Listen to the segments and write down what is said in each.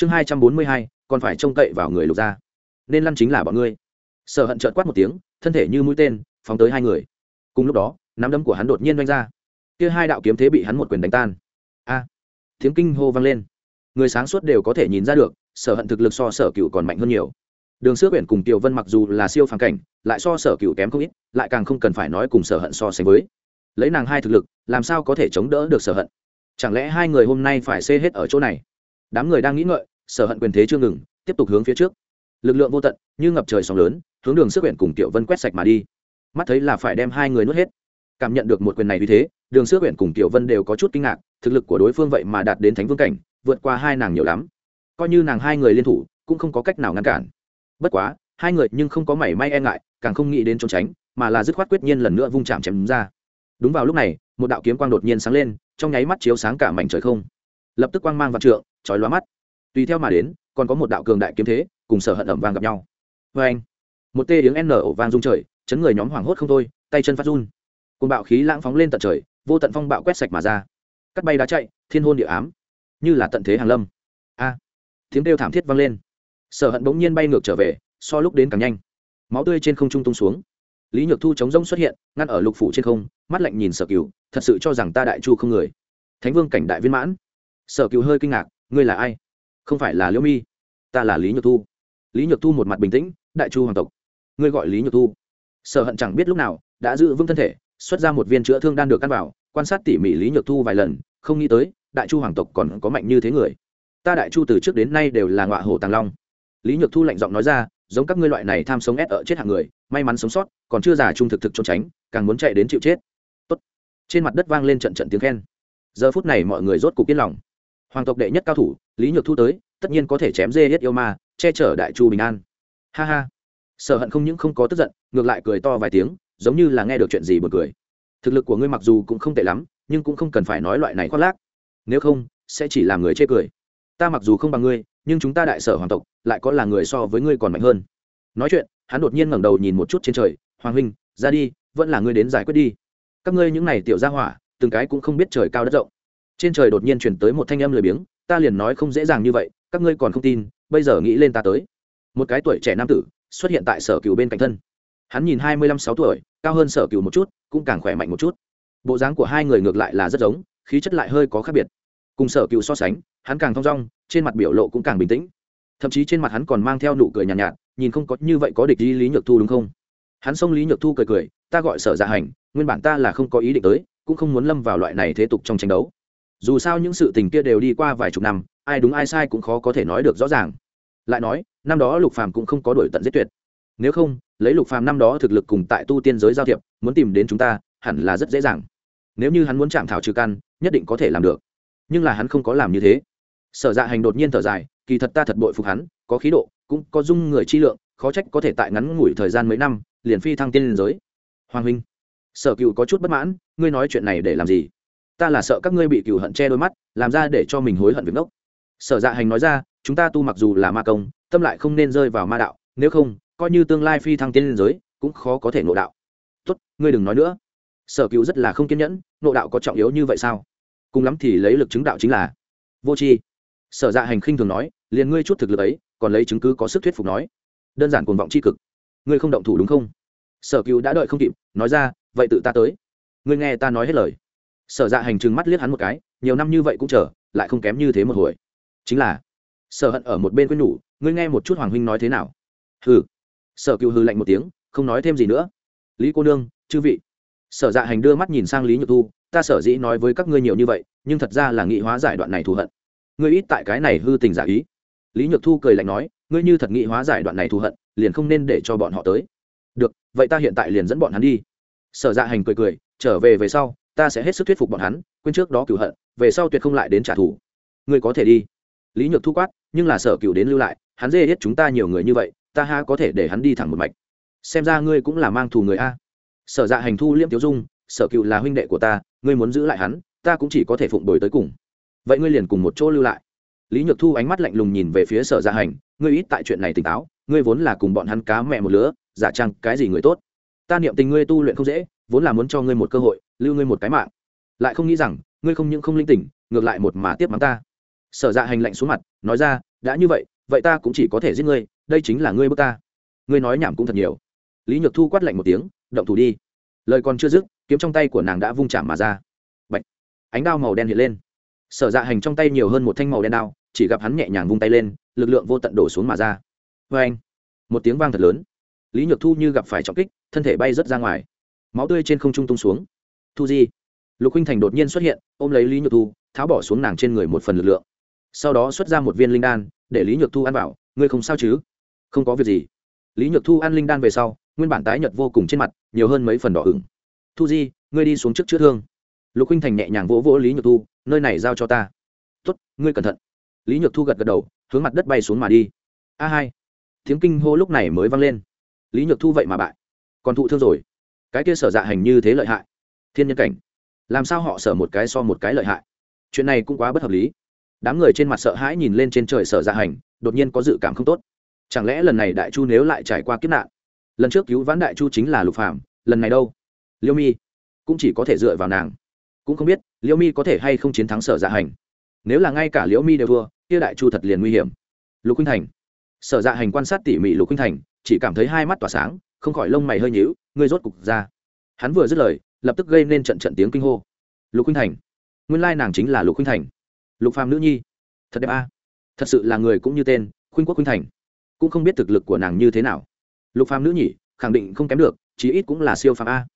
chương hai trăm bốn mươi hai, còn phải trông cậy vào người lục gia. Nên lăn chính là bọn ngươi. Sở hận trợt quát một tiếng, thân thể như mũi tên, phóng tới hai người. Cùng lúc đó, nắm đấm của hắn đột nhiên đánh ra. Kia hai đạo kiếm thế bị hắn một quyền đánh tan. A! Tiếng kinh hô vang lên. Người sáng suốt đều có thể nhìn ra được, sở hận thực lực so sở cựu còn mạnh hơn nhiều. Đường sữa quyển cùng tiểu vân mặc dù là siêu phàm cảnh, lại so sở cựu kém không ít, lại càng không cần phải nói cùng sở hận so sánh với. Lấy nàng hai thực lực, làm sao có thể chống đỡ được sở hận? Chẳng lẽ hai người hôm nay phải xê hết ở chỗ này? Đám người đang nghĩ ngợi, sở hận quyền thế chưa ngừng, tiếp tục hướng phía trước. Lực lượng vô tận, như ngập trời sóng lớn, hướng đường sức quyển cùng tiểu vân quét sạch mà đi. Mắt thấy là phải đem hai người nuốt hết. Cảm nhận được một quyền này vì thế, đường sức quyển cùng tiểu vân đều có chút kinh ngạc, thực lực của đối phương vậy mà đạt đến thánh vương cảnh, vượt qua hai nàng nhiều lắm. Coi như nàng hai người liên thủ, cũng không có cách nào ngăn cản. Bất quá, hai người nhưng không có mảy may e ngại, càng không nghĩ đến trốn tránh, mà là dứt khoát quyết nhiên lần nữa vung chạm chém đúng ra. Đúng vào lúc này, một đạo kiếm quang đột nhiên sáng lên, trong nháy mắt chiếu sáng cả mảnh trời không lập tức quang mang vạn trượng, chói lóa mắt. Tùy theo mà đến, còn có một đạo cường đại kiếm thế, cùng sở hận ẩm vang gặp nhau. Vê anh, một tê tiếng n ổ vang rung trời, chấn người nhóm hoảng hốt không thôi, tay chân phát run. Cùng bạo khí lãng phóng lên tận trời, vô tận phong bạo quét sạch mà ra. Cắt bay đá chạy, thiên hôn địa ám, như là tận thế hàng lâm. A, tiếng kêu thảm thiết vang lên. Sở hận bỗng nhiên bay ngược trở về, so lúc đến càng nhanh. Máu tươi trên không trung tung xuống. Lý nhược thu chống rông xuất hiện, ngăn ở lục phủ trên không, mắt lạnh nhìn sở cửu, thật sự cho rằng ta đại chu không người. Thánh vương cảnh đại viên mãn sở cựu hơi kinh ngạc, ngươi là ai? Không phải là liễu mi, ta là lý nhược thu. Lý nhược thu một mặt bình tĩnh, đại chu hoàng tộc, ngươi gọi lý nhược thu. Sở hận chẳng biết lúc nào, đã giữ vững thân thể, xuất ra một viên chữa thương đan được căn vào quan sát tỉ mỉ lý nhược thu vài lần, không nghĩ tới, đại chu hoàng tộc còn có mạnh như thế người. Ta đại chu từ trước đến nay đều là ngọa hổ tàng long. Lý nhược thu lạnh giọng nói ra, giống các ngươi loại này tham sống ép ở chết hạng người, may mắn sống sót, còn chưa già trung thực thực trốn tránh, càng muốn chạy đến chịu chết. Tốt. trên mặt đất vang lên trận trận tiếng khen. Giờ phút này mọi người rốt cục yên lòng hoàng tộc đệ nhất cao thủ, lý nhược thu tới, tất nhiên có thể chém dê hết yêu ma, che chở đại chu bình an. Ha ha. Sở hận không những không có tức giận, ngược lại cười to vài tiếng, giống như là nghe được chuyện gì bật cười. Thực lực của ngươi mặc dù cũng không tệ lắm, nhưng cũng không cần phải nói loại này khoác lác. Nếu không, sẽ chỉ làm người chê cười. Ta mặc dù không bằng ngươi, nhưng chúng ta đại sở hoàng tộc, lại có là người so với ngươi còn mạnh hơn. Nói chuyện, hắn đột nhiên ngẩng đầu nhìn một chút trên trời, hoàng huynh, ra đi, vẫn là ngươi đến giải quyết đi. Các ngươi những này tiểu gia hỏa, từng cái cũng không biết trời cao đất rộng trên trời đột nhiên chuyển tới một thanh âm lười biếng ta liền nói không dễ dàng như vậy các ngươi còn không tin bây giờ nghĩ lên ta tới. Một cái tuổi trẻ nam tử xuất hiện tại sở cựu bên cạnh thân. Hắn nhìn hai mươi lăm sáu tuổi cao hơn sở cựu một chút cũng càng khỏe mạnh một chút. Bộ dáng của hai người ngược lại là rất giống khí chất lại hơi có khác biệt. Cùng sở cựu so sánh hắn càng thong dong trên mặt biểu lộ cũng càng bình tĩnh. Thậm chí trên mặt hắn còn mang theo nụ cười nhàn nhạt, nhạt nhìn không có như vậy có địch ý lý nhược thu đúng không? Hắn xông lý nhược thu cười cười ta gọi sở dạ hành nguyên bản ta là không có ý định tới cũng không muốn lâm vào loại này thế tục trong tranh đấu dù sao những sự tình kia đều đi qua vài chục năm, ai đúng ai sai cũng khó có thể nói được rõ ràng. Lại nói, năm đó lục phàm cũng không có đổi tận giết tuyệt. Nếu không, lấy lục phàm năm đó thực lực cùng tại tu tiên giới giao thiệp, muốn tìm đến chúng ta, hẳn là rất dễ dàng. Nếu như hắn muốn chạm thảo trừ căn, nhất định có thể làm được. Nhưng là hắn không có làm như thế. Sở dạ hành đột nhiên thở dài, kỳ thật ta thật bội phục hắn, có khí độ, cũng có dung người chi lượng, khó trách có thể tại ngắn ngủi thời gian mấy năm, liền phi thăng tiên liên giới. Hoàng huynh, sở cựu có chút bất mãn, ngươi nói chuyện này để làm gì? Ta là sợ các ngươi bị cửu hận che đôi mắt, làm ra để cho mình hối hận việc ngốc. Sở dạ hành nói ra, chúng ta tu mặc dù là ma công, tâm lại không nên rơi vào ma đạo, nếu không, coi như tương lai phi thăng tiên lên giới, cũng khó có thể ngộ đạo. Tốt, ngươi đừng nói nữa. Sở cựu rất là không kiên nhẫn, ngộ đạo có trọng yếu như vậy sao? Cùng lắm thì lấy lực chứng đạo chính là vô tri. Sở dạ hành khinh thường nói, liền ngươi chút thực lực ấy, còn lấy chứng cứ có sức thuyết phục nói. Đơn giản cuồng vọng chi cực. Ngươi không động thủ đúng không? Sở cựu đã đợi không kịp, nói ra, vậy tự ta tới. Ngươi nghe ta nói hết lời sở dạ hành trừng mắt liếc hắn một cái, nhiều năm như vậy cũng chờ, lại không kém như thế một hồi. Chính là, sở hận ở một bên quên nhủ, ngươi nghe một chút hoàng huynh nói thế nào? Hừ. Sở cựu hừ lạnh một tiếng, không nói thêm gì nữa. Lý cô nương, chư vị. Sở dạ hành đưa mắt nhìn sang lý nhược thu, ta sở dĩ nói với các ngươi nhiều như vậy, nhưng thật ra là nghị hóa giải đoạn này thù hận. Ngươi ít tại cái này hư tình giả ý. Lý nhược thu cười lạnh nói, ngươi như thật nghị hóa giải đoạn này thù hận, liền không nên để cho bọn họ tới. Được, vậy ta hiện tại liền dẫn bọn hắn đi. Sở dạ hành cười cười, trở về về sau ta sẽ hết sức thuyết phục bọn hắn, quên trước đó cửu hận, về sau tuyệt không lại đến trả thù. Ngươi có thể đi. Lý nhược thu quát, nhưng là sở cửu đến lưu lại, hắn dê hết chúng ta nhiều người như vậy, ta ha có thể để hắn đi thẳng một mạch. Xem ra ngươi cũng là mang thù người a. Sở dạ hành thu liêm tiêu dung, sở cựu là huynh đệ của ta, ngươi muốn giữ lại hắn, ta cũng chỉ có thể phụng đổi tới cùng. Vậy ngươi liền cùng một chỗ lưu lại. Lý nhược thu ánh mắt lạnh lùng nhìn về phía sở dạ hành, ngươi ít tại chuyện này tỉnh táo, ngươi vốn là cùng bọn hắn cá mẹ một lứa, giả chăng cái gì người tốt. Ta niệm tình ngươi tu luyện không dễ, vốn là muốn cho ngươi một cơ hội lưu ngươi một cái mạng. Lại không nghĩ rằng, ngươi không những không linh tỉnh, ngược lại một mà tiếp mắng ta. Sở dạ hành lạnh xuống mặt, nói ra, đã như vậy vậy ta cũng chỉ có thể giết ngươi, đây chính là ngươi bước ta. Ngươi nói nhảm cũng thật nhiều. Lý nhược thu quát lạnh một tiếng, động thủ đi. Lời còn chưa dứt, kiếm trong tay của nàng đã vung chạm mà ra. Bạch. ánh đao màu đen hiện lên. Sở dạ hành trong tay nhiều hơn một thanh màu đen đao, chỉ gặp hắn nhẹ nhàng vung tay lên, lực lượng vô tận đổ xuống mà ra. Vê anh, một tiếng vang thật lớn. Lý nhược thu như gặp phải trọng kích, thân thể bay rớt ra ngoài. Máu tươi trên không trung tung xuống thu di. Lục huynh thành đột nhiên xuất hiện, ôm lấy lý nhược thu, tháo bỏ xuống nàng trên người một phần lực lượng. Sau đó xuất ra một viên linh đan, để lý nhược thu ăn vào, ngươi không sao chứ? Không có việc gì. Lý nhược thu ăn linh đan về sau, nguyên bản tái nhợt vô cùng trên mặt, nhiều hơn mấy phần đỏ ửng. Thu di, ngươi đi xuống trước chữa thương. Lục huynh thành nhẹ nhàng vỗ vỗ lý nhược thu, nơi này giao cho ta. Tuất ngươi cẩn thận. Lý nhược thu gật gật đầu, hướng mặt đất bay xuống mà đi. A hai. Tiếng kinh hô lúc này mới vang lên. Lý nhược thu vậy mà bại. Còn thụ thương rồi. Cái kia sở dạ hành như thế lợi hại thiên nhân cảnh. Làm sao họ sở một cái so một cái lợi hại? Chuyện này cũng quá bất hợp lý. Đám người trên mặt sợ hãi nhìn lên trên trời sở dạ hành, đột nhiên có dự cảm không tốt. Chẳng lẽ lần này đại chu nếu lại trải qua kiếp nạn? Lần trước cứu vãn đại chu chính là lục phạm lần này đâu? Liêu mi cũng chỉ có thể dựa vào nàng. Cũng không biết, liêu mi có thể hay không chiến thắng sở dạ hành. Nếu là ngay cả liễu mi đều thua, kia đại chu thật liền nguy hiểm. Lục huynh thành. Sở dạ hành quan sát tỉ mỉ lục huynh thành, chỉ cảm thấy hai mắt tỏa sáng, không khỏi lông mày hơi nhíu, ngươi rốt cục ra. Hắn vừa dứt lời lập tức gây nên trận trận tiếng kinh hô. Lục khuynh thành. Nguyên lai nàng chính là lục khuynh thành. Lục phàm nữ nhi. Thật đẹp a. Thật sự là người cũng như tên, khuynh quốc khuynh thành. Cũng không biết thực lực của nàng như thế nào. Lục phàm nữ nhỉ khẳng định không kém được, chí ít cũng là siêu phàm a.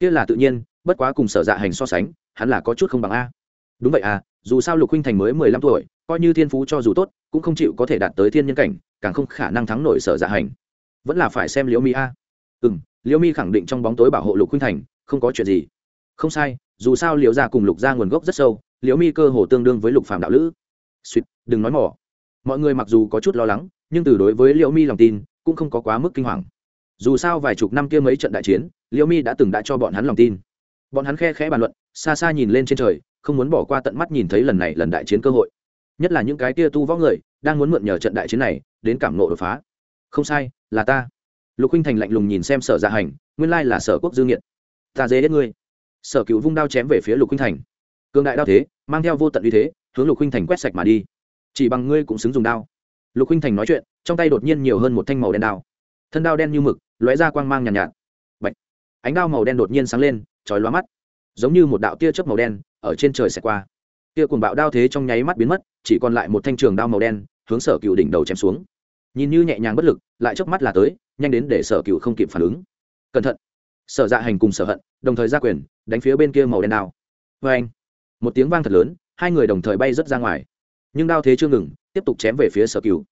Kia là tự nhiên, bất quá cùng sở dạ hành so sánh, hắn là có chút không bằng a. Đúng vậy à dù sao lục huynh thành mới mười lăm tuổi, coi như thiên phú cho dù tốt, cũng không chịu có thể đạt tới thiên nhân cảnh, càng không khả năng thắng nổi sở dạ hành. Vẫn là phải xem liễu mi a. Ừ m liễu mi khẳng định trong bóng tối bảo hộ lục huynh thành không có chuyện gì. Không sai, dù sao liễu gia cùng lục gia nguồn gốc rất sâu, liễu mi cơ hồ tương đương với lục phạm đạo lữ. Suýt đừng nói mỏ. Mọi người mặc dù có chút lo lắng, nhưng từ đối với liễu mi lòng tin, cũng không có quá mức kinh hoàng. Dù sao vài chục năm kia mấy trận đại chiến, liễu mi đã từng đã cho bọn hắn lòng tin. Bọn hắn khe khẽ bàn luận, xa xa nhìn lên trên trời, không muốn bỏ qua tận mắt nhìn thấy lần này lần đại chiến cơ hội. Nhất là những cái kia tu võ người, đang muốn mượn nhờ trận đại chiến này, đến cảm nộ đột phá. Không sai, là ta. Lục huynh thành lạnh lùng nhìn xem sở gia hành, nguyên lai là sở quốc dư nghiện ta dễ đến ngươi. Sở cựu vung đao chém về phía lục huynh thành. Cương đại đao thế mang theo vô tận uy thế hướng lục huynh thành quét sạch mà đi. Chỉ bằng ngươi cũng xứng dùng đao. Lục huynh thành nói chuyện trong tay đột nhiên nhiều hơn một thanh màu đen đao. Thân đao đen như mực lóe ra quang mang nhàn nhạt, nhạt. Bạch. ánh đao màu đen đột nhiên sáng lên chói lóa mắt. Giống như một đạo tia chớp màu đen ở trên trời xẹt qua. Tia cuồng bạo đao thế trong nháy mắt biến mất chỉ còn lại một thanh trường đao màu đen hướng sở cựu đỉnh đầu chém xuống. Nhìn như nhẹ nhàng bất lực lại chớp mắt là tới nhanh đến để sở cựu không kịp phản ứng. Cẩn thận! Sở dạ hành cùng sở hận, đồng thời ra quyền, đánh phía bên kia màu đen đao. Vê anh, một tiếng vang thật lớn, hai người đồng thời bay rớt ra ngoài. Nhưng đao thế chưa ngừng, tiếp tục chém về phía sở cựu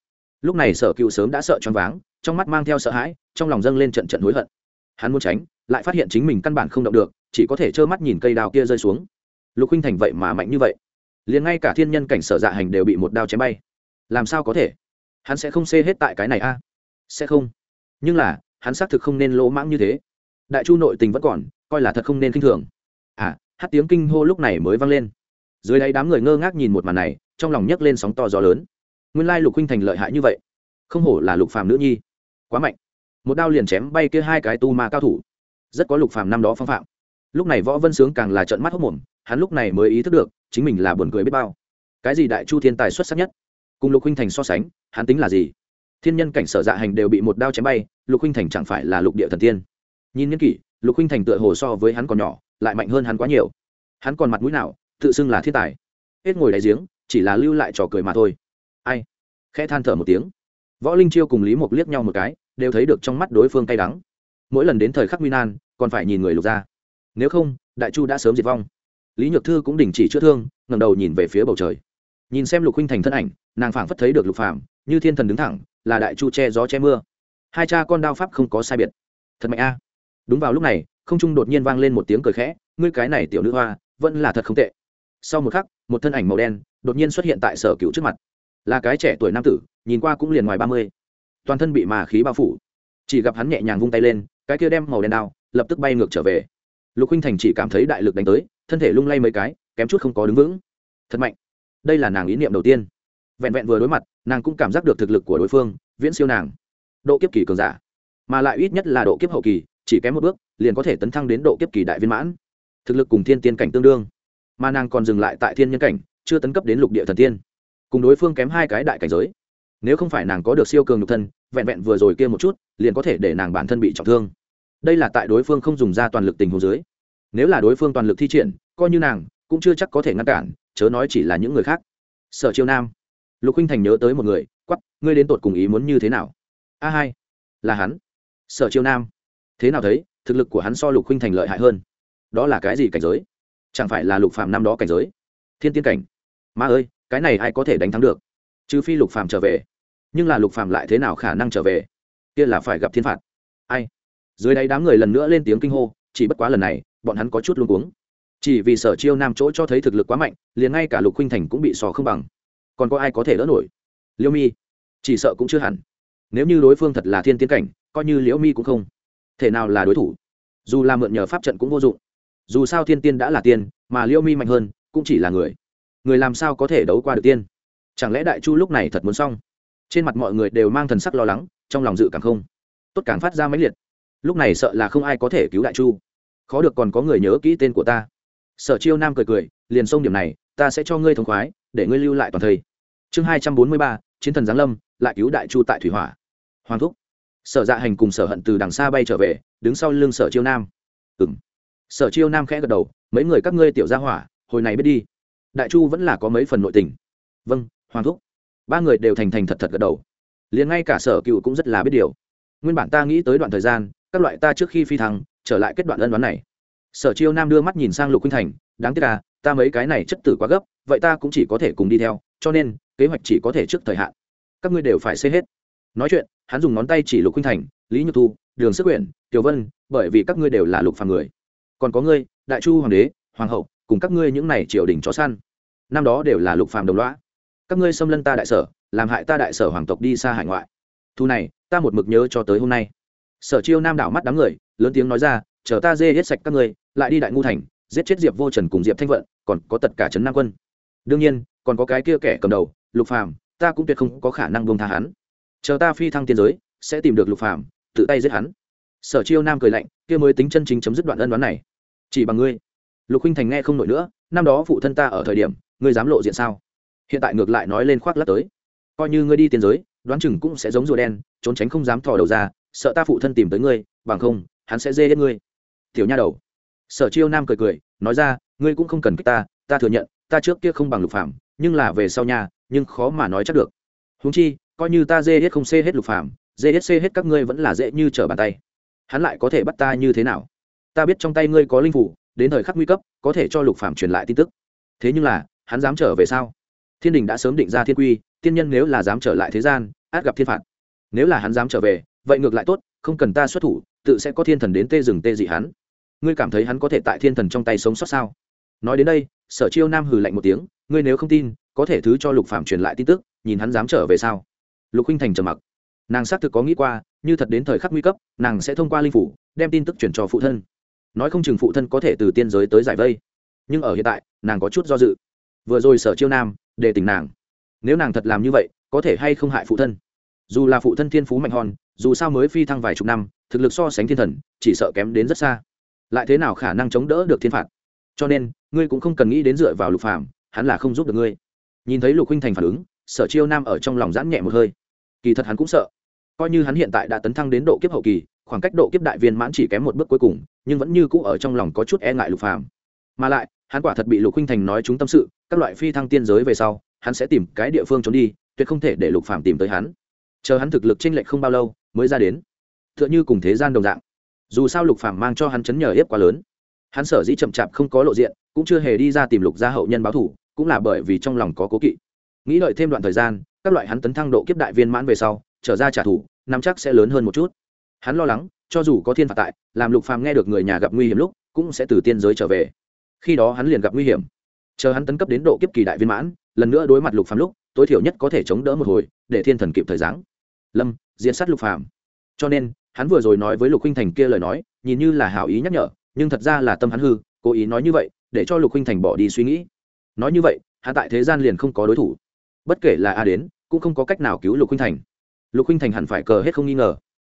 lúc này sở cựu sớm đã sợ choáng váng, trong mắt mang theo sợ hãi, trong lòng dâng lên trận trận hối hận. Hắn muốn tránh, lại phát hiện chính mình căn bản không động được, chỉ có thể trơ mắt nhìn cây đao kia rơi xuống. Lục huynh thành vậy mà mạnh như vậy. Liền ngay cả thiên nhân cảnh sở dạ hành đều bị một đao chém bay. Làm sao có thể? Hắn sẽ không xê hết tại cái này a? Sẽ không. Nhưng là, hắn xác thực không nên lỗ mãng như thế đại chu nội tình vẫn còn, coi là thật không nên k i n h thường. À hát tiếng kinh hô lúc này mới vang lên. Dưới đáy đám người ngơ ngác nhìn một màn này, trong lòng nhấc lên sóng to gió lớn. Nguyên lai lục huynh thành lợi hại như vậy. Không hổ là lục phàm nữ nhi. Quá mạnh. Một đao liền chém bay kia hai cái tu ma cao thủ. Rất có lục phàm năm đó phong phạm. Lúc này võ vân sướng càng là trận mắt hốc mồm, hắn lúc này mới ý thức được, chính mình là buồn cười biết bao. Cái gì đại chu thiên tài xuất sắc nhất? Cùng lục huynh thành so sánh, hắn tính là gì? Thiên nhân cảnh sở dạ hành đều bị một đao chém bay, lục huynh thành chẳng phải là lục địa thần tiên nhìn nhân kỷ, lục huynh thành tựa hồ so với hắn còn nhỏ, lại mạnh hơn hắn quá nhiều. Hắn còn mặt mũi nào, tự xưng là thiên tài. Hết ngồi đáy giếng, chỉ là lưu lại trò cười mà thôi. Ai? Khẽ than thở một tiếng. Võ linh chiêu cùng lý mục liếc nhau một cái, đều thấy được trong mắt đối phương cay đắng. Mỗi lần đến thời khắc nguy nan, còn phải nhìn người lục ra. Nếu không, đại chu đã sớm diệt vong. Lý nhược thư cũng đình chỉ chữa thương ngầm đầu nhìn về phía bầu trời. Nhìn xem lục huynh thành thân ảnh, nàng phảng phất thấy được lục phàm, như thiên thần đứng thẳng, là đại chu che gió che mưa. Hai cha con đao pháp không có sai biệt. Thật mạnh a đúng vào lúc này, không trung đột nhiên vang lên một tiếng cười khẽ, ngươi cái này tiểu nữ hoa, vẫn là thật không tệ. Sau một khắc, một thân ảnh màu đen đột nhiên xuất hiện tại sở cựu trước mặt. Là cái trẻ tuổi nam tử, nhìn qua cũng liền ngoài ba mươi. Toàn thân bị mà khí bao phủ. Chỉ gặp hắn nhẹ nhàng vung tay lên, cái kia đem màu đen đao lập tức bay ngược trở về. Lục huynh thành chỉ cảm thấy đại lực đánh tới, thân thể lung lay mấy cái, kém chút không có đứng vững. Thật mạnh. Đây là nàng ý niệm đầu tiên. Vẹn vẹn vừa đối mặt, nàng cũng cảm giác được thực lực của đối phương, viễn siêu nàng. Độ kiếp kỳ cường giả. Mà lại ít nhất là độ kiếp hậu kỳ chỉ kém một bước, liền có thể tấn thăng đến độ kiếp kỳ đại viên mãn. Thực lực cùng thiên tiên cảnh tương đương. Mà nàng còn dừng lại tại thiên nhân cảnh, chưa tấn cấp đến lục địa thần tiên. Cùng đối phương kém hai cái đại cảnh giới. Nếu không phải nàng có được siêu cường nhục thân, vẹn vẹn vừa rồi kia một chút, liền có thể để nàng bản thân bị trọng thương. Đây là tại đối phương không dùng ra toàn lực tình hồ dưới. Nếu là đối phương toàn lực thi triển, coi như nàng, cũng chưa chắc có thể ngăn cản, chớ nói chỉ là những người khác. Sở chiêu nam. Lục huynh thành nhớ tới một người quắp ngươi đến tột cùng ý muốn như thế nào? A hai. Là hắn. Sở chiêu nam thế nào thấy, thực lực của hắn so lục huynh thành lợi hại hơn. Đó là cái gì cảnh giới? Chẳng phải là lục phạm năm đó cảnh giới? Thiên tiên cảnh. Ma ơi, cái này ai có thể đánh thắng được? Trừ phi lục phạm trở về. Nhưng là lục phạm lại thế nào khả năng trở về? Kia là phải gặp thiên phạt. Ai? Dưới đây đám người lần nữa lên tiếng kinh hô, chỉ bất quá lần này, bọn hắn có chút luống cuống. Chỉ vì sở chiêu nam chỗ cho thấy thực lực quá mạnh, liền ngay cả lục khuynh thành cũng bị sò không bằng. Còn có ai có thể đỡ nổi? Liễu mi. Chỉ sợ cũng chưa hẳn. Nếu như đối phương thật là thiên tiến cảnh, coi như liễu mi cũng không thể nào là đối thủ? Dù là mượn nhờ pháp trận cũng vô dụng. Dù sao thiên tiên đã là tiên, mà liễu mi mạnh hơn, cũng chỉ là người. Người làm sao có thể đấu qua được tiên? Chẳng lẽ đại chu lúc này thật muốn xong? Trên mặt mọi người đều mang thần sắc lo lắng, trong lòng dự càng không. Tốt càng phát ra máy liệt. Lúc này sợ là không ai có thể cứu đại chu. Khó được còn có người nhớ kỹ tên của ta. Sở chiêu nam cười cười, liền xông điểm này, ta sẽ cho ngươi thống khoái, để ngươi lưu lại toàn thầy. chương hai trăm bốn mươi ba, chiến thần giáng lâm, lại cứu đại chu tại thủy hỏa. Hoàng thúc sở dạ hành cùng sở hận từ đằng xa bay trở về, đứng sau lưng sở chiêu nam. Ừng sở chiêu nam khẽ gật đầu, mấy người các ngươi tiểu gia hỏa, hồi này biết đi. Đại chu vẫn là có mấy phần nội tình. Vâng hoàng thúc. Ba người đều thành thành thật thật gật đầu. Liền ngay cả sở cựu cũng rất là biết điều. Nguyên bản ta nghĩ tới đoạn thời gian, các loại ta trước khi phi thăng, trở lại kết đoạn ân đoán này. Sở chiêu nam đưa mắt nhìn sang lục khuynh thành, đáng tiếc là ta mấy cái này chất tử quá gấp, vậy ta cũng chỉ có thể cùng đi theo, cho nên, kế hoạch chỉ có thể trước thời hạn. Các ngươi đều phải xê hết nói chuyện, hắn dùng ngón tay chỉ lục khuynh thành, lý nhược thu, đường sức quyển, tiểu vân, bởi vì các ngươi đều là lục phàm người. Còn có ngươi, đại chu hoàng đế, hoàng hậu, cùng các ngươi những này triều đình chó săn. Năm đó đều là lục phàm đồng loã các ngươi xâm lân ta đại sở, làm hại ta đại sở hoàng tộc đi xa hải ngoại. Thu này, ta một mực nhớ cho tới hôm nay. Sở chiêu nam đảo mắt đám người, lớn tiếng nói ra, chờ ta dê hết sạch các ngươi, lại đi đại ngu thành, giết chết diệp vô trần cùng diệp thanh vận, còn có tất cả trấn nam quân. Đương nhiên, còn có cái kia kẻ cầm đầu, lục phàm, ta cũng tuyệt không có khả năng buông tha hắn chờ ta phi thăng tiên giới, sẽ tìm được lục phàm, tự tay giết hắn. Sở chiêu nam cười lạnh, kia mới tính chân chính chấm dứt đoạn ân đoán này. Chỉ bằng ngươi. Lục huynh thành nghe không nổi nữa, năm đó phụ thân ta ở thời điểm, ngươi dám lộ diện sao? Hiện tại ngược lại nói lên khoác lắc tới. Coi như ngươi đi tiên giới, đoán chừng cũng sẽ giống rùa đen, trốn tránh không dám thò đầu ra, sợ ta phụ thân tìm tới ngươi, bằng không, hắn sẽ dê hết ngươi. Tiểu nha đầu. Sở chiêu nam cười cười, nói ra, ngươi cũng không cần kích ta ta thừa nhận, ta trước kia không bằng lục phạm nhưng là về sau nhà nhưng khó mà nói chắc được. Húng chi coi như ta dê hết không xê hết lục phàm, dê hết xê hết các ngươi vẫn là dễ như trở bàn tay. Hắn lại có thể bắt ta như thế nào? Ta biết trong tay ngươi có linh phủ đến thời khắc nguy cấp có thể cho lục phàm truyền lại tin tức. Thế nhưng là hắn dám trở về sao? Thiên đình đã sớm định ra thiên quy tiên nhân nếu là dám trở lại thế gian át gặp thiên phạt. Nếu là hắn dám trở về vậy ngược lại tốt không cần ta xuất thủ tự sẽ có thiên thần đến tê rừng tê dị hắn. Ngươi cảm thấy hắn có thể tại thiên thần trong tay sống sót sao? Nói đến đây sở chiêu nam hừ lạnh một tiếng ngươi nếu không tin có thể thứ cho lục phàm truyền lại tin tức nhìn hắn dám trở về sao? Lục huynh thành trầm mặc. Nàng xác thực có nghĩ qua, như thật đến thời khắc nguy cấp, nàng sẽ thông qua linh phủ, đem tin tức chuyển cho phụ thân. Nói không chừng phụ thân có thể từ tiên giới tới giải vây. Nhưng ở hiện tại, nàng có chút do dự. Vừa rồi sở chiêu nam, để tỉnh nàng. Nếu nàng thật làm như vậy, có thể hay không hại phụ thân? Dù là phụ thân thiên phú mạnh hòn, dù sao mới phi thăng vài chục năm, thực lực so sánh thiên thần, chỉ sợ kém đến rất xa. Lại thế nào khả năng chống đỡ được thiên phạt? Cho nên, ngươi cũng không cần nghĩ đến dựa vào lục phàm, hắn là không giúp được ngươi. Nhìn thấy lục huynh thành phản ứng sở chiêu nam ở trong lòng giãn nhẹ một hơi. Kỳ thật hắn cũng sợ. Coi như hắn hiện tại đã tấn thăng đến độ kiếp hậu kỳ, khoảng cách độ kiếp đại viên mãn chỉ kém một bước cuối cùng, nhưng vẫn như cũ ở trong lòng có chút e ngại lục phàm. Mà lại, hắn quả thật bị lục huynh thành nói chúng tâm sự, các loại phi thăng tiên giới về sau, hắn sẽ tìm cái địa phương trốn đi, tuyệt không thể để lục phàm tìm tới hắn. Chờ hắn thực lực chênh lệch không bao lâu, mới ra đến. Tựa như cùng thế gian đồng dạng. Dù sao lục phàm mang cho hắn chấn nhờ hiếp quá lớn. Hắn sở dĩ chậm chạp không có lộ diện, cũng chưa hề đi ra tìm lục gia hậu nhân báo thủ, cũng là bởi vì trong lòng có cố kỵ nghĩ đợi thêm đoạn thời gian, các loại hắn tấn thăng độ kiếp đại viên mãn về sau, trở ra trả thù, nắm chắc sẽ lớn hơn một chút. Hắn lo lắng, cho dù có thiên phạt tại, làm lục phàm nghe được người nhà gặp nguy hiểm lúc, cũng sẽ từ tiên giới trở về. Khi đó hắn liền gặp nguy hiểm. Chờ hắn tấn cấp đến độ kiếp kỳ đại viên mãn, lần nữa đối mặt lục phàm lúc, tối thiểu nhất có thể chống đỡ một hồi, để thiên thần kịp thời giáng. Lâm diễn sát lục phàm. Cho nên, hắn vừa rồi nói với lục huynh thành kia lời nói, nhìn như là hảo ý nhắc nhở, nhưng thật ra là tâm hắn hư, cố ý nói như vậy, để cho lục huynh thành bỏ đi suy nghĩ. Nói như vậy, hắn tại thế gian liền không có đối thủ bất kể là a đến, cũng không có cách nào cứu lục huynh thành. Lục huynh thành hẳn phải cờ hết không nghi ngờ.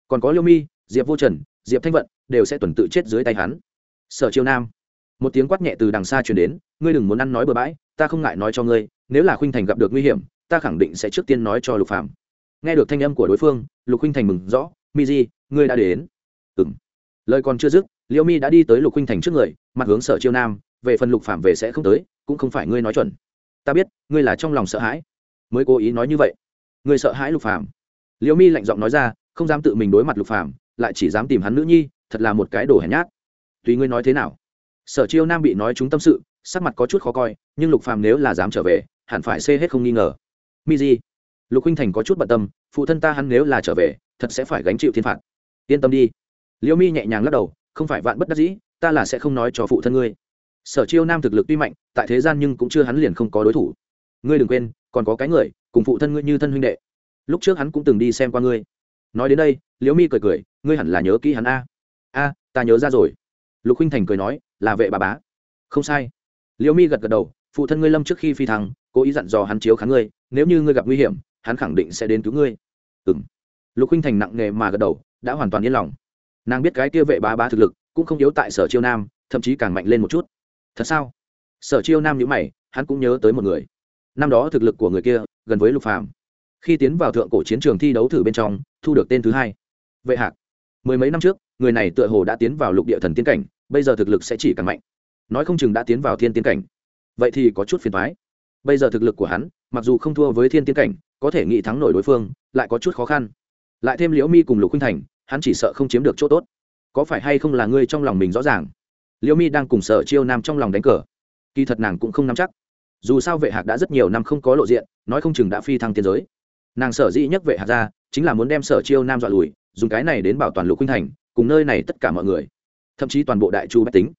Còn có liêu mi, diệp vô trần, diệp thanh vận, đều sẽ tuần tự chết dưới tay hắn. Sở chiêu nam. Một tiếng quát nhẹ từ đằng xa truyền đến, ngươi đừng muốn ăn nói bừa bãi, ta không ngại nói cho ngươi, nếu là khuynh thành gặp được nguy hiểm, ta khẳng định sẽ trước tiên nói cho lục phạm nghe được thanh âm của đối phương, lục huynh thành mừng rõ, mi di, ngươi đã đến. Ừng lời còn chưa dứt liễu mi đã đi tới lục huynh thành trước người, mặt hướng sở chiêu nam, về phần lục phạm về sẽ không tới, cũng không phải ngươi nói chuẩn. Ta biết, ngươi là trong lòng sợ hãi mới cố ý nói như vậy. Người sợ hãi lục phàm. liễu mi lạnh giọng nói ra không dám tự mình đối mặt lục phàm, lại chỉ dám tìm hắn nữ nhi thật là một cái đồ hèn nhát. Tùy ngươi nói thế nào. Sở chiêu nam bị nói chúng tâm sự sắc mặt có chút khó coi nhưng lục phàm nếu là dám trở về hẳn phải xê hết không nghi ngờ. Mi di. Lục huynh thành có chút bận tâm phụ thân ta hắn nếu là trở về thật sẽ phải gánh chịu thiên phạt. Yên tâm đi. Liễu mi nhẹ nhàng lắc đầu không phải vạn bất đắc dĩ ta là sẽ không nói cho phụ thân ngươi. Sở chiêu nam thực lực tuy mạnh tại thế gian nhưng cũng chưa hắn liền không có đối thủ ngươi đừng quên, còn có cái người, cùng phụ thân ngươi như thân huynh đệ. Lúc trước hắn cũng từng đi xem qua ngươi. Nói đến đây, liễu mi cười cười, ngươi hẳn là nhớ kỹ hắn a. A, ta nhớ ra rồi. Lục huynh thành cười nói, là vệ bà bá. Không sai. Liễu mi gật gật đầu, phụ thân ngươi lâm trước khi phi thăng, cố ý dặn dò hắn chiếu kháng ngươi, nếu như ngươi gặp nguy hiểm, hắn khẳng định sẽ đến cứu ngươi. Ừ m lục huynh thành nặng nề mà gật đầu, đã hoàn toàn yên lòng. Nàng biết cái kia vệ bá bá thực lực, cũng không yếu tại sở chiêu nam, thậm chí càng mạnh lên một chút. Thật sao? Sở chiêu nam nhữ mày, hắn cũng nhớ tới một người năm đó thực lực của người kia, gần với lục phàm. Khi tiến vào thượng cổ chiến trường thi đấu thử bên trong, thu được tên thứ hai. Vệ hạc. Mười mấy năm trước, người này tựa hồ đã tiến vào lục địa thần tiên cảnh, bây giờ thực lực sẽ chỉ càng mạnh. Nói không chừng đã tiến vào thiên tiên cảnh. Vậy thì có chút phiền thoái bây giờ thực lực của hắn, mặc dù không thua với thiên tiên cảnh, có thể nghị thắng nổi đối phương, lại có chút khó khăn. Lại thêm liễu mi cùng lục khinh thành, hắn chỉ sợ không chiếm được chỗ tốt. Có phải hay không là ngươi trong lòng mình rõ ràng? Liễu mi đang cùng sở chiêu nam trong lòng đánh cờ. Kỳ thật nàng cũng không nắm chắc dù sao vệ hạc đã rất nhiều năm không có lộ diện, nói không chừng đã phi thăng tiên giới. Nàng sở dĩ nhất vệ hạc ra, chính là muốn đem sở chiêu nam dọa lùi, dùng cái này đến bảo toàn lục khuynh thành, cùng nơi này tất cả mọi người. Thậm chí toàn bộ đại chu bách tính.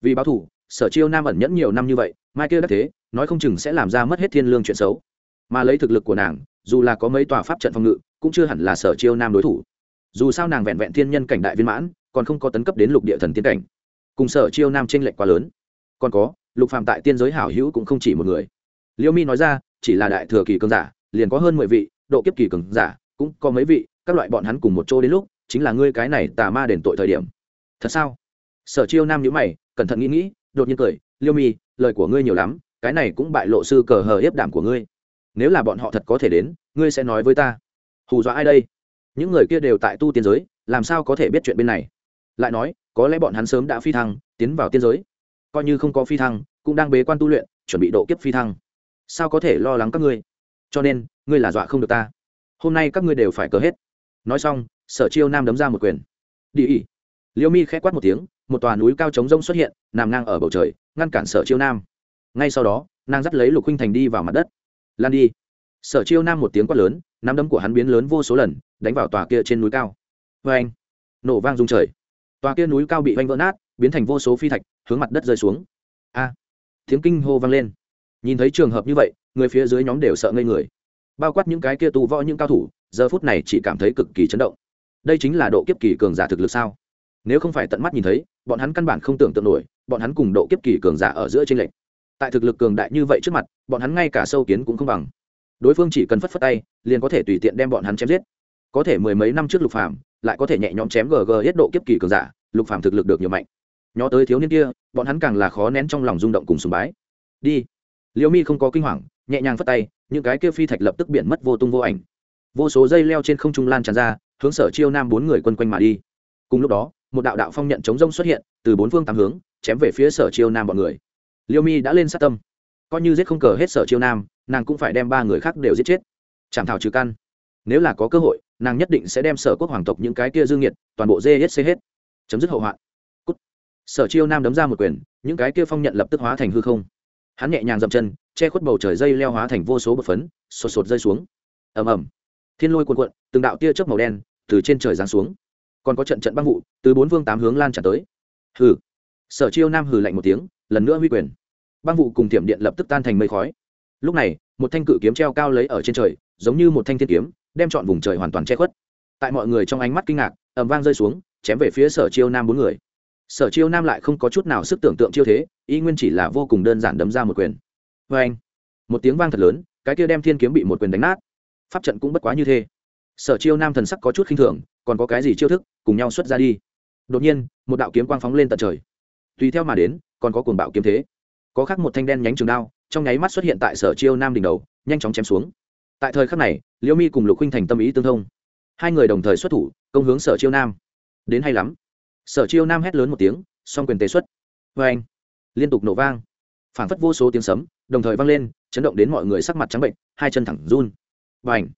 Vì báo thủ sở chiêu nam ẩn nhẫn nhiều năm như vậy, mai kia đắc thế, nói không chừng sẽ làm ra mất hết thiên lương chuyện xấu. Mà lấy thực lực của nàng, dù là có mấy tòa pháp trận phòng ngự, cũng chưa hẳn là sở chiêu nam đối thủ. Dù sao nàng vẹn vẹn thiên nhân cảnh đại viên mãn, còn không có tấn cấp đến lục địa thần tiên cảnh. Cùng sở chiêu nam tranh lệch quá lớn. Còn có lục phạm tại tiên giới hảo hữu cũng không chỉ một người. Liêu mi nói ra, chỉ là đại thừa kỳ cường giả, liền có hơn mười vị, độ kiếp kỳ cường giả, cũng có mấy vị, các loại bọn hắn cùng một chỗ đến lúc, chính là ngươi cái này tà ma đền tội thời điểm. Thật sao? Sở chiêu nam nhữ mày, cẩn thận nghĩ nghĩ, đột nhiên cười, liêu mi, lời của ngươi nhiều lắm, cái này cũng bại lộ sư cờ hờ hiếp đảm của ngươi. Nếu là bọn họ thật có thể đến, ngươi sẽ nói với ta. Hù dọa ai đây? Những người kia đều tại tu tiên giới, làm sao có thể biết chuyện bên này? Lại nói, có lẽ bọn hắn sớm đã phi thăng, tiến vào tiên giới coi như không có phi thăng, cũng đang bế quan tu luyện, chuẩn bị độ kiếp phi thăng. Sao có thể lo lắng các ngươi? Cho nên, ngươi là dọa không được ta. Hôm nay các ngươi đều phải cờ hết. Nói xong, sở chiêu nam đấm ra một quyền. Đi ỉ liêu mi k h ẽ quát một tiếng, một tòa núi cao trống rông xuất hiện, nằm ngang ở bầu trời, ngăn cản sở chiêu nam. Ngay sau đó, nàng dắt lấy lục huynh thành đi vào mặt đất. Lan đi. Sở chiêu nam một tiếng quát lớn, nắm đấm của hắn biến lớn vô số lần, đánh vào tòa kia trên núi cao. Vê anh nổ vang rung trời. Tòa kia núi cao bị oanh vỡ nát biến thành vô số phi thạch, hướng mặt đất rơi xuống. A, tiếng kinh hô vang lên. Nhìn thấy trường hợp như vậy, người phía dưới nhóm đều sợ ngây người. Bao quát những cái kia tù võ những cao thủ, giờ phút này chỉ cảm thấy cực kỳ chấn động. Đây chính là độ kiếp kỳ cường giả thực lực sao? Nếu không phải tận mắt nhìn thấy, bọn hắn căn bản không tưởng tượng nổi, bọn hắn cùng độ kiếp kỳ cường giả ở giữa tranh lệch. Tại thực lực cường đại như vậy trước mặt, bọn hắn ngay cả sâu kiến cũng không bằng. Đối phương chỉ cần phất phất tay, liền có thể tùy tiện đem bọn hắn chém giết. Có thể mười mấy năm trước lục phàm, lại có thể nhẹ nhõm chém gg hết độ kiếp kỳ cường giả, lục phàm thực lực được nhiều mạnh nhó tới thiếu niên kia, bọn hắn càng là khó nén trong lòng rung động cùng sùng bái. Đi. Liễu mi không có kinh hoàng, nhẹ nhàng phất tay, những cái kia phi thạch lập tức biển mất vô tung vô ảnh. Vô số dây leo trên không trung lan tràn ra, hướng sở chiêu nam bốn người quân quanh mà đi. Cùng lúc đó, một đạo đạo phong nhận chống rông xuất hiện, từ bốn phương tám hướng, chém về phía sở chiêu nam bọn người. Liêu mi đã lên sát tâm. Coi như giết không cờ hết sở chiêu nam, nàng cũng phải đem ba người khác đều giết chết. Chảm thảo trừ căn. Nếu là có cơ hội, nàng nhất định sẽ đem sở quốc hoàng tộc những cái kia dương nhiệt, toàn bộ dê hết xê hết. Chấm dứt hậu hoạn sở chiêu nam đấm ra một quyền, những cái kia phong nhận lập tức hóa thành hư không. Hắn nhẹ nhàng dậm chân, che khuất bầu trời dây leo hóa thành vô số bột phấn, sột sột rơi xuống. Ầm ầm. Thiên lôi cuộn cuộn, từng đạo tia chớp màu đen từ trên trời giáng xuống. Còn có trận trận băng vụ, từ bốn phương tám hướng lan tràn tới. Hừ. Sở chiêu nam hừ lạnh một tiếng, lần nữa huy quyền. Băng vụ cùng tiệm điện lập tức tan thành mây khói. Lúc này, một thanh cự kiếm treo cao lấy ở trên trời, giống như một thanh thiên kiếm, đem chọn vùng trời hoàn toàn che khuất. Tại mọi người trong ánh mắt kinh ngạc, ầm vang rơi xuống, chém về phía sở chiêu nam bốn người sở chiêu nam lại không có chút nào sức tưởng tượng chiêu thế y nguyên chỉ là vô cùng đơn giản đấm ra một quyền. Vê anh, một tiếng vang thật lớn, cái kia đem thiên kiếm bị một quyền đánh nát. Pháp trận cũng bất quá như thế. Sở chiêu nam thần sắc có chút khinh thường, còn có cái gì chiêu thức, cùng nhau xuất ra đi. Đột nhiên, một đạo kiếm quang phóng lên tận trời. Tùy theo mà đến, còn có cuồng bạo kiếm thế. Có khác một thanh đen nhánh trường đao, trong nháy mắt xuất hiện tại sở chiêu nam đỉnh đầu, nhanh chóng chém xuống. Tại thời khắc này, liễu mi cùng lục huynh thành tâm ý tương thông. Hai người đồng thời xuất thủ, công hướng sở chiêu nam. Đến hay lắm sở chiêu nam hét lớn một tiếng, song quyền tế xuất. Vê anh, liên tục nổ vang. Phảng phất vô số tiếng sấm, đồng thời vang lên, chấn động đến mọi người sắc mặt trắng bệnh, hai chân thẳng run. Và ảnh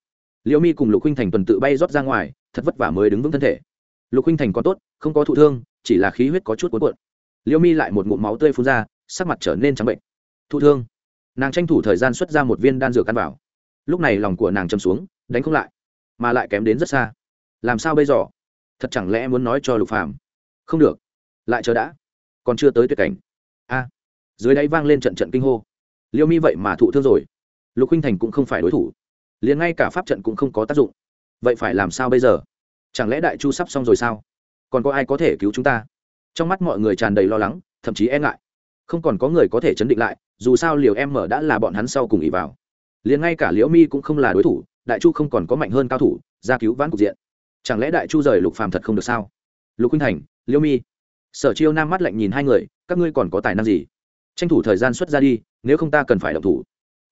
liễu mi cùng lục huynh thành tuần tự bay rót ra ngoài, thật vất vả mới đứng vững thân thể. Lục huynh thành còn tốt, không có thụ thương, chỉ là khí huyết có chút cuốn cuộn. Liễu mi lại một ngụm máu tươi phun ra, sắc mặt trở nên trắng bệnh. Thụ thương. Nàng tranh thủ thời gian xuất ra một viên đan dược ăn vào. Lúc này lòng của nàng châm xuống, đánh không lại, mà lại kém đến rất xa. Làm sao bây giờ? Thật chẳng lẽ muốn nói cho lục phàm? Không được. Lại chờ đã. Còn chưa tới tuyệt cảnh. A. Dưới đáy vang lên trận trận kinh hô. Liêu mi vậy mà thụ thương rồi. Lục huynh thành cũng không phải đối thủ. Liền ngay cả pháp trận cũng không có tác dụng. Vậy phải làm sao bây giờ? Chẳng lẽ đại chu sắp xong rồi sao? Còn có ai có thể cứu chúng ta? Trong mắt mọi người tràn đầy lo lắng, thậm chí e ngại. Không còn có người có thể chấn định lại, dù sao liều em mở đã là bọn hắn sau cùng ỉ vào. Liền ngay cả liễu mi cũng không là đối thủ, đại chu không còn có mạnh hơn cao thủ, ra cứu vãn cục diện. Chẳng lẽ đại chu rời lục phàm thật không được sao? Lục huynh thành liễu mi. Sở chiêu nam mắt lạnh nhìn hai người, các ngươi còn có tài năng gì? Tranh thủ thời gian xuất ra đi, nếu không ta cần phải động thủ.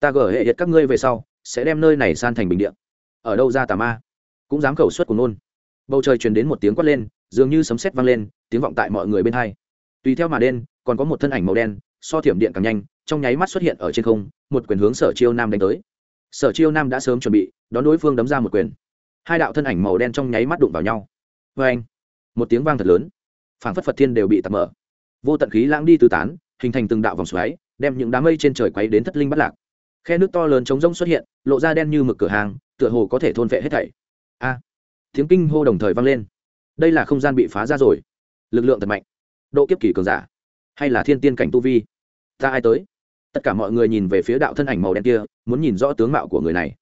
Ta gỡ hệ hiện các ngươi về sau, sẽ đem nơi này san thành bình điện ở đâu ra tà ma? Cũng dám khẩu xuất của nôn. Bầu trời truyền đến một tiếng quát lên, dường như sấm sét vang lên, tiếng vọng tại mọi người bên hai. Tùy theo mà đen, còn có một thân ảnh màu đen, so thiểm điện càng nhanh, trong nháy mắt xuất hiện ở trên không, một quyền hướng sở chiêu nam đánh tới. Sở chiêu nam đã sớm chuẩn bị, đón đối phương đấm ra một quyền. Hai đạo thân ảnh màu đen trong nháy mắt đụng vào nhau. Vê anh một tiếng vang thật lớn phảng phất phật thiên đều bị tạt mở. Vô tận khí lãng đi tứ tán, hình thành từng đạo vòng xoáy, đem những đám mây trên trời quấy đến thất linh bắt lạc. Khe nước to lớn trống rỗng xuất hiện, lộ ra đen như mực cửa hàng, tựa hồ có thể thôn vệ hết thảy. A! Tiếng kinh hô đồng thời vang lên. Đây là không gian bị phá ra rồi. Lực lượng thật mạnh. Độ kiếp kỳ cường giả. Hay là thiên tiên cảnh tu vi? Ta ai tới? Tất cả mọi người nhìn về phía đạo thân ảnh màu đen kia, muốn nhìn rõ tướng mạo của người này.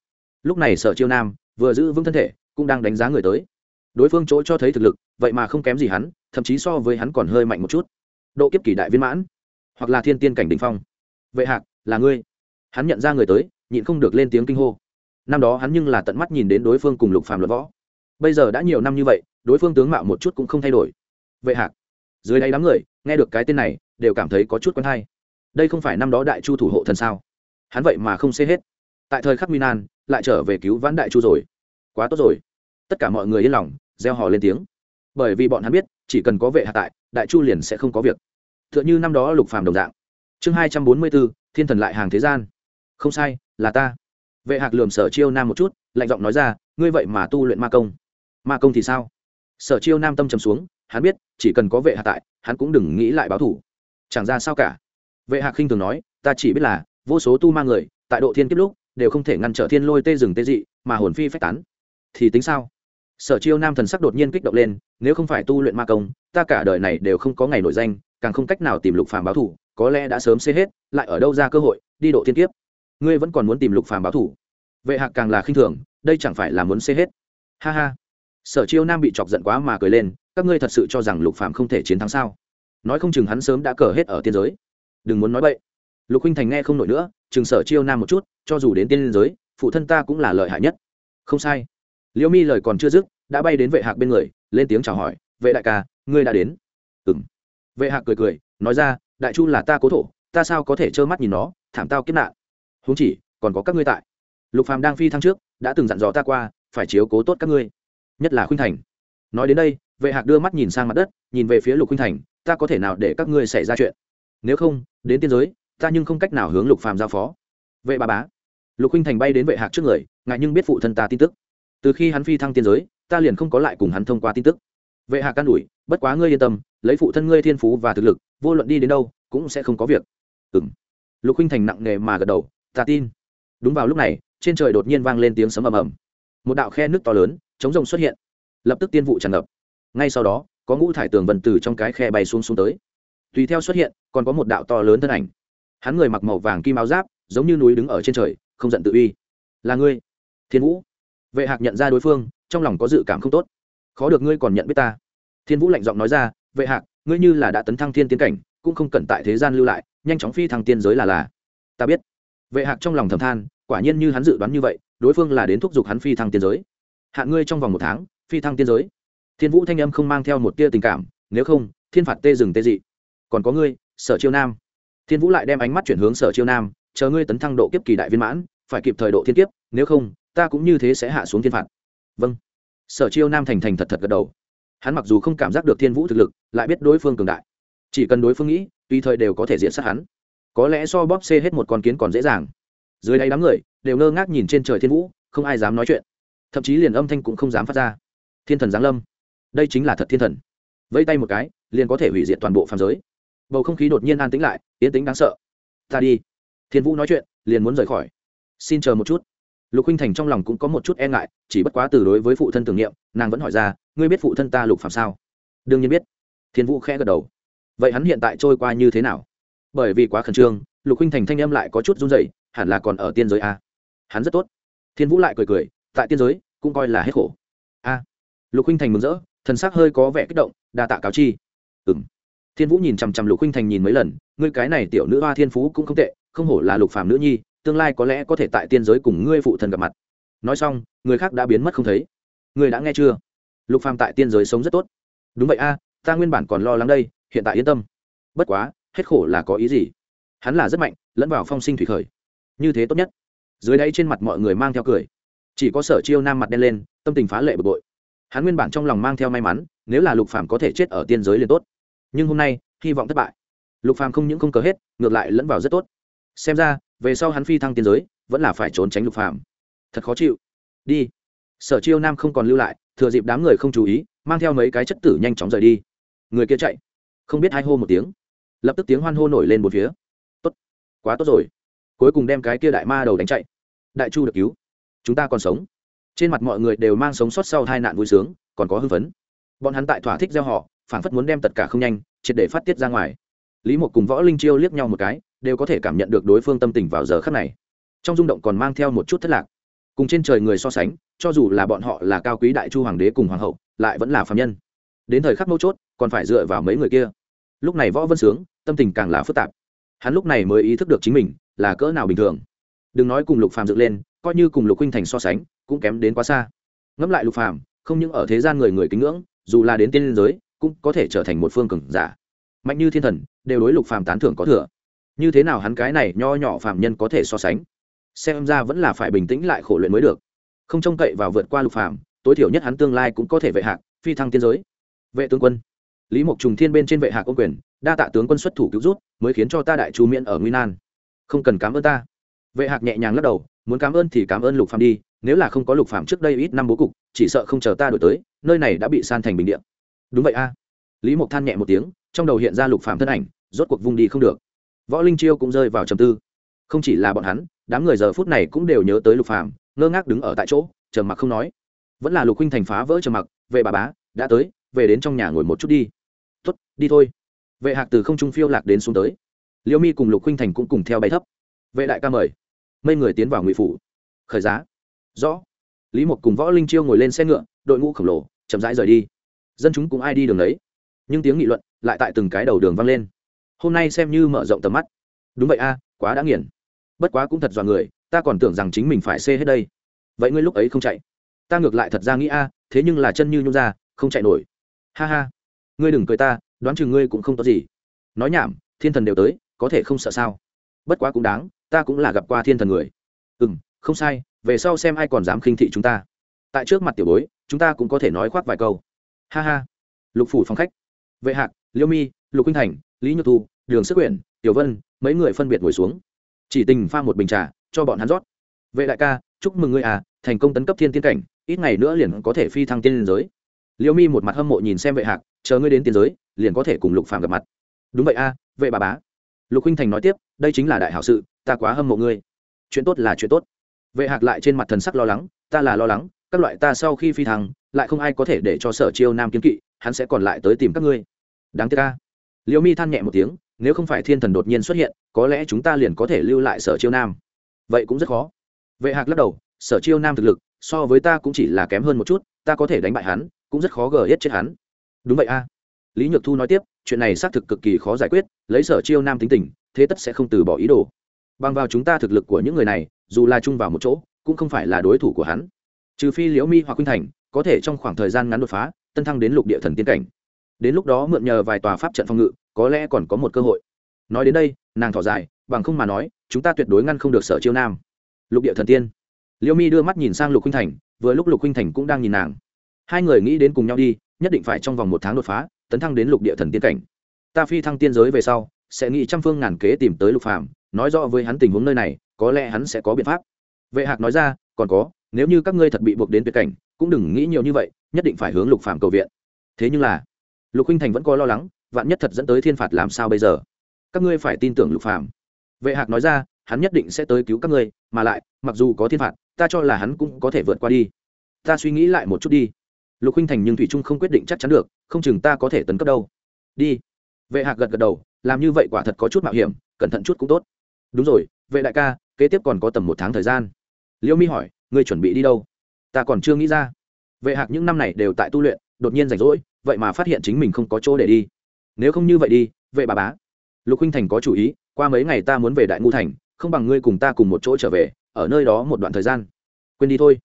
Lúc này sở chiêu nam vừa giữ vững thân thể, cũng đang đánh giá người tới. Đối phương chỗ cho thấy thực lực, vậy mà không kém gì hắn thậm chí so với hắn còn hơi mạnh một chút. Độ kiếp kỳ đại viên mãn, hoặc là thiên tiên cảnh đình phong. Vệ hạc, là ngươi. Hắn nhận ra người tới, nhịn không được lên tiếng kinh hô. Năm đó hắn nhưng là tận mắt nhìn đến đối phương cùng lục phàm luật võ. Bây giờ đã nhiều năm như vậy, đối phương tướng mạo một chút cũng không thay đổi. Vệ hạc, dưới đây đám người, nghe được cái tên này, đều cảm thấy có chút quen hay. Đây không phải năm đó đại chu thủ hộ thần sao? Hắn vậy mà không xê hết. Tại thời khắc minan lại trở về cứu vãn đại chu rồi. Quá tốt rồi. Tất cả mọi người yên lòng gieo hò lên tiếng bởi vì bọn hắn biết, chỉ cần có vệ hạ tại, đại chu liền sẽ không có việc. T h ư ợ n h ư năm đó lục phàm đồng dạng. Chương hai trăm bốn mươi b ố thiên thần lại hàng thế gian. Không sai, là ta. Vệ hạc lườm sở chiêu nam một chút, lạnh giọng nói ra, ngươi vậy mà tu luyện ma công. Ma công thì sao? Sở chiêu nam tâm trầm xuống, hắn biết, chỉ cần có vệ hạ tại, hắn cũng đừng nghĩ lại báo thủ. Chẳng ra sao cả. Vệ hạc khinh thường nói, ta chỉ biết là, vô số tu ma người, tại độ thiên kiếp lúc, đều không thể ngăn trở thiên lôi tê rừng tê dị, mà hồn phi phách tán. Thì tính sao? Sở chiêu nam thần sắc đột nhiên kích động lên, nếu không phải tu luyện ma công, ta cả đời này đều không có ngày nổi danh, càng không cách nào tìm lục phàm báo thủ, có lẽ đã sớm xê hết, lại ở đâu ra cơ hội, đi độ thiên kiếp. Ngươi vẫn còn muốn tìm lục phàm báo thủ? Vệ hạc càng là khinh thường, đây chẳng phải là muốn xê hết. Ha ha. Sở chiêu nam bị chọc giận quá mà cười lên, các ngươi thật sự cho rằng lục phàm không thể chiến thắng sao? Nói không chừng hắn sớm đã cờ hết ở tiên giới. Đừng muốn nói vậy lục huynh thành nghe không nổi nữa, chừng sở chiêu nam một chút, cho dù đến tiên giới, phụ thân ta cũng là lợi hại nhất. Không sai liễu mi lời còn chưa dứt, đã bay đến vệ hạc bên người, lên tiếng chào hỏi, vệ đại ca, ngươi đã đến. Ừng vệ hạc cười cười, nói ra, đại chu là ta cố thổ, ta sao có thể trơ mắt nhìn nó, thảm tao kiếp nạn. Huống chỉ, còn có các ngươi tại. Lục phàm đang phi thăng trước, đã từng dặn dò ta qua, phải chiếu cố tốt các ngươi, nhất là khuynh thành. Nói đến đây, vệ hạc đưa mắt nhìn sang mặt đất, nhìn về phía lục khuynh thành, ta có thể nào để các ngươi xảy ra chuyện? Nếu không, đến tiên giới, ta nhưng không cách nào hướng lục phàm giao phó. Vệ bà bá. Lục khuynh thành bay đến vệ hạc trước người, ngại nhưng biết phụ thân ta tin tức từ khi hắn phi thăng tiên giới, ta liền không có lại cùng hắn thông qua tin tức. Vệ hạ can đủi bất quá ngươi yên tâm, lấy phụ thân ngươi thiên phú và thực lực, vô luận đi đến đâu, cũng sẽ không có việc. Ừng lục huynh thành nặng nề mà gật đầu, ta tin. Đúng vào lúc này, trên trời đột nhiên vang lên tiếng sấm ầm ầm. Một đạo khe nước to lớn, chống rồng xuất hiện. Lập tức tiên vụ tràn ngập. Ngay sau đó, có ngũ thải tường vần từ trong cái khe bay xuống xuống tới. Tùy theo xuất hiện, còn có một đạo to lớn thân ảnh. Hắn người mặc màu vàng kim áo giáp, giống như núi đứng ở trên trời, không giận tự uy. Là ngươi. Thiên vũ vệ hạc nhận ra đối phương, trong lòng có dự cảm không tốt. Khó được ngươi còn nhận biết ta. Thiên vũ lạnh giọng nói ra, vệ hạc, ngươi như là đã tấn thăng thiên tiến cảnh, cũng không cần tại thế gian lưu lại, nhanh chóng phi thăng tiên giới là là. Ta biết. Vệ hạc trong lòng thầm than, quả nhiên như hắn dự đoán như vậy, đối phương là đến thúc giục hắn phi thăng tiên giới. Hạn ngươi trong vòng một tháng, phi thăng tiên giới. Thiên vũ thanh âm không mang theo một tia tình cảm, nếu không, thiên phạt tê rừng tê dị. Còn có ngươi, sở chiêu nam. Thiên vũ lại đem ánh mắt chuyển hướng sở chiêu nam, chờ ngươi tấn thăng độ kiếp kỳ đại viên mãn, phải kịp thời độ thiên kiếp, nếu không ta cũng như thế sẽ hạ xuống thiên phạt. Vâng. Sở chiêu nam thành thành thật thật gật đầu. Hắn mặc dù không cảm giác được thiên vũ thực lực, lại biết đối phương cường đại. Chỉ cần đối phương nghĩ, tùy thời đều có thể diện sát hắn. Có lẽ so bóp xê hết một con kiến còn dễ dàng. Dưới đáy đám người, đều ngơ ngác nhìn trên trời thiên vũ, không ai dám nói chuyện. Thậm chí liền âm thanh cũng không dám phát ra. Thiên thần giáng lâm. Đây chính là thật thiên thần. Vẫy tay một cái, liền có thể hủy diệt toàn bộ phàm giới. Bầu không khí đột nhiên an tĩnh lại, yên tĩnh đáng sợ. Ta đi. Thiên vũ nói chuyện, liền muốn rời khỏi. Xin chờ một chút lục huynh thành trong lòng cũng có một chút e ngại, chỉ bất quá từ đối với phụ thân tưởng niệm, nàng vẫn hỏi ra, ngươi biết phụ thân ta lục phạm sao? Đương nhiên biết. Thiên vũ khẽ gật đầu. Vậy hắn hiện tại trôi qua như thế nào? Bởi vì quá khẩn trương, lục huynh thành thanh âm lại có chút run dậy hẳn là còn ở tiên giới a. Hắn rất tốt. Thiên vũ lại cười cười, tại tiên giới, cũng coi là hết khổ. A. Lục huynh thành mừng rỡ, thần sắc hơi có vẻ kích động, đa tạ cáo chi. Ừng thiên vũ nhìn chằm chằm lục huynh thành nhìn mấy lần, ngươi cái này tiểu nữ hoa thiên phú cũng không tệ, không hổ là lục phàm nữ nhi tương lai có lẽ có thể tại tiên giới cùng ngươi phụ thần gặp mặt. Nói xong, người khác đã biến mất không thấy. Ngươi đã nghe chưa? Lục phàm tại tiên giới sống rất tốt. Đúng vậy a, ta nguyên bản còn lo lắng đây, hiện tại yên tâm. Bất quá, hết khổ là có ý gì? Hắn là rất mạnh, lẫn vào phong sinh thủy khởi. Như thế tốt nhất. Dưới đây trên mặt mọi người mang theo cười. Chỉ có sở chiêu nam mặt đen lên, tâm tình phá lệ bực bội. Hắn nguyên bản trong lòng mang theo may mắn, nếu là lục phàm có thể chết ở tiên giới liền tốt. Nhưng hôm nay, hy vọng thất bại. Lục phàm không những không cờ hết, ngược lại lẫn vào rất tốt. Xem ra về sau hắn phi thăng tiên giới, vẫn là phải trốn tránh lục phàm. Thật khó chịu. Đi. Sở chiêu nam không còn lưu lại, thừa dịp đám người không chú ý, mang theo mấy cái chất tử nhanh chóng rời đi. Người kia chạy. Không biết hai hô một tiếng. Lập tức tiếng hoan hô nổi lên một phía. Tốt. Quá tốt rồi. Cuối cùng đem cái kia đại ma đầu đánh chạy. Đại chu được cứu. Chúng ta còn sống. Trên mặt mọi người đều mang sống sót sau hai nạn vui sướng, còn có hưng phấn. Bọn hắn tại thỏa thích gieo họ phản phất muốn đem tất cả không nhanh, triệt để phát tiết ra ngoài. Lý một cùng võ linh chiêu liếc nhau một cái đều có thể cảm nhận được đối phương tâm tình vào giờ khắc này. Trong rung động còn mang theo một chút thất lạc. Cùng trên trời người so sánh, cho dù là bọn họ là cao quý đại chu hoàng đế cùng hoàng hậu, lại vẫn là phạm nhân. Đến thời khắc mấu chốt, còn phải dựa vào mấy người kia. Lúc này võ vân sướng, tâm tình càng là phức tạp. Hắn lúc này mới ý thức được chính mình là cỡ nào bình thường. Đừng nói cùng lục phàm dựng lên, coi như cùng lục huynh thành so sánh, cũng kém đến quá xa. Ngẫm lại lục phàm, không những ở thế gian người người kính ngưỡng, dù là đến tiên liên giới, cũng có thể trở thành một phương cường giả. Mạnh như thiên thần, đều đối lục phàm tán thưởng có thừa như thế nào hắn cái này nho nhỏ phạm nhân có thể so sánh? Xem ra vẫn là phải bình tĩnh lại khổ luyện mới được. Không trông cậy vào vượt qua lục phạm, tối thiểu nhất hắn tương lai cũng có thể vệ hạc phi thăng tiên giới. Vệ tướng quân. Lý mộc trùng thiên bên trên vệ hạc ô quyền đa tạ tướng quân xuất thủ cứu rút mới khiến cho ta đại chú miễn ở nguy nan. Không cần cảm ơn ta. Vệ hạc nhẹ nhàng lắc đầu muốn cảm ơn thì cảm ơn lục phạm đi nếu là không có lục phạm trước đây ít năm bố cục chỉ sợ không chờ ta đổi tới nơi này đã bị san thành bình điện đúng vậy a. Lý mộc than nhẹ một tiếng trong đầu hiện ra lục phạm thân ảnh rốt cuộc vung đi không được võ linh chiêu cũng rơi vào trầm tư. Không chỉ là bọn hắn, đám người giờ phút này cũng đều nhớ tới lục phàm, ngơ ngác đứng ở tại chỗ, trầm mặc không nói. Vẫn là lục huynh thành phá vỡ trầm mặc, vệ bà bá, đã tới, về đến trong nhà ngồi một chút đi. Tuất đi thôi. Vệ hạc từ không trung phiêu lạc đến xuống tới. Liêu mi cùng lục huynh thành cũng cùng theo bay thấp. Vệ đại ca mời. Mây người tiến vào ngụy phủ. Khởi giá. Rõ. Lý mục cùng võ linh chiêu ngồi lên xe ngựa, đội ngũ khổng lồ, chậm rãi rời đi. Dân chúng cũng ai đi đường đấy nhưng tiếng nghị luận lại tại từng cái đầu đường vang lên hôm nay xem như mở rộng tầm mắt. Đúng vậy a, quá đã nghiền. Bất quá cũng thật dọa người, ta còn tưởng rằng chính mình phải xê hết đây. Vậy ngươi lúc ấy không chạy? Ta ngược lại thật ra nghĩ a, thế nhưng là chân như nhung ra, không chạy nổi. Ha ha. Ngươi đừng cười ta, đoán chừng ngươi cũng không có gì. Nói nhảm, thiên thần đều tới, có thể không sợ sao? Bất quá cũng đáng, ta cũng là gặp qua thiên thần người. Ừ m không sai, về sau xem ai còn dám khinh thị chúng ta. Tại trước mặt tiểu bối, chúng ta cũng có thể nói khoác vài câu. Ha ha. Lục phủ phong khách. Vệ hạc, liêu mi, lục huynh thành lý nhược thu đường sức quyển tiểu vân mấy người phân biệt ngồi xuống. Chỉ tình pha một bình trà cho bọn hắn rót. Vệ đại ca chúc mừng ngươi à thành công tấn cấp thiên tiên cảnh ít ngày nữa liền có thể phi thăng tiên liên giới. Liêu mi một mặt hâm mộ nhìn xem vệ hạc chờ ngươi đến tiên giới liền có thể cùng lục phàm gặp mặt. Đúng vậy a à, vệ bà bá. Lục huynh thành nói tiếp đây chính là đại hảo sự ta quá hâm mộ ngươi. Chuyện tốt là chuyện tốt. Vệ hạc lại trên mặt thần sắc lo lắng ta là lo lắng các loại ta sau khi phi thăng lại không ai có thể để cho sở chiêu nam kiến kỵ hắn sẽ còn lại tới tìm các ngươi. Đáng tiếc ca liễu mi than nhẹ một tiếng, nếu không phải thiên thần đột nhiên xuất hiện, có lẽ chúng ta liền có thể lưu lại sở chiêu nam. Vậy cũng rất khó. Vệ hạc lắc đầu, sở chiêu nam thực lực, so với ta cũng chỉ là kém hơn một chút, ta có thể đánh bại hắn, cũng rất khó gờ hết chết hắn. Đúng vậy a. Lý nhược thu nói tiếp, chuyện này xác thực cực kỳ khó giải quyết, lấy sở chiêu nam tính tình, thế tất sẽ không từ bỏ ý đồ. Bằng vào chúng ta thực lực của những người này, dù là chung vào một chỗ, cũng không phải là đối thủ của hắn. Trừ phi liễu mi hoặc khuynh thành, có thể trong khoảng thời gian ngắn đột phá, tân thăng đến lục địa thần tiên cảnh đến lúc đó mượn nhờ vài tòa pháp trận phòng ngự, có lẽ còn có một cơ hội. Nói đến đây, nàng thỏ dài, bằng không mà nói, chúng ta tuyệt đối ngăn không được sở chiêu nam. Lục địa thần tiên. Liêu mi đưa mắt nhìn sang lục huynh thành, vừa lúc lục huynh thành cũng đang nhìn nàng. Hai người nghĩ đến cùng nhau đi, nhất định phải trong vòng một tháng đột phá, tấn thăng đến lục địa thần tiên cảnh. Ta phi thăng tiên giới về sau, sẽ nghĩ trăm phương ngàn kế tìm tới lục phàm, nói rõ với hắn tình huống nơi này, có lẽ hắn sẽ có biện pháp. Vệ hạc nói ra, còn có, nếu như các ngươi thật bị buộc đến tuyệt cảnh, cũng đừng nghĩ nhiều như vậy, nhất định phải hướng lục phàm cầu viện. Thế nhưng là lục huynh thành vẫn có lo lắng, vạn nhất thật dẫn tới thiên phạt làm sao bây giờ? Các ngươi phải tin tưởng lục phàm. Vệ hạc nói ra, hắn nhất định sẽ tới cứu các ngươi, mà lại, mặc dù có thiên phạt, ta cho là hắn cũng có thể vượt qua đi. Ta suy nghĩ lại một chút đi. Lục huynh thành nhưng thủy trung không quyết định chắc chắn được, không chừng ta có thể tấn cấp đâu. Đi. Vệ hạc gật gật đầu, làm như vậy quả thật có chút mạo hiểm, cẩn thận chút cũng tốt. Đúng rồi, vệ đại ca, kế tiếp còn có tầm một tháng thời gian. Liêu mi hỏi, ngươi chuẩn bị đi đâu? Ta còn chưa nghĩ ra. Vệ hạc những năm này đều tại tu luyện, đột nhiên rảnh rỗi vậy mà phát hiện chính mình không có chỗ để đi. Nếu không như vậy đi, vệ bà bá. Lục huynh thành có chủ ý, qua mấy ngày ta muốn về đại ngu thành, không bằng ngươi cùng ta cùng một chỗ trở về, ở nơi đó một đoạn thời gian. Quên đi thôi.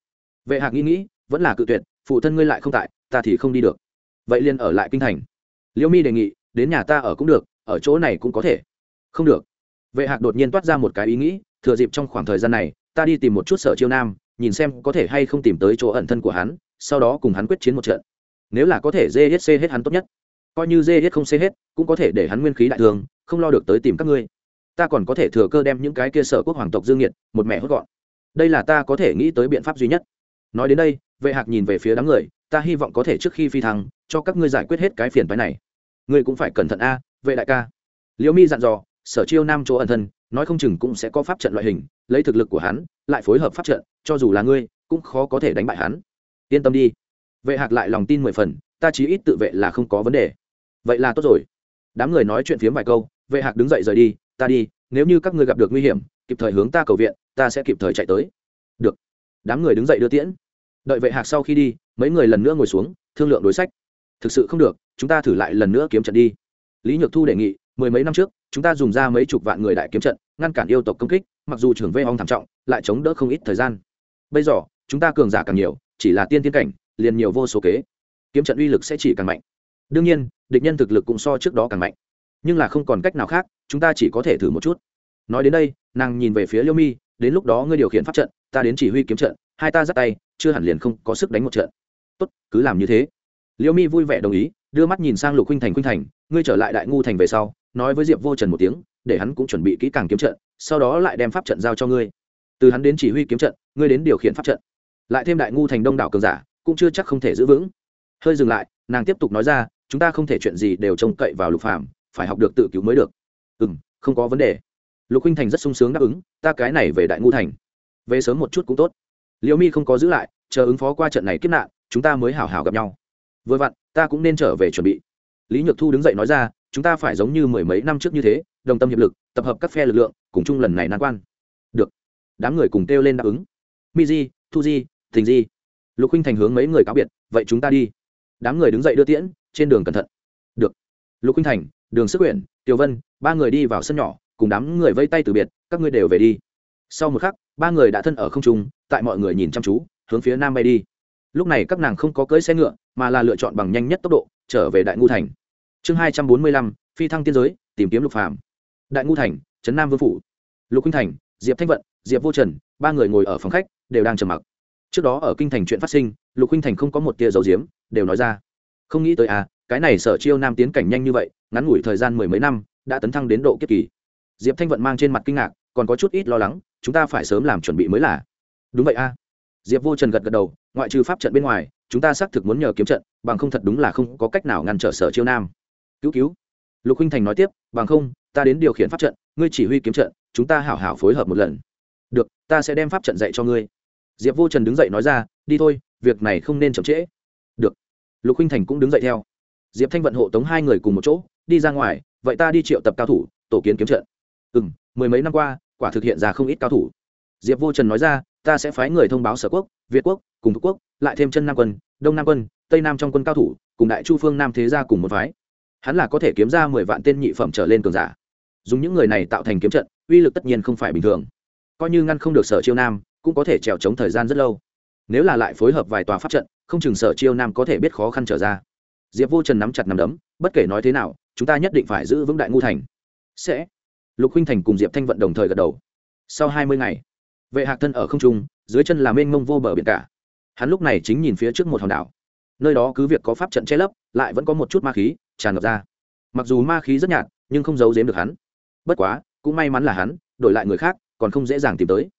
Vệ hạc nghĩ nghĩ, vẫn là cự tuyệt, phụ thân ngươi lại không tại, ta thì không đi được. Vậy liền ở lại kinh thành. Liễu mi đề nghị, đến nhà ta ở cũng được, ở chỗ này cũng có thể. Không được. Vệ hạc đột nhiên toát ra một cái ý nghĩ, thừa dịp trong khoảng thời gian này, ta đi tìm một chút sở chiêu nam, nhìn xem có thể hay không tìm tới chỗ ẩn thân của hắn, sau đó cùng hắn quyết chiến một trận nếu là có thể dê hết xê hết hắn tốt nhất. Coi như dê hết không xê hết, cũng có thể để hắn nguyên khí đại thường, không lo được tới tìm các ngươi. Ta còn có thể thừa cơ đem những cái kia sở quốc hoàng tộc dương nhiệt một mẹ hốt gọn. Đây là ta có thể nghĩ tới biện pháp duy nhất. Nói đến đây, vệ hạc nhìn về phía đám người, ta hy vọng có thể trước khi phi thăng, cho các ngươi giải quyết hết cái phiền phái này. Ngươi cũng phải cẩn thận a, vệ đại ca. Liễu mi dặn dò, sở chiêu nam chỗ ẩn thân, nói không chừng cũng sẽ có pháp trận loại hình, lấy thực lực của hắn, lại phối hợp pháp trận, cho dù là ngươi, cũng khó có thể đánh bại hắn. Yên tâm đi vệ hạc lại lòng tin mười phần, ta chí ít tự vệ là không có vấn đề. Vậy là tốt rồi. Đám người nói chuyện phiếm vài câu, vệ hạc đứng dậy rời đi, ta đi, nếu như các ngươi gặp được nguy hiểm, kịp thời hướng ta cầu viện, ta sẽ kịp thời chạy tới. Được. Đám người đứng dậy đưa tiễn. Đợi vệ hạc sau khi đi, mấy người lần nữa ngồi xuống, thương lượng đối sách. Thực sự không được, chúng ta thử lại lần nữa kiếm trận đi. Lý nhược thu đề nghị, mười mấy năm trước, chúng ta dùng ra mấy chục vạn người đại kiếm trận, ngăn cản yêu tộc công kích, mặc dù trưởng vây hong thảm trọng, lại chống đỡ không ít thời gian. Bây giờ, chúng ta cường giả càng nhiều, chỉ là tiên tiên cảnh liền nhiều vô số kế. Kiếm trận uy lực sẽ chỉ càng mạnh. Đương nhiên, địch nhân thực lực cũng so trước đó càng mạnh. Nhưng là không còn cách nào khác, chúng ta chỉ có thể thử một chút. Nói đến đây, nàng nhìn về phía liêu mi, đến lúc đó ngươi điều khiển pháp trận, ta đến chỉ huy kiếm trận, hai ta dắt tay, chưa hẳn liền không có sức đánh một trận. Tốt, cứ làm như thế. Liêu mi vui vẻ đồng ý, đưa mắt nhìn sang lục huynh thành huynh thành, ngươi trở lại đại ngu thành về sau, nói với diệp vô trần một tiếng, để hắn cũng chuẩn bị kỹ càng kiếm trận, sau đó lại đem pháp trận giao cho ngươi. Từ hắn đến chỉ huy kiếm trận, ngươi đến điều khiển pháp trận. Lại thêm đại ngu thành đông đảo cường giả cũng chưa chắc không thể giữ vững. Hơi dừng lại, nàng tiếp tục nói ra, chúng ta không thể chuyện gì đều trông cậy vào lục phạm phải học được tự cứu mới được. Ừ m không có vấn đề. Lục huynh thành rất sung sướng đáp ứng, ta cái này về đại ngu thành. Về sớm một chút cũng tốt. Liễu mi không có giữ lại, chờ ứng phó qua trận này kiếp nạn, chúng ta mới hảo hảo gặp nhau. Vừa vặn, ta cũng nên trở về chuẩn bị. Lý nhược thu đứng dậy nói ra, chúng ta phải giống như mười mấy năm trước như thế, đồng tâm hiệp lực, tập hợp các phe lực lượng, cùng chung lần này nan quan. Được. Đám người cùng kêu lên đáp ứng. Mi di, thu di, thình di lục huynh thành hướng mấy người cáo biệt, vậy chúng ta đi. Đám người đứng dậy đưa tiễn, trên đường cẩn thận. Được. Lục huynh thành, đường sức quyển tiểu vân, ba người đi vào sân nhỏ, cùng đám người vây tay từ biệt, các ngươi đều về đi. Sau một khắc, ba người đã thân ở không trung, tại mọi người nhìn chăm chú, hướng phía nam bay đi. Lúc này các nàng không có cưỡi xe ngựa, mà là lựa chọn bằng nhanh nhất tốc độ, trở về đại ngu thành. Chương hai trăm bốn mươi lăm, phi thăng tiên giới, tìm kiếm lục phàm. Đại ngu thành, trấn nam vương phủ. Lục huynh thành, diệp thanh vận, diệp vô trần, ba người ngồi ở phòng khách, đều đang trầm mặc trước đó ở kinh thành chuyện phát sinh, lục huynh thành không có một tia dấu diếm đều nói ra. Không nghĩ tới à cái này sở chiêu nam tiến cảnh nhanh như vậy, ngắn ngủi thời gian mười mấy năm, đã tấn thăng đến độ kiếp kỳ. Diệp thanh vận mang trên mặt kinh ngạc, còn có chút ít lo lắng, chúng ta phải sớm làm chuẩn bị mới là. Đúng vậy a. À. diệp vô trần gật gật đầu, ngoại trừ pháp trận bên ngoài, chúng ta xác thực muốn nhờ kiếm trận, bằng không thật đúng là không có cách nào ngăn trở sở chiêu nam. Cứu cứu. Lục huynh thành nói tiếp, bằng không, ta đến điều khiển pháp trận, ngươi chỉ huy kiếm trận, chúng ta hảo hảo phối hợp một lần. Được, ta sẽ đem pháp trận dạy cho ngươi diệp vô trần đứng dậy nói ra, đi thôi, việc này không nên chậm trễ. Được. Lục huynh thành cũng đứng dậy theo. Diệp thanh vận hộ tống hai người cùng một chỗ, đi ra ngoài, vậy ta đi triệu tập cao thủ, tổ kiến kiếm trận. Ừ m mười mấy năm qua, quả thực hiện ra không ít cao thủ. Diệp vô trần nói ra, ta sẽ phái người thông báo sở quốc, việt quốc, cùng thuộc quốc, lại thêm chân nam quân, đông nam quân, tây nam trong quân cao thủ, cùng đại chu phương nam thế gia cùng một phái. Hắn là có thể kiếm ra mười vạn tên nhị phẩm trở lên cường giả. Dùng những người này tạo thành kiếm trận, uy lực tất nhiên không phải bình thường. Coi như ngăn không được sở chiêu nam cũng có thể trèo chống thời gian rất lâu. Nếu là lại phối hợp vài tòa pháp trận, không chừng sở chiêu nam có thể biết khó khăn trở ra. Diệp vô trần nắm chặt nắm đấm, bất kể nói thế nào, chúng ta nhất định phải giữ vững đại ngu thành. Sẽ. Lục huynh thành cùng diệp thanh vận đồng thời gật đầu. Sau hai mươi ngày, vệ hạc thân ở không trung, dưới chân là mênh mông vô bờ biển cả. Hắn lúc này chính nhìn phía trước một hòn đảo. Nơi đó cứ việc có pháp trận che lấp, lại vẫn có một chút ma khí tràn ngập ra. Mặc dù ma khí rất nhạt, nhưng không giấu giếm được hắn. Bất quá, cũng may mắn là hắn, đổi lại người khác, còn không dễ dàng tìm tới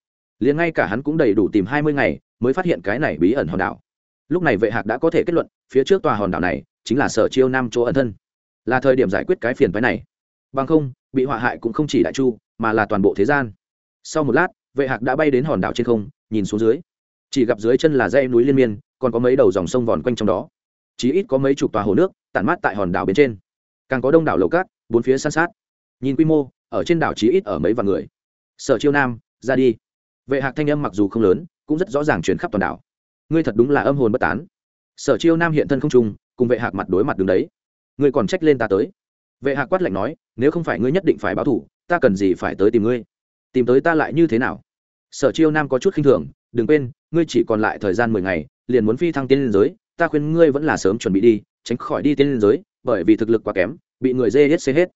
liền ngay cả hắn cũng đầy đủ tìm hai mươi ngày mới phát hiện cái này bí ẩn hòn đảo. Lúc này vệ hạc đã có thể kết luận, phía trước tòa hòn đảo này chính là sở chiêu nam chỗ ẩn thân. Là thời điểm giải quyết cái phiền phái này. Bằng không, bị họa hại cũng không chỉ đại chu, mà là toàn bộ thế gian. Sau một lát, vệ hạc đã bay đến hòn đảo trên không, nhìn xuống dưới. Chỉ gặp dưới chân là dãy núi liên miên, còn có mấy đầu dòng sông vòn quanh trong đó. Chỉ ít có mấy chục tòa hồ nước tản mát tại hòn đảo bên trên. Càng có đông đảo lầu cát, bốn phía san sát. Nhìn quy mô, ở trên đảo chí ít ở mấy vạn người. Sở chiêu nam, ra đi vệ hạc thanh âm mặc dù không lớn, cũng rất rõ ràng truyền khắp toàn đảo. Ngươi thật đúng là âm hồn bất tán. Sở chiêu nam hiện thân không trung, cùng vệ hạc mặt đối mặt đứng đấy. Ngươi còn trách lên ta tới. Vệ hạc quát lạnh nói, nếu không phải ngươi nhất định phải báo thủ, ta cần gì phải tới tìm ngươi? Tìm tới ta lại như thế nào? Sở chiêu nam có chút khinh thường, đừng quên, ngươi chỉ còn lại thời gian mười ngày, liền muốn phi thăng tiên liên giới, ta khuyên ngươi vẫn là sớm chuẩn bị đi, tránh khỏi đi tiên liên giới, bởi vì thực lực quá kém, bị người dê hết xê hết.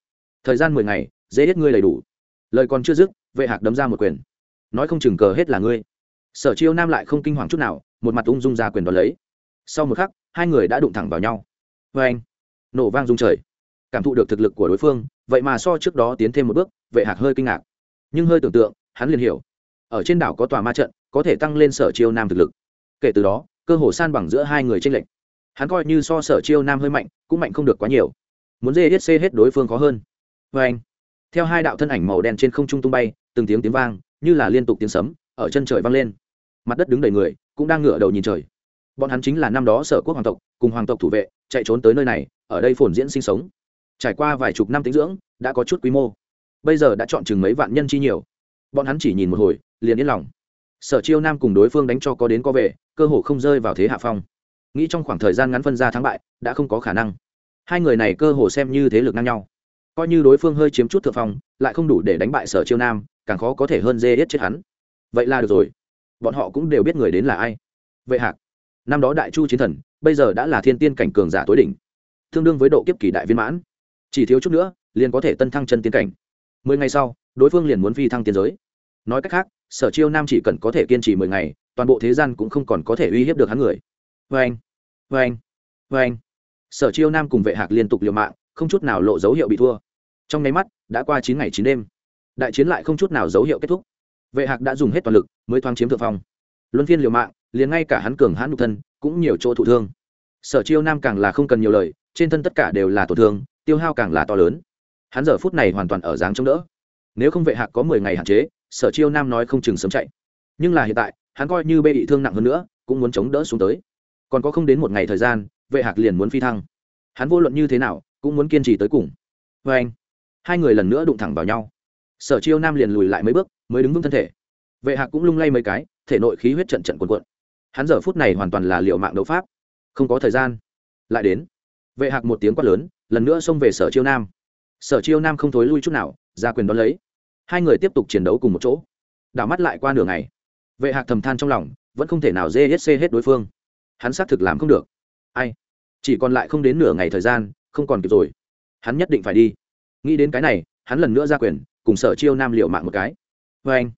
Thời gian mười ngày, dê hết ngươi đầy đủ. Lời còn chưa dứt, vệ hạc đấm ra một quyền nói không chừng cờ hết là ngươi. Sở chiêu nam lại không kinh hoàng chút nào, một mặt ung dung ra quyền đ lấy. Sau một khắc, hai người đã đụng thẳng vào nhau. Vê anh, nổ vang rung trời. Cảm thụ được thực lực của đối phương, vậy mà so trước đó tiến thêm một bước, vệ hạc hơi kinh ngạc. Nhưng hơi tưởng tượng, hắn liền hiểu. Ở trên đảo có tòa ma trận, có thể tăng lên sở chiêu nam thực lực. Kể từ đó, cơ hồ san bằng giữa hai người tranh lệch. Hắn coi như so sở chiêu nam hơi mạnh, cũng mạnh không được quá nhiều. Muốn dê hết xê hết đối phương khó hơn. Vê anh, theo hai đạo thân ảnh màu đen trên không trung tung bay, từng tiếng tiếng vang như là liên tục tiếng sấm, ở chân trời vang lên. Mặt đất đứng đầy người, cũng đang ngửa đầu nhìn trời. Bọn hắn chính là năm đó sở quốc hoàng tộc, cùng hoàng tộc thủ vệ, chạy trốn tới nơi này, ở đây phồn diễn sinh sống. Trải qua vài chục năm tính dưỡng, đã có chút quy mô. Bây giờ đã chọn chừng mấy vạn nhân chi nhiều. Bọn hắn chỉ nhìn một hồi, liền yên lòng. Sở chiêu nam cùng đối phương đánh cho có đến có về, cơ hồ không rơi vào thế hạ phong. Nghĩ trong khoảng thời gian ngắn phân ra thắng bại, đã không có khả năng. Hai người này cơ hồ xem như thế lực ngang nhau. Coi như đối phương hơi chiếm chút thượng phong, lại không đủ để đánh bại sở chiêu nam càng khó có thể hơn dê yết chết hắn. Vậy là được rồi. Bọn họ cũng đều biết người đến là ai. Vệ hạc, năm đó đại chu chiến thần, bây giờ đã là thiên tiên cảnh cường giả tối đỉnh, tương đương với độ kiếp kỳ đại viên mãn. Chỉ thiếu chút nữa, liền có thể tân thăng chân tiên cảnh. Mười ngày sau, đối phương liền muốn phi thăng tiên giới. Nói cách khác, sở chiêu nam chỉ cần có thể kiên trì mười ngày, toàn bộ thế gian cũng không còn có thể uy hiếp được hắn người. Vê anh vê anh vê anh. Sở chiêu nam cùng vệ hạc liên tục liều mạng, không chút nào lộ dấu hiệu bị thua. Trong nháy mắt, đã qua chín ngày chín đêm đại chiến lại không chút nào dấu hiệu kết thúc. Vệ hạc đã dùng hết toàn lực mới thoáng chiếm thượng phong. Luân phiên liều mạng, liền ngay cả hắn cường hãn nhục thân cũng nhiều chỗ thụ thương. Sở chiêu nam càng là không cần nhiều lời, trên thân tất cả đều là tổn thương, tiêu hao càng là to lớn. Hắn giờ phút này hoàn toàn ở dáng chống đỡ. Nếu không vệ hạc có mười ngày hạn chế, sở chiêu nam nói không chừng sớm chạy. Nhưng là hiện tại, hắn coi như bê bị thương nặng hơn nữa, cũng muốn chống đỡ xuống tới. Còn có không đến một ngày thời gian, vệ hạc liền muốn phi thăng. Hắn vô luận như thế nào, cũng muốn kiên trì tới cùng. Vê anh, hai người lần nữa đụng thẳng vào nhau sở chiêu nam liền lùi lại mấy bước, mới đứng vững thân thể. Vệ hạc cũng lung lay mấy cái, thể nội khí huyết trận trận quần quận hắn giờ phút này hoàn toàn là liệu mạng đấu pháp. Không có thời gian. Lại đến. Vệ hạc một tiếng quát lớn, lần nữa xông về sở chiêu nam. Sở chiêu nam không thối lui chút nào, ra quyền đón lấy. Hai người tiếp tục chiến đấu cùng một chỗ. Đảo mắt lại qua nửa ngày. Vệ hạc thầm than trong lòng, vẫn không thể nào dê hết xê hết đối phương. Hắn xác thực làm không được. Ai? Chỉ còn lại không đến nửa ngày thời gian, không còn kịp rồi. Hắn nhất định phải đi. Nghĩ đến cái này, hắn lần nữa ra quyền cùng sở chiêu nam liệu mạng một cái. Vê anh,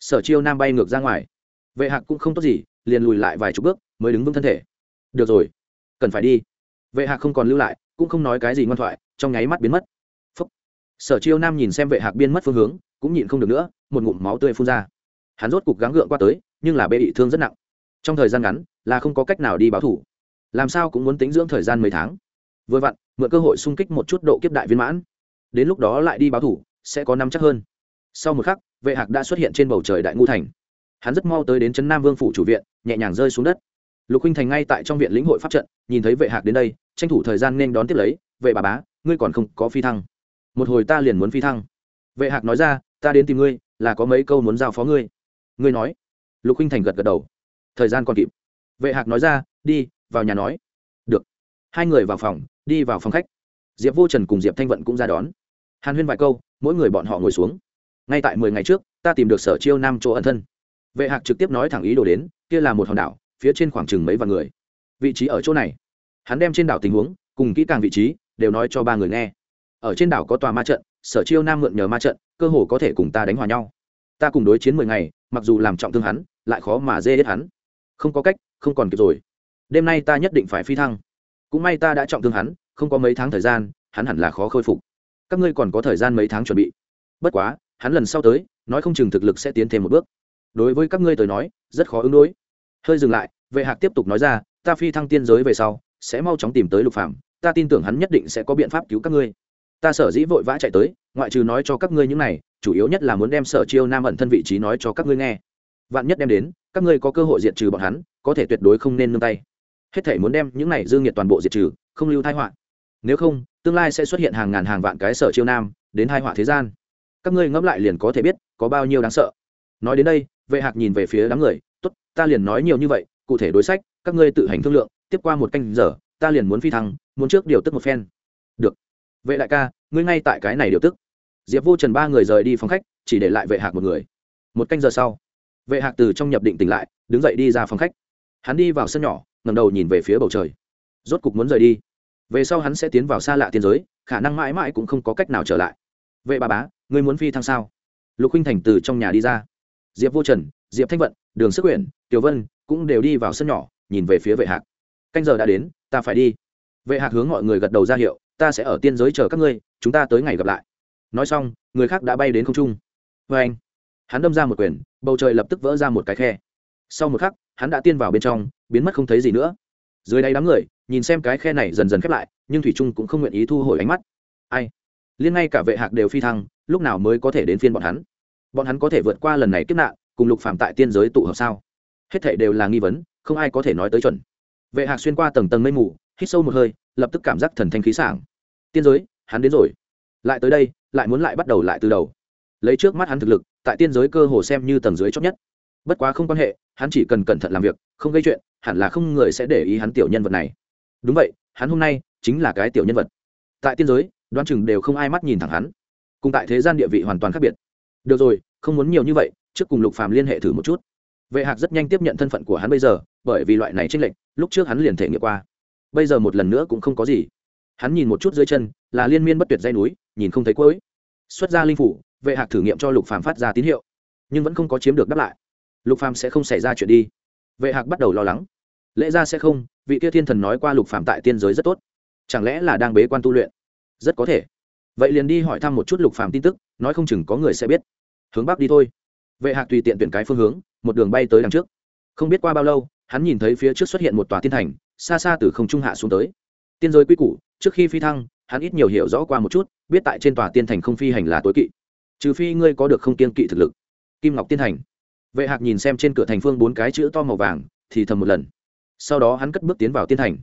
sở chiêu nam bay ngược ra ngoài. Vệ hạc cũng không tốt gì, liền lùi lại vài chục bước, mới đứng vững thân thể. Được rồi, cần phải đi. Vệ hạc không còn lưu lại, cũng không nói cái gì ngoan thoại, trong nháy mắt biến mất. Phúc. sở chiêu nam nhìn xem vệ hạc biên mất phương hướng, cũng nhịn không được nữa, một ngụm máu tươi phun ra. Hắn rốt cục gắng gượng qua tới, nhưng là bê bị thương rất nặng. Trong thời gian ngắn, là không có cách nào đi báo thủ. Làm sao cũng muốn tính dưỡng thời gian mấy tháng. Vừa vặn, mượn cơ hội xung kích một chút độ kiếp đại viên mãn. Đến lúc đó lại đi báo thủ sẽ có năm chắc hơn. Sau một khắc, vệ hạc đã xuất hiện trên bầu trời đại ngu thành. Hắn rất mau tới đến trấn nam vương phủ chủ viện, nhẹ nhàng rơi xuống đất. Lục huynh thành ngay tại trong viện lĩnh hội pháp trận, nhìn thấy vệ hạc đến đây, tranh thủ thời gian nên đón tiếp lấy, vệ bà bá, ngươi còn không có phi thăng. Một hồi ta liền muốn phi thăng. Vệ hạc nói ra, ta đến tìm ngươi, là có mấy câu muốn giao phó ngươi. Ngươi nói. Lục huynh thành gật gật đầu. Thời gian còn kịp. Vệ hạc nói ra, đi, vào nhà nói. Được. Hai người vào phòng, đi vào phòng khách. Diệp vô trần cùng diệp thanh vận cũng ra đón hàn huyên vài câu, mỗi người bọn họ ngồi xuống. Ngay tại mười ngày trước, ta tìm được sở chiêu nam chỗ ẩn thân. Vệ hạc trực tiếp nói thẳng ý đồ đến, kia là một hòn đảo, phía trên khoảng chừng mấy vạn người. Vị trí ở chỗ này. Hắn đem trên đảo tình huống, cùng kỹ càng vị trí, đều nói cho ba người nghe. Ở trên đảo có tòa ma trận, sở chiêu nam mượn nhờ ma trận, cơ hồ có thể cùng ta đánh hòa nhau. Ta cùng đối chiến mười ngày, mặc dù làm trọng thương hắn, lại khó mà dê hết hắn. Không có cách, không còn kịp rồi. Đêm nay ta nhất định phải phi thăng. Cũng may ta đã trọng thương hắn, không có mấy tháng thời gian, hắn hẳn là khó khôi phục các ngươi còn có thời gian mấy tháng chuẩn bị. Bất quá, hắn lần sau tới, nói không chừng thực lực sẽ tiến thêm một bước. Đối với các ngươi tới nói, rất khó ứng đối. Hơi dừng lại, vệ hạc tiếp tục nói ra, ta phi thăng tiên giới về sau, sẽ mau chóng tìm tới lục phạm ta tin tưởng hắn nhất định sẽ có biện pháp cứu các ngươi. Ta sở dĩ vội vã chạy tới, ngoại trừ nói cho các ngươi những này, chủ yếu nhất là muốn đem sở chiêu nam ẩn thân vị trí nói cho các ngươi nghe. Vạn nhất đem đến, các ngươi có cơ hội diệt trừ bọn hắn, có thể tuyệt đối không nên nương tay. Hết thể muốn đem những này dương nhiệt toàn bộ diệt trừ, không lưu thai họa. Nếu không tương lai sẽ xuất hiện hàng ngàn hàng vạn cái sở chiêu nam, đến hai họa thế gian. Các ngươi ngẫm lại liền có thể biết, có bao nhiêu đáng sợ. Nói đến đây, vệ hạc nhìn về phía đám người, tốt, ta liền nói nhiều như vậy, cụ thể đối sách, các ngươi tự hành thương lượng, tiếp qua một canh giờ, ta liền muốn phi thăng, muốn trước điều tức một phen. Được. Vệ đại ca, ngươi ngay tại cái này điều tức. Diệp vô trần ba người rời đi phòng khách, chỉ để lại vệ hạc một người. Một canh giờ sau, vệ hạc từ trong nhập định tỉnh lại, đứng dậy đi ra phòng khách. Hắn đi vào sân nhỏ ngầm đầu nhìn về phía bầu trời. Rốt cục muốn rời đi về sau hắn sẽ tiến vào xa lạ tiên giới, khả năng mãi mãi cũng không có cách nào trở lại. Vệ bà bá, ngươi muốn phi thăng sao? Lục huynh thành từ trong nhà đi ra. Diệp vô trần, diệp thanh vận, đường sức quyển tiểu vân cũng đều đi vào sân nhỏ, nhìn về phía vệ hạc. Canh giờ đã đến, ta phải đi. Vệ hạc hướng mọi người gật đầu ra hiệu, ta sẽ ở tiên giới chờ các ngươi, chúng ta tới ngày gặp lại. Nói xong, người khác đã bay đến không trung. Vê anh, hắn đâm ra một quyền, bầu trời lập tức vỡ ra một cái khe. Sau một khắc, hắn đã tiên vào bên trong, biến mất không thấy gì nữa. Dưới đây đám người nhìn xem cái khe này dần dần khép lại, nhưng thủy trung cũng không nguyện ý thu hồi ánh mắt. Ai? Liên ngay cả vệ hạc đều phi thăng, lúc nào mới có thể đến phiên bọn hắn? Bọn hắn có thể vượt qua lần này kiếp nạn, cùng lục phạm tại tiên giới tụ hợp sao? Hết thể đều là nghi vấn, không ai có thể nói tới chuẩn. Vệ hạc xuyên qua tầng tầng mây mù, hít sâu một hơi, lập tức cảm giác thần thanh khí sảng. Tiên giới, hắn đến rồi. Lại tới đây, lại muốn lại bắt đầu lại từ đầu. Lấy trước mắt hắn thực lực, tại tiên giới cơ hồ xem như tầng dưới chót nhất. Bất quá không quan hệ, hắn chỉ cần cẩn thận làm việc, không gây chuyện, hẳn là không người sẽ để ý hắn tiểu nhân vật này đúng vậy, hắn hôm nay chính là cái tiểu nhân vật. Tại tiên giới đoan chừng đều không ai mắt nhìn thẳng hắn. Cùng tại thế gian địa vị hoàn toàn khác biệt. Được rồi, không muốn nhiều như vậy, trước cùng lục phàm liên hệ thử một chút. Vệ hạc rất nhanh tiếp nhận thân phận của hắn bây giờ, bởi vì loại này tranh lệch, lúc trước hắn liền thể nghiệm qua. Bây giờ một lần nữa cũng không có gì. Hắn nhìn một chút dưới chân, là liên miên bất tuyệt dây núi, nhìn không thấy cuối. Xuất ra linh phủ, vệ hạc thử nghiệm cho lục phàm phát ra tín hiệu. Nhưng vẫn không có chiếm được đáp lại. Lục phàm sẽ không xảy ra chuyện đi. Vệ hạc bắt đầu lo lắng. Lẽ ra sẽ không vị kia thiên thần nói qua lục phàm tại tiên giới rất tốt, chẳng lẽ là đang bế quan tu luyện? Rất có thể. Vậy liền đi hỏi thăm một chút lục phàm tin tức, nói không chừng có người sẽ biết. Hướng bắc đi thôi. Vệ hạc tùy tiện tuyển cái phương hướng, một đường bay tới đằng trước. Không biết qua bao lâu, hắn nhìn thấy phía trước xuất hiện một tòa tiên thành, xa xa từ không trung hạ xuống tới. Tiên giới quy củ, trước khi phi thăng, hắn ít nhiều hiểu rõ qua một chút, biết tại trên tòa tiên thành không phi hành là tối kỵ. Trừ phi ngươi có được không tiên kỵ thực lực. Kim ngọc tiên thành. Vệ hạc nhìn xem trên cửa thành phương bốn cái chữ to màu vàng, thì thầm một lần sau đó hắn cất bước tiến vào tiên thành.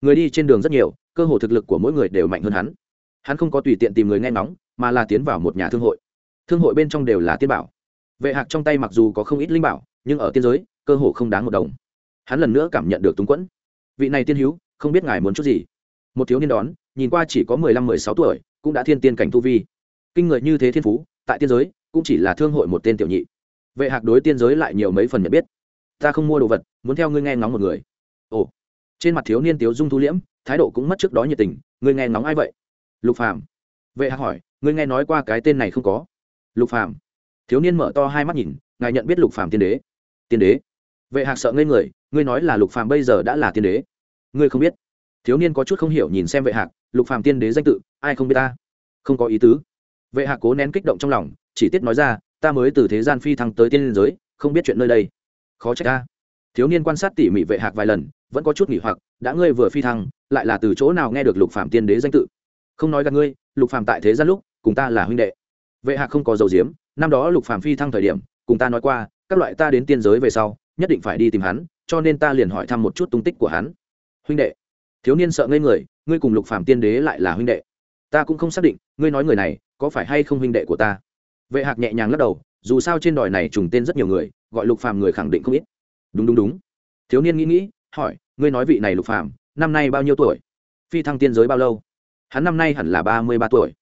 Người đi trên đường rất nhiều, cơ hồ thực lực của mỗi người đều mạnh hơn hắn. Hắn không có tùy tiện tìm người nghe ngóng, mà là tiến vào một nhà thương hội. Thương hội bên trong đều là tiên bảo. Vệ hạc trong tay mặc dù có không ít linh bảo, nhưng ở tiên giới, cơ hồ không đáng một đồng. Hắn lần nữa cảm nhận được túng quẫn. Vị này tiên hữu, không biết ngài muốn chút gì. Một thiếu niên đón, nhìn qua chỉ có mười lăm, mười sáu tuổi, cũng đã thiên tiên cảnh tu vi. Kinh người như thế thiên phú, tại tiên giới, cũng chỉ là thương hội một tên tiểu nhị. Vệ hạc đối tiên giới lại nhiều mấy phần nhận biết. Ta không mua đồ vật, muốn theo ngươi nghe ngóng một người ồ. Trên mặt thiếu niên tiếu dung thu liễm, thái độ cũng mất trước đó nhiệt tình, ngươi nghe ngóng ai vậy? Lục phàm. Vệ hạc hỏi, ngươi nghe nói qua cái tên này không có? Lục phàm. Thiếu niên mở to hai mắt nhìn, ngài nhận biết lục phàm tiên đế? Tiên đế? Vệ hạc sợ ngây người, ngươi nói là lục phàm bây giờ đã là tiên đế? Ngươi không biết. Thiếu niên có chút không hiểu nhìn xem vệ hạc lục phàm tiên đế danh tự, ai không biết ta? Không có ý tứ. Vệ hạc cố nén kích động trong lòng, chỉ tiết nói ra, ta mới từ thế gian phi thăng tới tiên giới, không biết chuyện nơi đây. Khó trách ta. Thiếu niên quan sát tỉ mỉ vệ hạc vài lần vẫn có chút nghỉ hoặc, đã ngươi vừa phi thăng, lại là từ chỗ nào nghe được lục phạm tiên đế danh tự? Không nói gặp ngươi, lục phạm tại thế gian lúc, cùng ta là huynh đệ. Vệ hạc không có dầu diếm năm đó lục phạm phi thăng thời điểm, cùng ta nói qua, các loại ta đến tiên giới về sau, nhất định phải đi tìm hắn, cho nên ta liền hỏi thăm một chút tung tích của hắn. Huynh đệ, thiếu niên sợ ngây người, ngươi cùng lục phạm tiên đế lại là huynh đệ. Ta cũng không xác định, ngươi nói người này, có phải hay không huynh đệ của ta? Vệ hạc nhẹ nhàng lắc đầu, dù sao trên đòi này trùng tên rất nhiều người, gọi lục phàm người khẳng định không ít. Đúng đúng đúng. Thiếu niên nghĩ nghĩ hỏi, ngươi nói vị này lục phàm, năm nay bao nhiêu tuổi? Phi thăng tiên giới bao lâu? Hắn năm nay hẳn là ba mươi ba tuổi.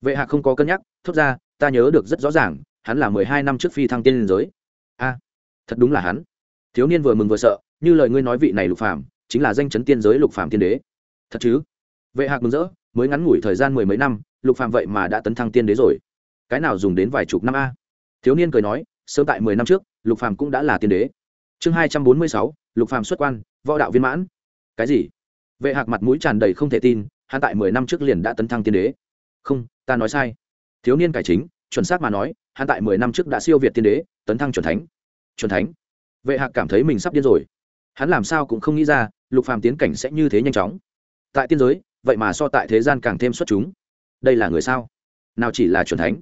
Vệ hạc không có cân nhắc, thốt ra, ta nhớ được rất rõ ràng, hắn là mười hai năm trước phi thăng tiên giới. A, thật đúng là hắn. Thiếu niên vừa mừng vừa sợ, như lời ngươi nói vị này lục phàm, chính là danh chấn tiên giới lục phàm tiên đế. Thật chứ? Vệ hạc mừng rỡ, mới ngắn ngủi thời gian mười mấy năm, lục phàm vậy mà đã tấn thăng tiên đế rồi. Cái nào dùng đến vài chục năm a? Thiếu niên cười nói, sớm tại mười năm trước, lục phàm cũng đã là tiên đế. Chương hai trăm bốn mươi sáu, lục phàm xuất quan võ đạo viên mãn. Cái gì? Vệ hạc mặt mũi tràn đầy không thể tin, hắn tại mười năm trước liền đã tấn thăng tiên đế. Không, ta nói sai. Thiếu niên cải chính, chuẩn xác mà nói, hắn tại mười năm trước đã siêu việt tiên đế, tấn thăng chuẩn thánh. Chuẩn thánh? Vệ hạc cảm thấy mình sắp điên rồi. Hắn làm sao cũng không nghĩ ra, lục phàm tiến cảnh sẽ như thế nhanh chóng. Tại tiên giới, vậy mà so tại thế gian càng thêm xuất chúng. Đây là người sao? Nào chỉ là chuẩn thánh.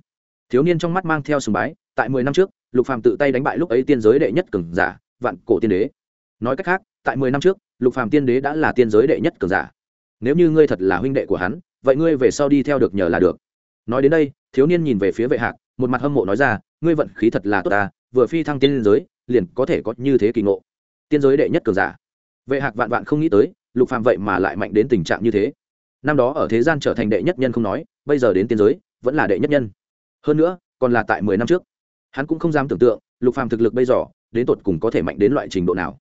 Thiếu niên trong mắt mang theo sùng bái, tại mười năm trước, lục phàm tự tay đánh bại lúc ấy tiên giới đệ nhất cường giả, vạn cổ tiên đế. Nói cách khác tại mười năm trước, lục phàm tiên đế đã là tiên giới đệ nhất cường giả. Nếu như ngươi thật là huynh đệ của hắn, vậy ngươi về sau đi theo được nhờ là được. Nói đến đây, thiếu niên nhìn về phía vệ hạc, một mặt hâm mộ nói ra, ngươi vận khí thật là tốt ta, vừa phi thăng tiên giới, liền có thể có như thế kỳ ngộ. Tiên giới đệ nhất cường giả. Vệ hạc vạn vạn không nghĩ tới, lục phàm vậy mà lại mạnh đến tình trạng như thế. Năm đó ở thế gian trở thành đệ nhất nhân không nói, bây giờ đến tiên giới, vẫn là đệ nhất nhân. Hơn nữa, còn là tại mười năm trước. Hắn cũng không dám tưởng tượng, lục phàm thực lực bây giờ, đến tột cùng có thể mạnh đến loại trình độ nào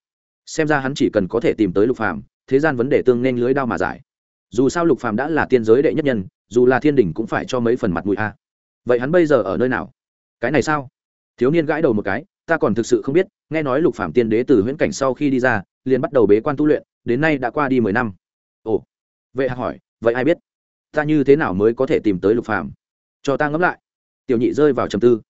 xem ra hắn chỉ cần có thể tìm tới lục phàm, thế gian vấn đề tương nên lưới đao mà giải. Dù sao lục phàm đã là tiên giới đệ nhất nhân, dù là thiên đình cũng phải cho mấy phần mặt mũi a. Vậy hắn bây giờ ở nơi nào? Cái này sao? Thiếu niên gãi đầu một cái, ta còn thực sự không biết, nghe nói lục phàm tiên đế từ huyễn cảnh sau khi đi ra, liền bắt đầu bế quan tu luyện, đến nay đã qua đi mười năm. Ồ. Vệ hạc hỏi, vậy ai biết? Ta như thế nào mới có thể tìm tới lục phàm? Cho ta ngẫm lại. Tiểu nhị rơi vào trầm tư.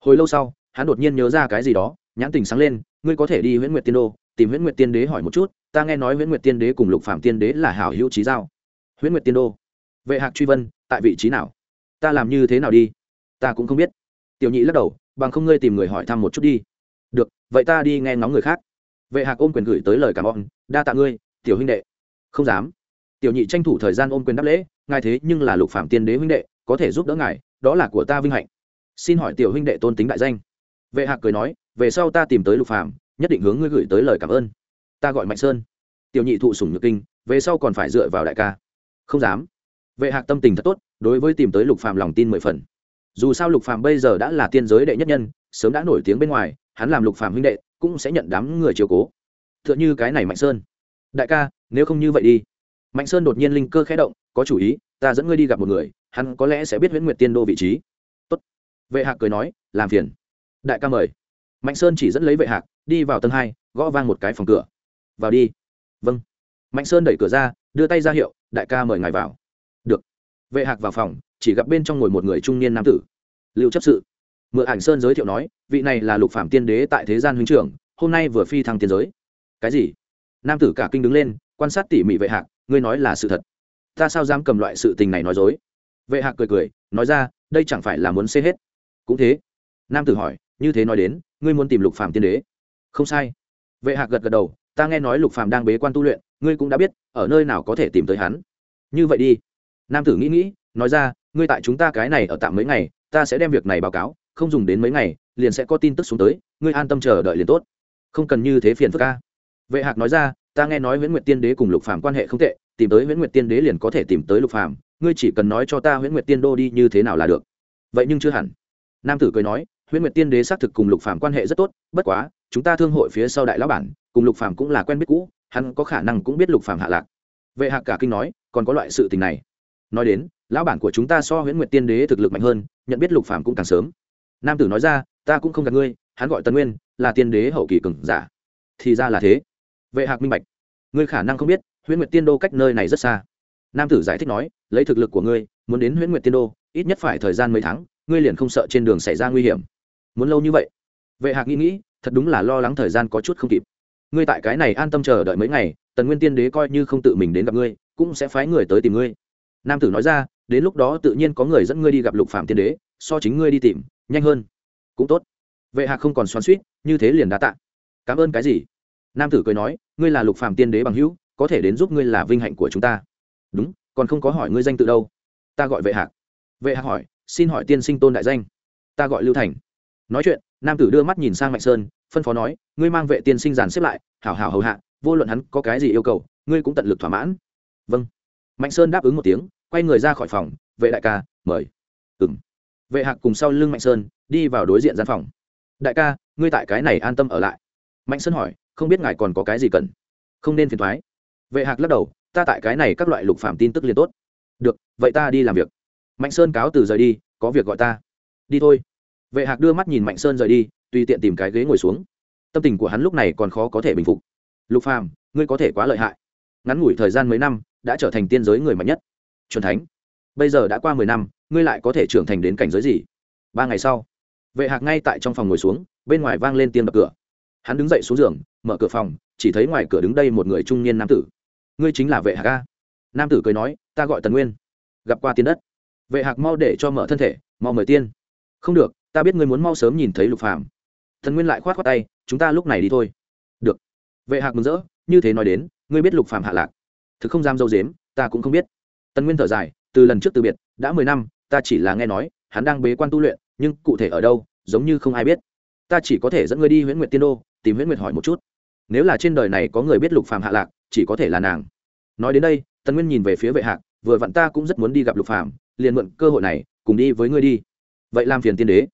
Hồi lâu sau, hắn đột nhiên nhớ ra cái gì đó, nhãn tình sáng lên, ngươi có thể đi huyễn nguyệt tiên đô tìm huyễn nguyệt tiên đế hỏi một chút, ta nghe nói huyễn nguyệt tiên đế cùng lục phạm tiên đế là hảo hữu trí giao. Huyễn nguyệt tiên đô. Vệ hạc truy vân, tại vị trí nào? Ta làm như thế nào đi? Ta cũng không biết. Tiểu nhị lắc đầu, bằng không ngươi tìm người hỏi thăm một chút đi. Được, vậy ta đi nghe ngóng người khác. Vệ hạc ôm quyền gửi tới lời cảm ơn, đa tạ ngươi, tiểu huynh đệ. Không dám. Tiểu nhị tranh thủ thời gian ôm quyền đáp lễ, ngài thế nhưng là lục phạm tiên đế huynh đệ, có thể giúp đỡ ngài, đó là của ta vinh hạnh. Xin hỏi tiểu huynh đệ tôn tính đại danh. Vệ hạc cười nói, về sau ta tìm tới lục phạm nhất định hướng ngươi gửi tới lời cảm ơn. Ta gọi mạnh sơn. Tiểu nhị thụ sủng nhược kinh, về sau còn phải dựa vào đại ca. Không dám. Vệ hạc tâm tình thật tốt, đối với tìm tới lục phạm lòng tin mười phần. Dù sao lục phạm bây giờ đã là tiên giới đệ nhất nhân, sớm đã nổi tiếng bên ngoài, hắn làm lục phạm huynh đệ, cũng sẽ nhận đám người chiều cố. T h ư ợ n h ư cái này mạnh sơn. Đại ca, nếu không như vậy đi. Mạnh sơn đột nhiên linh cơ khẽ động, có chủ ý, ta dẫn ngươi đi gặp một người, hắn có lẽ sẽ biết huyễn nguyệt tiên đô vị trí. Tốt. vệ hạc cười nói, làm phiền. Đại ca mời. Mạnh sơn chỉ dẫn lấy vệ hạc đi vào tầng hai, gõ vang một cái phòng cửa. Vào đi. Vâng. Mạnh sơn đẩy cửa ra, đưa tay ra hiệu, đại ca mời ngài vào. Được. Vệ hạc vào phòng, chỉ gặp bên trong ngồi một người trung niên nam tử. Lưu chấp sự. Mượn ảnh sơn giới thiệu nói, vị này là lục phạm tiên đế tại thế gian huynh trưởng, hôm nay vừa phi thăng tiên giới. Cái gì? Nam tử cả kinh đứng lên, quan sát tỉ mỉ vệ hạc, ngươi nói là sự thật. Ta sao dám cầm loại sự tình này nói dối? Vệ hạc cười cười, nói ra, đây chẳng phải là muốn xê hết. Cũng thế. Nam tử hỏi, như thế nói đến, ngươi muốn tìm lục phạm tiên đế? Không sai. Vệ hạc gật gật đầu, ta nghe nói lục phạm đang bế quan tu luyện, ngươi cũng đã biết, ở nơi nào có thể tìm tới hắn. Như vậy đi. Nam tử nghĩ nghĩ, nói ra, ngươi tại chúng ta cái này ở tạm mấy ngày, ta sẽ đem việc này báo cáo, không dùng đến mấy ngày, liền sẽ có tin tức xuống tới, ngươi an tâm chờ đợi liền tốt. Không cần như thế phiền phức ca vệ hạc nói ra, ta nghe nói nguyễn nguyệt tiên đế cùng lục phạm quan hệ không tệ, tìm tới nguyễn nguyệt tiên đế liền có thể tìm tới lục phạm ngươi chỉ cần nói cho ta nguyễn nguyệt tiên đô đi như thế nào là được. Vậy nhưng chưa hẳn. Nam tử cười nói huyễn nguyệt tiên đế xác thực cùng lục phàm quan hệ rất tốt, bất quá, chúng ta thương hội phía sau đại lão bản, cùng lục phàm cũng là quen biết cũ, hắn có khả năng cũng biết lục phàm hạ lạc. Vệ hạc cả kinh nói, còn có loại sự tình này. Nói đến, lão bản của chúng ta so huyễn nguyệt tiên đế thực lực mạnh hơn, nhận biết lục phàm cũng càng sớm. Nam tử nói ra, ta cũng không gạt ngươi, hắn gọi tần nguyên, là tiên đế hậu kỳ cường giả. Thì ra là thế. Vệ hạc minh bạch, ngươi khả năng không biết, huyễn nguyệt tiên đô cách nơi này rất xa. Nam tử giải thích nói, lấy thực lực của ngươi, muốn đến huyễn nguyệt tiên đô, ít nhất phải thời gian mấy tháng, ngươi liền không sợ trên đường xảy ra nguy hiểm muốn lâu như vậy? Vệ hạc nghĩ nghĩ, thật đúng là lo lắng thời gian có chút không kịp. Ngươi tại cái này an tâm chờ đợi mấy ngày, tần nguyên tiên đế coi như không tự mình đến gặp ngươi, cũng sẽ phái người tới tìm ngươi. Nam tử nói ra, đến lúc đó tự nhiên có người dẫn ngươi đi gặp lục phạm tiên đế, so chính ngươi đi tìm, nhanh hơn. Cũng tốt. Vệ hạc không còn xoắn suýt như thế liền đã tạ. Cảm ơn cái gì? Nam tử cười nói, ngươi là lục phạm tiên đế bằng hữu, có thể đến giúp ngươi là vinh hạnh của chúng ta. Đúng, còn không có hỏi ngươi danh tự đâu. Ta gọi vệ hạc. Vệ hạc hỏi, xin hỏi tiên sinh tôn đại danh. Ta gọi lưu thành nói chuyện, nam tử đưa mắt nhìn sang mạnh sơn, phân phó nói, ngươi mang vệ tiên sinh giàn xếp lại, hảo hảo hầu hạ, vô luận hắn có cái gì yêu cầu, ngươi cũng tận lực thỏa mãn. Vâng. Mạnh sơn đáp ứng một tiếng, quay người ra khỏi phòng, vệ đại ca, mời. Ừ m vệ hạc cùng sau lưng mạnh sơn, đi vào đối diện gian phòng. Đại ca, ngươi tại cái này an tâm ở lại. Mạnh sơn hỏi, không biết ngài còn có cái gì cần? Không nên phiền thoái. Vệ hạc lắc đầu, ta tại cái này các loại lục phạm tin tức liền tốt. Được, vậy ta đi làm việc. Mạnh sơn cáo từ rời đi, có việc gọi ta. Đi thôi vệ hạc đưa mắt nhìn mạnh sơn rời đi, tùy tiện tìm cái ghế ngồi xuống. Tâm tình của hắn lúc này còn khó có thể bình phục. Lục phàm, ngươi có thể quá lợi hại. Ngắn ngủi thời gian mấy năm, đã trở thành tiên giới người mạnh nhất. Chuẩn thánh, bây giờ đã qua mười năm, ngươi lại có thể trưởng thành đến cảnh giới gì? Ba ngày sau, vệ hạc ngay tại trong phòng ngồi xuống, bên ngoài vang lên tiếng đập cửa. Hắn đứng dậy xuống giường, mở cửa phòng, chỉ thấy ngoài cửa đứng đây một người trung niên nam tử. Ngươi chính là vệ hạc a? Nam tử cười nói, ta gọi tần nguyên. Gặp qua tiên đất. Vệ hạc mau để cho mở thân thể, mau mời tiên. Không được ta biết ngươi muốn mau sớm nhìn thấy lục phàm. Thần nguyên lại khoát khoát tay, chúng ta lúc này đi thôi. Được. Vệ hạc mừng rỡ, như thế nói đến, ngươi biết lục phàm hạ lạc. Thực không dám dâu dếm, ta cũng không biết. Tần nguyên thở dài, từ lần trước từ biệt, đã mười năm, ta chỉ là nghe nói, hắn đang bế quan tu luyện, nhưng cụ thể ở đâu, giống như không ai biết. Ta chỉ có thể dẫn ngươi đi huyễn nguyệt tiên đô, tìm huyễn nguyệt hỏi một chút. Nếu là trên đời này có người biết lục phàm hạ lạc, chỉ có thể là nàng. Nói đến đây, tần nguyên nhìn về phía vệ hạc, vừa vặn ta cũng rất muốn đi gặp lục phàm, liền mượn cơ hội này, cùng đi với ngươi đi. Vậy làm phiền tiên đế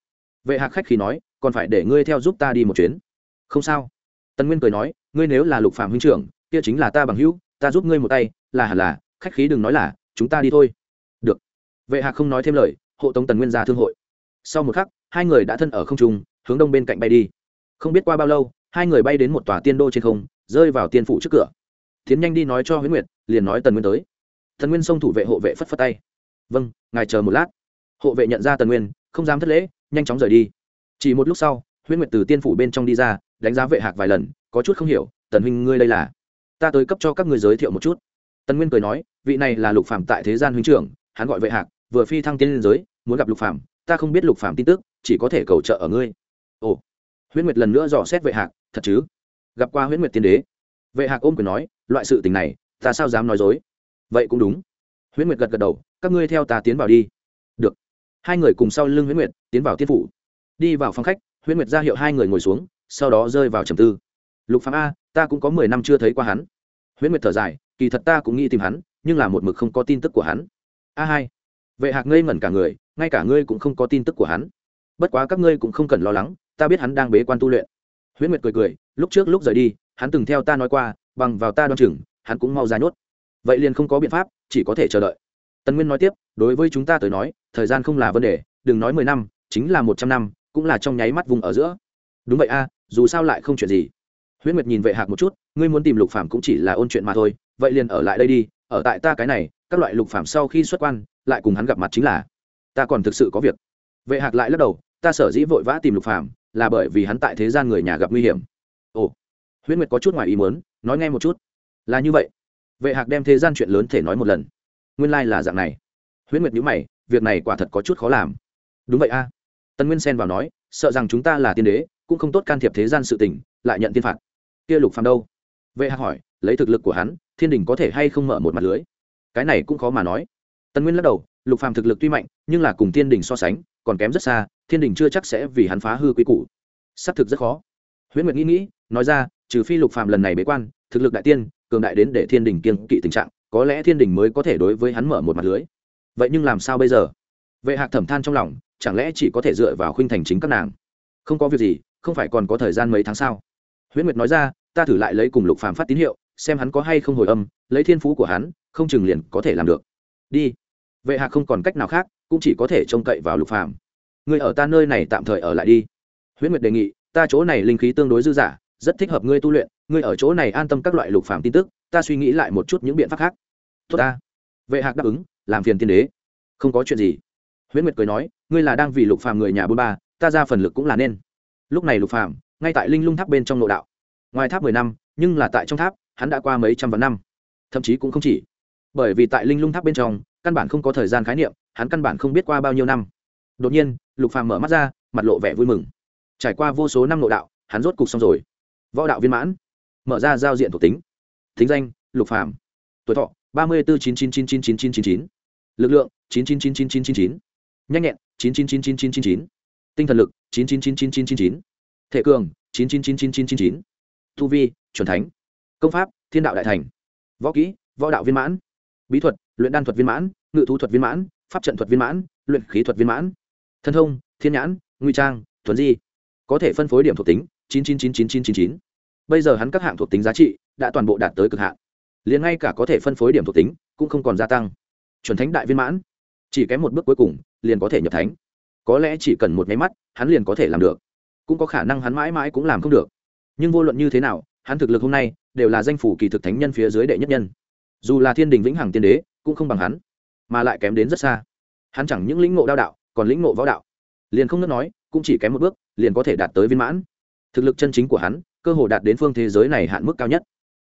vệ hạc khách khi nói, còn phải để ngươi theo giúp ta đi một chuyến. Không sao. Tần nguyên cười nói, ngươi nếu là lục Phạm huynh trưởng, kia chính là ta bằng hữu, ta giúp ngươi một tay, là hẳn là, khách khí đừng nói là, chúng ta đi thôi. Được. Vệ hạc không nói thêm lời, hộ tống tần nguyên ra thương hội. Sau một khắc, hai người đã thân ở không trung, hướng đông bên cạnh bay đi. Không biết qua bao lâu, hai người bay đến một tòa tiên đô trên không, rơi vào tiên phủ trước cửa. Tiến nhanh đi nói cho huế nguyệt, liền nói tần nguyên tới. Tần nguyên xông thủ vệ hộ vệ phất phất tay. Vâng ngài chờ một lát. Hộ vệ nhận ra tần nguyên không dám thất lễ, nhanh chóng rời đi. Chỉ một lúc sau, huyễn nguyệt từ tiên phủ bên trong đi ra, đánh giá vệ hạc vài lần, có chút không hiểu, tần huynh ngươi đây là? Ta tới cấp cho các ngươi giới thiệu một chút. Tần nguyên cười nói, vị này là lục phạm tại thế gian huynh trưởng, hắn gọi vệ hạc, vừa phi thăng tiên liên giới, muốn gặp lục phạm ta không biết lục phạm tin tức, chỉ có thể cầu trợ ở ngươi. Ồ. Huyễn nguyệt lần nữa dò xét vệ hạc, thật chứ? Gặp qua huyễn nguyệt tiên đế? Vệ hạc ôm quyền nói, loại sự tình này, ta sao dám nói dối? Vậy cũng đúng. Huyễn nguyệt gật gật đầu, các ngươi theo ta tiến vào đi hai người cùng sau lưng huyễn nguyệt tiến vào tiên phủ. Đi vào phòng khách, huyễn nguyệt ra hiệu hai người ngồi xuống, sau đó rơi vào trầm tư. Lục phạm a, ta cũng có mười năm chưa thấy qua hắn. Huyễn nguyệt thở dài, kỳ thật ta cũng nghĩ tìm hắn, nhưng là một mực không có tin tức của hắn. A hai. Vệ hạc ngây ngẩn cả người, ngay cả ngươi cũng không có tin tức của hắn. Bất quá các ngươi cũng không cần lo lắng, ta biết hắn đang bế quan tu luyện. Huyễn nguyệt cười cười, lúc trước lúc rời đi, hắn từng theo ta nói qua, bằng vào ta đoan chừng, hắn cũng mau ra nhốt. Vậy liền không có biện pháp, chỉ có thể chờ đợi tần nguyên nói tiếp, đối với chúng ta tới nói, thời gian không là vấn đề, đừng nói mười năm, chính là một trăm năm, cũng là trong nháy mắt vùng ở giữa. Đúng vậy a, dù sao lại không chuyện gì. Huyễn nguyệt nhìn vệ hạc một chút, ngươi muốn tìm lục phạm cũng chỉ là ôn chuyện mà thôi, vậy liền ở lại đây đi, ở tại ta cái này, các loại lục phạm sau khi xuất quan, lại cùng hắn gặp mặt chính là, ta còn thực sự có việc. Vệ hạc lại lắc đầu, ta sở dĩ vội vã tìm lục phạm là bởi vì hắn tại thế gian người nhà gặp nguy hiểm. Ồ, huyễn nguyệt có chút ngoài ý muốn, nói nghe một chút. Là như vậy. Vệ hạc đem thế gian chuyện lớn thể nói một lần nguyên lai là dạng này. Huyễn nguyệt nhữ mày, việc này quả thật có chút khó làm. Đúng vậy a. À. tân nguyên xen vào nói, sợ rằng chúng ta là tiên đế, cũng không tốt can thiệp thế gian sự tình, lại nhận tiên phạt. Kia lục phàm đâu? Vệ hạc hỏi, lấy thực lực của hắn, thiên đình có thể hay không mở một mặt lưới? Cái này cũng khó mà nói. Tân nguyên lắc đầu, lục phàm thực lực tuy mạnh, nhưng là cùng thiên đình so sánh, còn kém rất xa, thiên đình chưa chắc sẽ vì hắn phá hư quý củ. Xác thực rất khó. Huyễn nguyệt nghĩ nghĩ, nói ra, trừ phi lục phàm lần này bế quan, thực lực đại tiên, cường đại đến để thiên đình kiên kỵ tình trạng có lẽ thiên đình mới có thể đối với hắn mở một mặt lưới. Vậy nhưng làm sao bây giờ? Vệ hạc thẩm than trong lòng, chẳng lẽ chỉ có thể dựa vào khuynh thành chính các nàng? Không có việc gì, không phải còn có thời gian mấy tháng sao? Huyễn nguyệt nói ra, ta thử lại lấy cùng lục phàm phát tín hiệu, xem hắn có hay không hồi âm, lấy thiên phú của hắn, không chừng liền có thể làm được. Đi. Vệ hạc không còn cách nào khác, cũng chỉ có thể trông cậy vào lục phàm. Người ở ta nơi này tạm thời ở lại đi. Huyễn nguyệt đề nghị, ta chỗ này linh khí tương đối dư dả, rất thích hợp ngươi tu luyện, ngươi ở chỗ này an tâm các loại lục phàm tin tức, ta suy nghĩ lại một chút những biện pháp khác tốt ta. Vệ hạc đáp ứng, làm phiền tiên đế. Không có chuyện gì. Huyễn nguyệt cười nói, ngươi là đang vì lục phàm người nhà bôn ba, ta ra phần lực cũng là nên. Lúc này lục phàm, ngay tại linh lung tháp bên trong nội đạo. Ngoài tháp mười năm, nhưng là tại trong tháp, hắn đã qua mấy trăm vạn năm. Thậm chí cũng không chỉ. Bởi vì tại linh lung tháp bên trong, căn bản không có thời gian khái niệm, hắn căn bản không biết qua bao nhiêu năm. Đột nhiên, lục phàm mở mắt ra, mặt lộ vẻ vui mừng. Trải qua vô số năm nội đạo, hắn rốt cục xong rồi. Võ đạo viên mãn. Mở ra giao diện thuộc tính. Thính danh, lục phàm. Tuổi thọ ba mươi bốn chín chín chín chín chín chín chín chín lực lượng chín chín chín chín chín chín chín nhanh nhẹn chín chín chín chín chín chín chín tinh thần lực chín chín chín chín chín chín chín thể cường chín chín chín chín chín chín chín thu vi chuẩn thánh công pháp thiên đạo đại thành võ kỹ võ đạo viên mãn bí thuật luyện đan thuật viên mãn ngự thú thuật viên mãn pháp trận thuật viên mãn luyện khí thuật viên mãn thân thông thiên nhãn nguy trang thuần di có thể phân phối điểm thuộc tính chín chín chín chín chín chín chín bây giờ hắn các hạng thuộc tính giá trị đã toàn bộ đạt tới cực hạn liền ngay cả có thể phân phối điểm thuộc tính cũng không còn gia tăng. Chuẩn thánh đại viên mãn, chỉ kém một bước cuối cùng, liền có thể nhập thánh. Có lẽ chỉ cần một nháy mắt, hắn liền có thể làm được. Cũng có khả năng hắn mãi mãi cũng làm không được. Nhưng vô luận như thế nào, hắn thực lực hôm nay đều là danh phủ kỳ thực thánh nhân phía dưới đệ nhất nhân. Dù là thiên đình vĩnh hằng tiên đế, cũng không bằng hắn, mà lại kém đến rất xa. Hắn chẳng những lĩnh ngộ đao đạo, còn lĩnh ngộ võ đạo. Liền không nước nói, cũng chỉ kém một bước, liền có thể đạt tới viên mãn. Thực lực chân chính của hắn, cơ hồ đạt đến phương thế giới này hạn mức cao nhất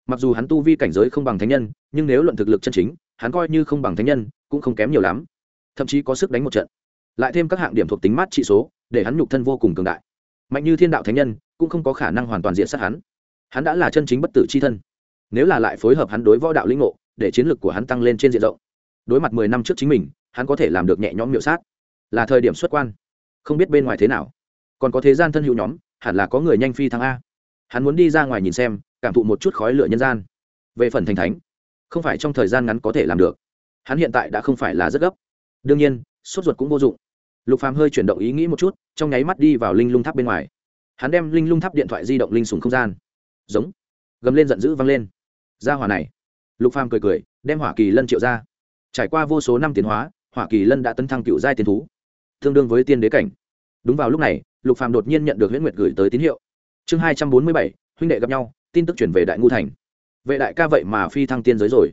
mặc dù hắn tu vi cảnh giới không bằng thánh nhân, nhưng nếu luận thực lực chân chính, hắn coi như không bằng thánh nhân, cũng không kém nhiều lắm. Thậm chí có sức đánh một trận. Lại thêm các hạng điểm thuộc tính mát trị số, để hắn nhục thân vô cùng cường đại. Mạnh như thiên đạo thánh nhân, cũng không có khả năng hoàn toàn diện sát hắn. Hắn đã là chân chính bất tử c h i thân. Nếu là lại phối hợp hắn đối võ đạo lĩnh ngộ, để chiến lược của hắn tăng lên trên diện rộng. Đối mặt mười năm trước chính mình, hắn có thể làm được nhẹ nhõm miệu sát. Là thời điểm xuất quan. Không biết bên ngoài thế nào. Còn có thế gian thân hữu nhóm, hẳn là có người nhanh phi thăng a. Hắn muốn đi ra ngoài nhìn xem cảm thụ một chút khói lửa nhân gian. Về phần thành thánh, không phải trong thời gian ngắn có thể làm được. Hắn hiện tại đã không phải là rất gấp. Đương nhiên, sốt ruột cũng vô dụng. Lục phàm hơi chuyển động ý nghĩ một chút, trong nháy mắt đi vào linh lung tháp bên ngoài. Hắn đem linh lung tháp điện thoại di động linh sùng không gian. Giống. Gầm lên giận dữ vang lên. Ra hỏa này. Lục phàm cười cười, đem hỏa kỳ lân triệu ra. Trải qua vô số năm tiến hóa, hỏa kỳ lân đã tấn thăng cựu giai tiến thú. Tương đương với tiên đế cảnh. Đúng vào lúc này, lục phàm đột nhiên nhận được huyễn nguyệt gửi tới tín hiệu. Chương hai trăm bốn mươi bảy, huynh đệ gặp nhau tin tức chuyển về đại ngu thành. Vệ đại ca vậy mà phi thăng tiên giới rồi.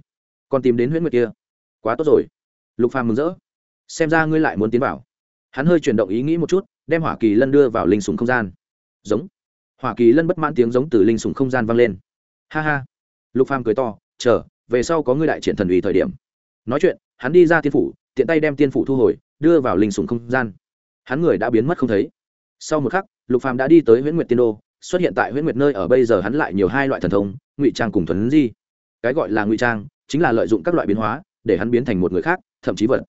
Còn tìm đến huyễn nguyệt kia. Quá tốt rồi. Lục phàm mừng rỡ. Xem ra ngươi lại muốn tiến vào. Hắn hơi chuyển động ý nghĩ một chút, đem hỏa kỳ lân đưa vào linh sùng không gian. Giống. Hỏa kỳ lân bất mãn tiếng giống từ linh sùng không gian vang lên. Ha ha. Lục phàm cười to, chờ, về sau có ngươi đại triển thần ủy thời điểm. Nói chuyện, hắn đi ra tiên phủ, tiện tay đem tiên phủ thu hồi, đưa vào linh sùng không gian. Hắn người đã biến mất không thấy. Sau một khắc, lục phàm đã đi tới huyễn nguyệt tiên đô xuất hiện tại huyễn nguyệt nơi ở bây giờ hắn lại nhiều hai loại thần thông, ngụy trang cùng thuấn di. Cái gọi là ngụy trang chính là lợi dụng các loại biến hóa để hắn biến thành một người khác, thậm chí vật.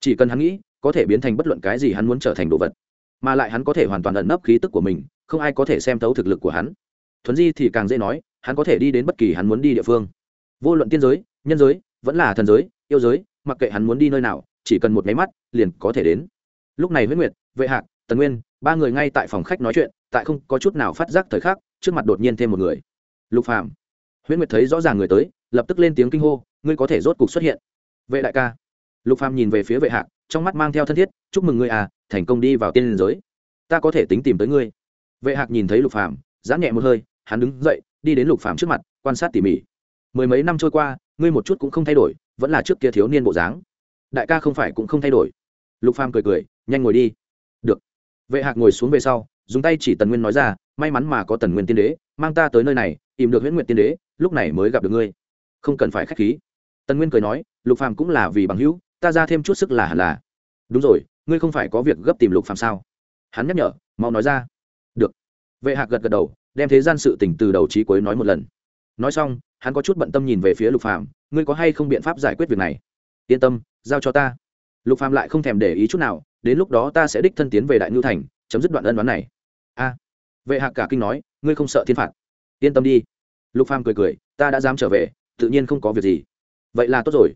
Chỉ cần hắn nghĩ, có thể biến thành bất luận cái gì hắn muốn trở thành đồ vật. Mà lại hắn có thể hoàn toàn ẩn nấp khí tức của mình, không ai có thể xem thấu thực lực của hắn. Thuấn di thì càng dễ nói, hắn có thể đi đến bất kỳ hắn muốn đi địa phương. Vô luận tiên giới, nhân giới, vẫn là thần giới, yêu giới, mặc kệ hắn muốn đi nơi nào, chỉ cần một máy mắt, liền có thể đến. Lúc này huyết nguyệt, vệ hạc tần nguyên, ba người ngay tại phòng khách nói chuyện, tại không có chút nào phát giác thời khắc, trước mặt đột nhiên thêm một người. Lục phàm. Huyễn nguyệt thấy rõ ràng người tới, lập tức lên tiếng kinh hô, ngươi có thể rốt cục xuất hiện. Vệ đại ca. Lục phàm nhìn về phía vệ hạc, trong mắt mang theo thân thiết, chúc mừng ngươi à thành công đi vào tiên liên giới. Ta có thể tính tìm tới ngươi. Vệ hạc nhìn thấy lục phàm, giãn nhẹ một hơi, hắn đứng dậy, đi đến lục phàm trước mặt, quan sát tỉ mỉ. Mười mấy năm trôi qua, ngươi một chút cũng không thay đổi, vẫn là trước kia thiếu niên bộ dáng. Đại ca không phải cũng không thay đổi. Lục phàm cười cười, nhanh ngồi đi vệ hạc ngồi xuống về sau, dùng tay chỉ tần nguyên nói ra, may mắn mà có tần nguyên tiên đế, mang ta tới nơi này, tìm được huyễn nguyện tiên đế, lúc này mới gặp được ngươi. Không cần phải k h á c h khí. Tần nguyên cười nói, lục phàm cũng là vì bằng hữu, ta ra thêm chút sức là hẳn là. Đúng rồi, ngươi không phải có việc gấp tìm lục phàm sao? Hắn nhắc nhở, mau nói ra. Được. Vệ hạc gật gật đầu, đem thế gian sự tỉnh từ đầu trí cuối nói một lần. Nói xong, hắn có chút bận tâm nhìn về phía lục phàm, ngươi có hay không biện pháp giải quyết việc này? Yên tâm, giao cho ta. Lục phàm lại không thèm để ý chút nào đến lúc đó ta sẽ đích thân tiến về đại ngưu thành, chấm dứt đoạn ân đoán này. A. Vệ hạc cả kinh nói, ngươi không sợ thiên phạt. Yên tâm đi. Lục phàm cười cười, ta đã dám trở về, tự nhiên không có việc gì. Vậy là tốt rồi.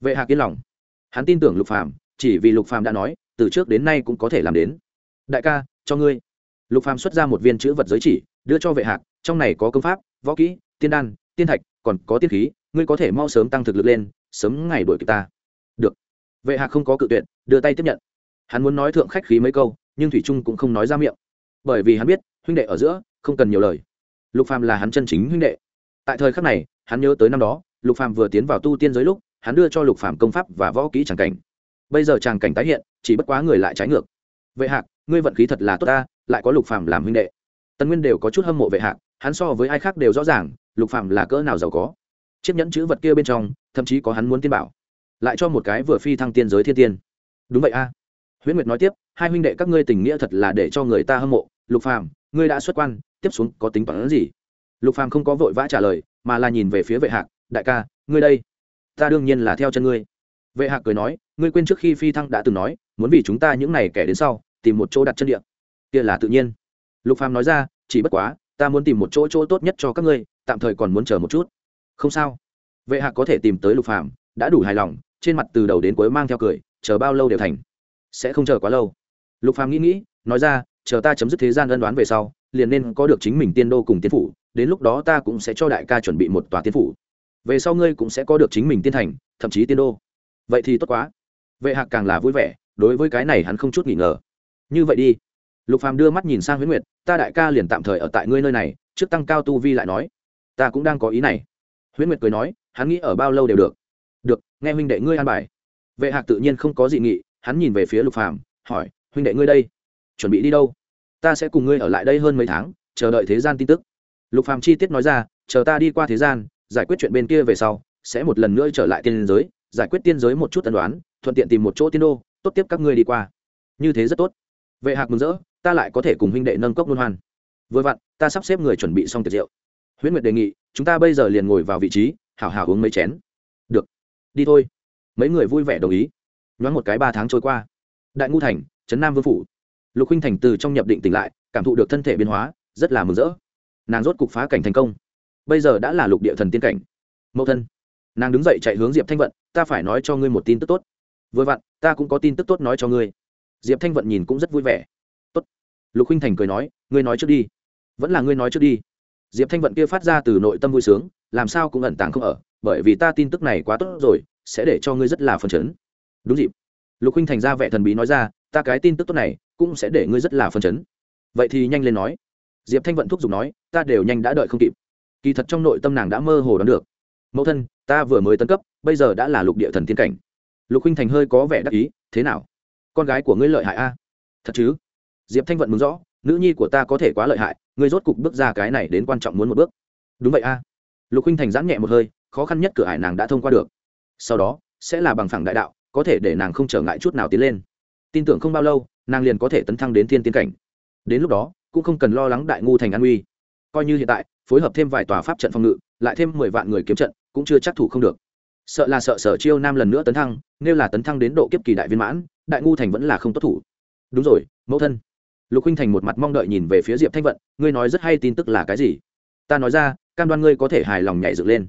Vệ hạc yên lòng. Hắn tin tưởng lục phàm, chỉ vì lục phàm đã nói, từ trước đến nay cũng có thể làm đến. Đại ca, cho ngươi. Lục phàm xuất ra một viên chữ vật giới chỉ, đưa cho vệ hạc, trong này có công pháp, võ kỹ, tiên đan, tiên thạch, còn có tiên khí, ngươi có thể mau sớm tăng thực lực lên, sớm ngày đuổi kịp ta. Được. Vệ hạc không có cự tuyệt, đưa tay tiếp nhận hắn muốn nói thượng khách khí mấy câu, nhưng thủy trung cũng không nói ra miệng. Bởi vì hắn biết, huynh đệ ở giữa, không cần nhiều lời. Lục phàm là hắn chân chính huynh đệ. Tại thời khắc này, hắn nhớ tới năm đó, lục phàm vừa tiến vào tu tiên giới lúc, hắn đưa cho lục phàm công pháp và võ kỹ tràng cảnh. Bây giờ tràng cảnh tái hiện, chỉ bất quá người lại trái ngược. Vệ hạc, ngươi vận khí thật là tốt ta, lại có lục phàm làm huynh đệ. Tân nguyên đều có chút hâm mộ vệ hạc, hắn so với ai khác đều rõ ràng, lục phàm là cỡ nào giàu có. Chiếc nhẫn chữ vật kia bên trong, thậm chí có hắn muốn tiên bảo. Lại cho một cái vừa phi thăng tiên giới thiên tiên. Đúng vậy a huyễn nguyệt nói tiếp, hai huynh đệ các ngươi tình nghĩa thật là để cho người ta hâm mộ. Lục phàm, ngươi đã xuất quan, tiếp xuống có tính toán gì? Lục phàm không có vội vã trả lời, mà là nhìn về phía vệ hạc, đại ca, ngươi đây, ta đương nhiên là theo chân ngươi. Vệ hạc cười nói, ngươi quên trước khi phi thăng đã từng nói, muốn vì chúng ta những này kẻ đến sau, tìm một chỗ đặt chân địa. Kia là tự nhiên. Lục phàm nói ra, chỉ bất quá, ta muốn tìm một chỗ chỗ tốt nhất cho các ngươi, tạm thời còn muốn chờ một chút. Không sao. Vệ hạc có thể tìm tới lục phàm, đã đủ hài lòng, trên mặt từ đầu đến cuối mang theo cười, chờ bao lâu đều thành sẽ không chờ quá lâu. Lục phàm nghĩ nghĩ, nói ra, chờ ta chấm dứt thế gian ân đoán về sau, liền nên có được chính mình tiên đô cùng tiên phủ, đến lúc đó ta cũng sẽ cho đại ca chuẩn bị một tòa tiên phủ. Về sau ngươi cũng sẽ có được chính mình tiên thành, thậm chí tiên đô. Vậy thì tốt quá. Vệ hạc càng là vui vẻ, đối với cái này hắn không chút nghỉ ngờ. Như vậy đi. Lục phàm đưa mắt nhìn sang huyễn nguyệt, ta đại ca liền tạm thời ở tại ngươi nơi này, trước tăng cao tu vi lại nói. Ta cũng đang có ý này. Huyễn nguyệt cười nói, hắn nghĩ ở bao lâu đều được. Được, nghe huynh đệ ngươi an bài. Vệ hạc tự nhiên không có dị nghị hắn nhìn về phía lục phàm, hỏi, huynh đệ ngươi đây, chuẩn bị đi đâu? Ta sẽ cùng ngươi ở lại đây hơn mấy tháng, chờ đợi thế gian tin tức. Lục phàm chi tiết nói ra, chờ ta đi qua thế gian, giải quyết chuyện bên kia về sau, sẽ một lần nữa trở lại tiên giới, giải quyết tiên giới một chút tần đoán thuận tiện tìm một chỗ tiên đô, tốt tiếp các ngươi đi qua. Như thế rất tốt. Vệ hạc mừng rỡ, ta lại có thể cùng huynh đệ nâng cốc luân hoan. Vừa vặn, ta sắp xếp người chuẩn bị xong tiệc rượu. Huyễn nguyệt đề nghị, chúng ta bây giờ liền ngồi vào vị trí, hảo hảo uống mấy chén. Được, đi thôi. Mấy người vui vẻ đồng ý nhoáng một cái ba tháng trôi qua. Đại ngu thành, trấn nam vương phủ. Lục huynh thành từ trong nhập định tỉnh lại, cảm thụ được thân thể biến hóa, rất là mừng rỡ. Nàng rốt cục phá cảnh thành công. Bây giờ đã là lục địa thần tiên cảnh. Mẫu thân, nàng đứng dậy chạy hướng diệp thanh vận, ta phải nói cho ngươi một tin tức tốt. Vừa vặn, ta cũng có tin tức tốt nói cho ngươi. Diệp thanh vận nhìn cũng rất vui vẻ. Tốt. Lục huynh thành cười nói, ngươi nói trước đi. Vẫn là ngươi nói trước đi. Diệp thanh vận kia phát ra từ nội tâm vui sướng, làm sao cũng ẩn tàng không ở, bởi vì ta tin tức này quá tốt rồi, sẽ để cho ngươi rất là phấn chấn đúng dịp. Lục huynh thành ra vẻ thần bí nói ra, ta cái tin tức tốt này cũng sẽ để ngươi rất là phấn chấn. Vậy thì nhanh lên nói. Diệp thanh vận thúc giục nói, ta đều nhanh đã đợi không kịp. Kỳ thật trong nội tâm nàng đã mơ hồ đoán được. Mẫu thân, ta vừa mới tấn cấp, bây giờ đã là lục địa thần tiên cảnh. Lục huynh thành hơi có vẻ đắc ý, thế nào? Con gái của ngươi lợi hại a? Thật chứ? Diệp thanh vận mừng rõ, nữ nhi của ta có thể quá lợi hại, ngươi rốt cục bước ra cái này đến quan trọng muốn một bước. Đúng vậy a. Lục huynh thành giãn nhẹ một hơi, khó khăn nhất cửa hải nàng đã thông qua được. Sau đó, sẽ là bằng phẳng đại đạo có thể để nàng không trở ngại chút nào tiến lên. Tin tưởng không bao lâu, nàng liền có thể tấn thăng đến thiên tiến cảnh. Đến lúc đó, cũng không cần lo lắng đại ngu thành an uy coi như hiện tại, phối hợp thêm vài tòa pháp trận phòng ngự, lại thêm mười vạn người kiếm trận, cũng chưa chắc thủ không được. Sợ là sợ sở chiêu nam lần nữa tấn thăng, nếu là tấn thăng đến độ kiếp kỳ đại viên mãn, đại ngu thành vẫn là không tốt thủ. Đúng rồi, mẫu thân. Lục huynh thành một mặt mong đợi nhìn về phía diệp thanh vận, ngươi nói rất hay tin tức là cái gì? Ta nói ra, cam đoan ngươi có thể hài lòng nhảy dựng lên.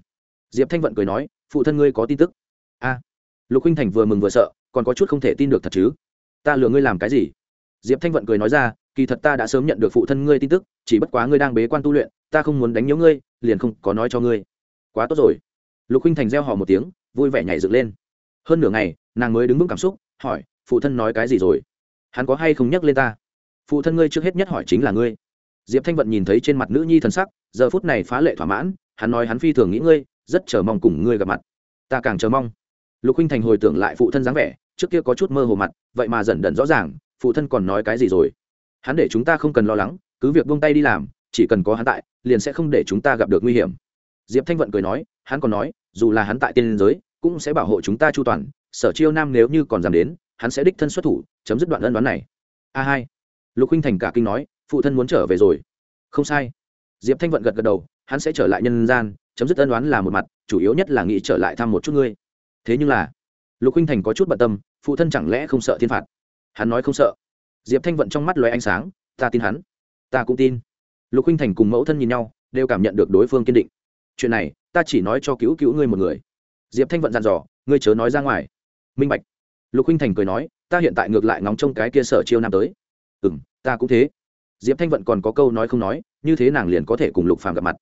Diệp thanh vận cười nói, phụ thân ngươi có tin tức. A lục huynh thành vừa mừng vừa sợ, còn có chút không thể tin được thật chứ. Ta lừa ngươi làm cái gì? Diệp thanh vận cười nói ra, kỳ thật ta đã sớm nhận được phụ thân ngươi tin tức, chỉ bất quá ngươi đang bế quan tu luyện, ta không muốn đánh nhớ ngươi, liền không có nói cho ngươi. Quá tốt rồi. Lục huynh thành gieo họ một tiếng, vui vẻ nhảy dựng lên. Hơn nửa ngày, nàng mới đứng vững cảm xúc, hỏi, phụ thân nói cái gì rồi? Hắn có hay không nhắc lên ta? Phụ thân ngươi trước hết nhất hỏi chính là ngươi. Diệp thanh vận nhìn thấy trên mặt nữ nhi thần sắc, giờ phút này phá lệ thỏa mãn, hắn nói hắn phi thường nghĩ ngươi, rất chờ mong cùng ngươi gặp mặt. Ta càng chờ mong lục huynh thành hồi tưởng lại phụ thân dáng vẻ, trước kia có chút mơ hồ mặt, vậy mà dần dần rõ ràng, phụ thân còn nói cái gì rồi. Hắn để chúng ta không cần lo lắng, cứ việc buông tay đi làm, chỉ cần có hắn tại, liền sẽ không để chúng ta gặp được nguy hiểm. Diệp thanh vận cười nói, hắn còn nói, dù là hắn tại tiên giới, cũng sẽ bảo hộ chúng ta chu toàn, sở chiêu nam nếu như còn dám đến, hắn sẽ đích thân xuất thủ, chấm dứt đoạn ân đoán này. A hai. Lục huynh thành cả kinh nói, phụ thân muốn trở về rồi. Không sai. Diệp thanh vận gật gật đầu, hắn sẽ trở lại nhân gian, chấm dứt ân đoán là một mặt, chủ yếu nhất là nghĩ trở lại thăm một chút ngươi thế nhưng là, lục huynh thành có chút bận tâm, phụ thân chẳng lẽ không sợ thiên phạt? Hắn nói không sợ. Diệp thanh vận trong mắt loài ánh sáng, ta tin hắn, ta cũng tin. Lục huynh thành cùng mẫu thân nhìn nhau, đều cảm nhận được đối phương kiên định. Chuyện này, ta chỉ nói cho cứu cứu ngươi một người. Diệp thanh vận dặn dò, ngươi chớ nói ra ngoài. Minh bạch. Lục huynh thành cười nói, ta hiện tại ngược lại ngóng trông cái kia sở chiêu nam tới. Ừ m ta cũng thế. Diệp thanh vận còn có câu nói không nói, như thế nàng liền có thể cùng lục phàm gặp mặt.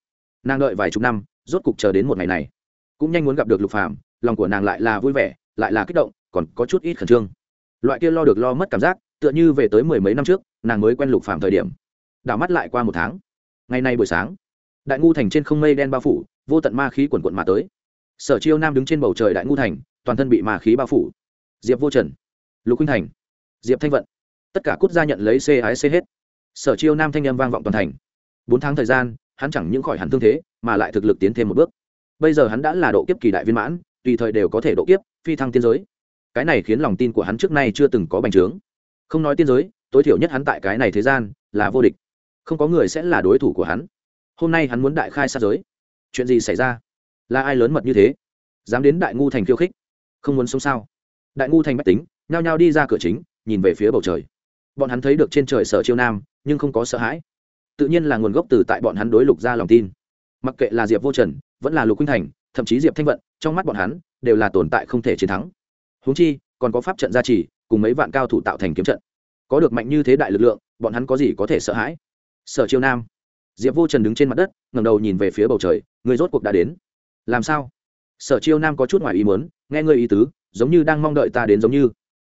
Nàng đợi vài chục năm, rốt cục chờ đến một ngày này. Cũng nhanh muốn gặp được lục phàm lòng của nàng lại là vui vẻ, lại là kích động, còn có chút ít khẩn trương. Loại kia lo được lo mất cảm giác, tựa như về tới mười mấy năm trước, nàng mới quen lục phàm thời điểm. Đảo mắt lại qua một tháng. Ngày nay buổi sáng, đại ngu thành trên không mây đen bao phủ, vô tận ma khí quần quận mà tới. Sở chiêu nam đứng trên bầu trời đại ngu thành, toàn thân bị ma khí bao phủ. Diệp vô trần, lục huynh thành, diệp thanh vận, tất cả quốc gia nhận lấy c ái c hết. Sở chiêu nam thanh â m vang vọng toàn thành. Bốn tháng thời gian, hắn chẳng những khỏi hẳn thương thế, mà lại thực lực tiến thêm một bước. Bây giờ hắn đã là độ kiếp kỳ đại viên mãn tùy thời đều có thể độ kiếp, phi thăng tiên giới. Cái này khiến lòng tin của hắn trước nay chưa từng có bành trướng. Không nói tiên giới, tối thiểu nhất hắn tại cái này thế gian là vô địch. Không có người sẽ là đối thủ của hắn. Hôm nay hắn muốn đại khai sát giới. Chuyện gì xảy ra? Là ai lớn mật như thế? Dám đến đại ngu thành khiêu khích? Không muốn sống sao? Đại ngu thành bách tính, nhao nhao đi ra cửa chính, nhìn về phía bầu trời. Bọn hắn thấy được trên trời sở chiêu nam, nhưng không có sợ hãi. Tự nhiên là nguồn gốc từ tại bọn hắn đối lục ra lòng tin. Mặc kệ là diệp vô trần, vẫn là lục khuynh thành thậm chí diệp thanh vận trong mắt bọn hắn đều là tồn tại không thể chiến thắng húng chi còn có pháp trận gia trì cùng mấy vạn cao thủ tạo thành kiếm trận có được mạnh như thế đại lực lượng bọn hắn có gì có thể sợ hãi sở chiêu nam diệp vô trần đứng trên mặt đất ngầm đầu nhìn về phía bầu trời người rốt cuộc đã đến làm sao sở chiêu nam có chút ngoài ý muốn, nghe ngươi ý tứ giống như đang mong đợi ta đến giống như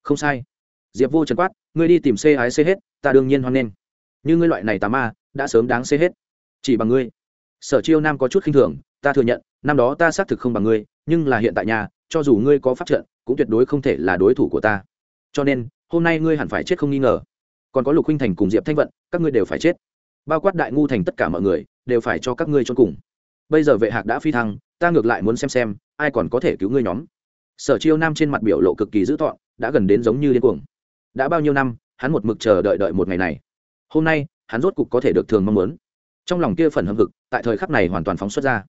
không sai diệp vô trần quát ngươi đi tìm xê ái xê hết ta đương nhiên hoan nghênh như ngươi loại này tà ma đã sớm đáng xê hết chỉ bằng ngươi sở chiêu nam có chút khinh thường ta thừa nhận năm đó ta xác thực không bằng ngươi, nhưng là hiện tại nhà cho dù ngươi có phát trận, cũng tuyệt đối không thể là đối thủ của ta. Cho nên, hôm nay ngươi hẳn phải chết không nghi ngờ. Còn có lục huynh thành cùng diệp thanh vận, các ngươi đều phải chết. Bao quát đại ngu thành tất cả mọi người, đều phải cho các ngươi cho cùng. Bây giờ vệ hạc đã phi thăng, ta ngược lại muốn xem xem, ai còn có thể cứu ngươi nhóm. Sở chiêu nam trên mặt biểu lộ cực kỳ dữ thọn đã gần đến giống như điên cuồng. Đã bao nhiêu năm, hắn một mực chờ đợi đợi một ngày này. Hôm nay, hắn rốt cục có thể được thường mong muốn. Trong lòng kia phần hâm hực, tại thời khắc này hoàn toàn phóng xuất ra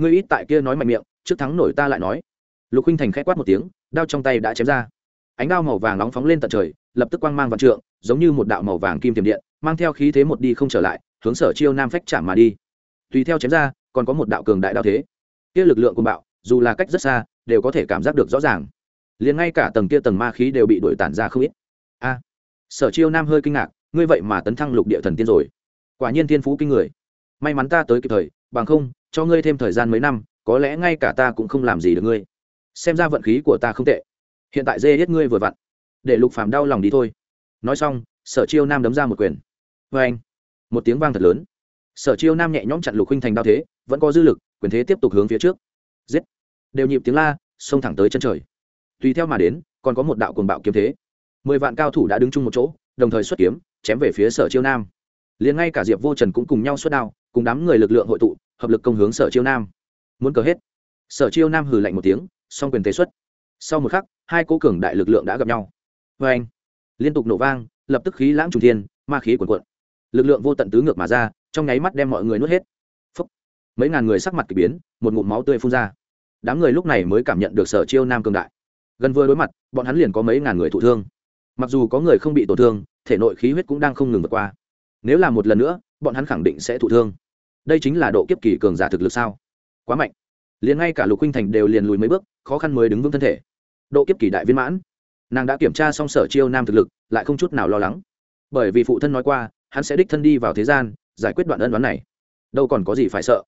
ngươi ít tại kia nói mạnh miệng, trước thắng nổi ta lại nói. Lục huynh thành k h ẽ quát một tiếng, đao trong tay đã chém ra. Ánh đao màu vàng nóng phóng lên tận trời, lập tức quang mang vạn trượng, giống như một đạo màu vàng kim tiềm điện, mang theo khí thế một đi không trở lại, hướng sở chiêu nam phách chạm mà đi. Tùy theo chém ra, còn có một đạo cường đại đao thế. Kia lực lượng của bạo, dù là cách rất xa, đều có thể cảm giác được rõ ràng. Liền ngay cả tầng kia tầng ma khí đều bị đổi tản ra không ít. A! À, sở chiêu nam hơi kinh ngạc, ngươi vậy mà tấn thăng lục địa thần tiên rồi. Quả nhiên thiên phú kinh người. May mắn ta tới kịp thời bằng không, cho ngươi thêm thời gian mấy năm, có lẽ ngay cả ta cũng không làm gì được ngươi. Xem ra vận khí của ta không tệ. Hiện tại dê hết ngươi vừa vặn. Để lục phàm đau lòng đi thôi. Nói xong, sở chiêu nam đấm ra một quyền. Vê anh, một tiếng vang thật lớn. Sở chiêu nam nhẹ nhõm chặn lục huynh thành đao thế, vẫn có dư lực, quyền thế tiếp tục hướng phía trước. Giết. Đều nhịp tiếng la, xông thẳng tới chân trời. Tùy theo mà đến, còn có một đạo cuồng bạo kiếm thế. Mười vạn cao thủ đã đứng chung một chỗ, đồng thời xuất kiếm, chém về phía sở chiêu nam. Liền ngay cả diệp vô trần cũng cùng nhau xuất đao cùng đám người lực lượng hội tụ, hợp lực công hướng sở chiêu nam. Muốn cờ hết. Sở chiêu nam hừ lạnh một tiếng, song quyền tế xuất. Sau một khắc, hai cố cường đại lực lượng đã gặp nhau. Vê anh, liên tục nổ vang, lập tức khí lãng trùng thiên, ma khí cuồn cuộn. Lực lượng vô tận tứ ngược mà ra, trong nháy mắt đem mọi người nuốt hết. Phúc. mấy ngàn người sắc mặt k ỳ biến, một ngụm máu tươi phun ra. Đám người lúc này mới cảm nhận được sở chiêu nam cường đại. Gần vừa đối mặt, bọn hắn liền có mấy ngàn người thụ thương. Mặc dù có người không bị tổn thương, thể nội khí huyết cũng đang không ngừng vượt qua. Nếu là một lần nữa bọn hắn khẳng định sẽ thụ thương. Đây chính là độ kiếp kỳ cường giả thực lực sao? Quá mạnh. Liền ngay cả lục huynh thành đều liền lùi mấy bước, khó khăn mới đứng vững thân thể. Độ kiếp kỳ đại viên mãn. Nàng đã kiểm tra xong sở chiêu nam thực lực, lại không chút nào lo lắng. Bởi vì phụ thân nói qua, hắn sẽ đích thân đi vào thế gian, giải quyết đoạn ân đoán này. Đâu còn có gì phải sợ.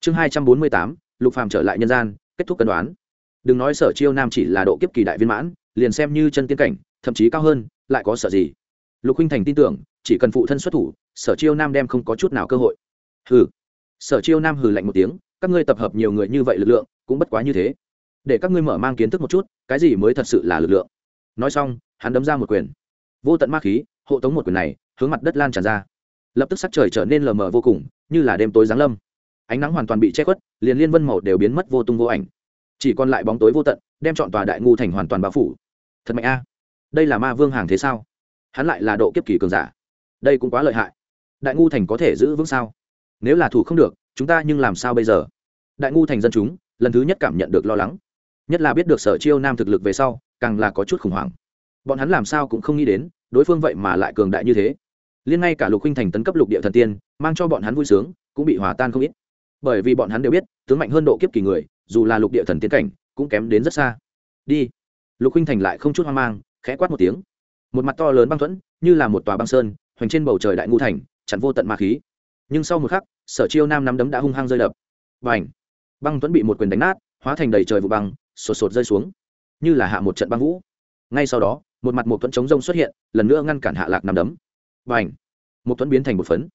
Chương hai trăm bốn mươi tám, lục phàm trở lại nhân gian, kết thúc cân đoán. Đừng nói sở chiêu nam chỉ là độ kiếp kỳ đại viên mãn, liền xem như chân tiên cảnh, thậm chí cao hơn, lại có sợ gì? Lục huynh thành tin tưởng chỉ cần phụ thân xuất thủ, sở chiêu nam đem không có chút nào cơ hội. Hừ. Sở chiêu nam hừ lạnh một tiếng, các ngươi tập hợp nhiều người như vậy lực lượng, cũng bất quá như thế. Để các ngươi mở mang kiến thức một chút, cái gì mới thật sự là lực lượng? Nói xong, hắn đấm ra một quyền. Vô tận ma khí, hộ tống một quyền này, hướng mặt đất lan tràn ra. Lập tức sắc trời trở nên lờ mờ vô cùng, như là đêm tối giáng lâm. Ánh nắng hoàn toàn bị che khuất, liền liên vân màu đều biến mất vô tung vô ảnh. Chỉ còn lại bóng tối vô tận, đem chọn tòa đại ngu thành hoàn toàn bao phủ. Thật mạnh a. Đây là ma vương hàng thế sao? Hắn lại là độ kiếp kỳ cường giả đây cũng quá lợi hại. Đại ngu thành có thể giữ vững sao? Nếu là thủ không được, chúng ta nhưng làm sao bây giờ? Đại ngu thành dân chúng, lần thứ nhất cảm nhận được lo lắng. Nhất là biết được sở chiêu nam thực lực về sau, càng là có chút khủng hoảng. Bọn hắn làm sao cũng không nghĩ đến, đối phương vậy mà lại cường đại như thế. Liên ngay cả lục huynh thành tấn cấp lục địa thần tiên, mang cho bọn hắn vui sướng, cũng bị hòa tan không ít. Bởi vì bọn hắn đều biết, tướng mạnh hơn độ kiếp kỳ người, dù là lục địa thần tiên cảnh, cũng kém đến rất xa. Đi. Lục huynh thành lại không chút hoang mang, khẽ quát một tiếng. Một mặt to lớn băng thuẫn, như là một tòa băng sơn hoành trên bầu trời đại ngu thành, chặn vô tận ma khí. Nhưng sau một khắc, sở chiêu nam nắm đấm đã hung hăng rơi đập. Và ảnh băng tuấn bị một quyền đánh nát, hóa thành đầy trời vụ băng, sột sột rơi xuống. Như là hạ một trận băng vũ. Ngay sau đó, một mặt một tuấn chống rông xuất hiện, lần nữa ngăn cản hạ lạc nằm đấm. Và ảnh một tuấn biến thành một phấn.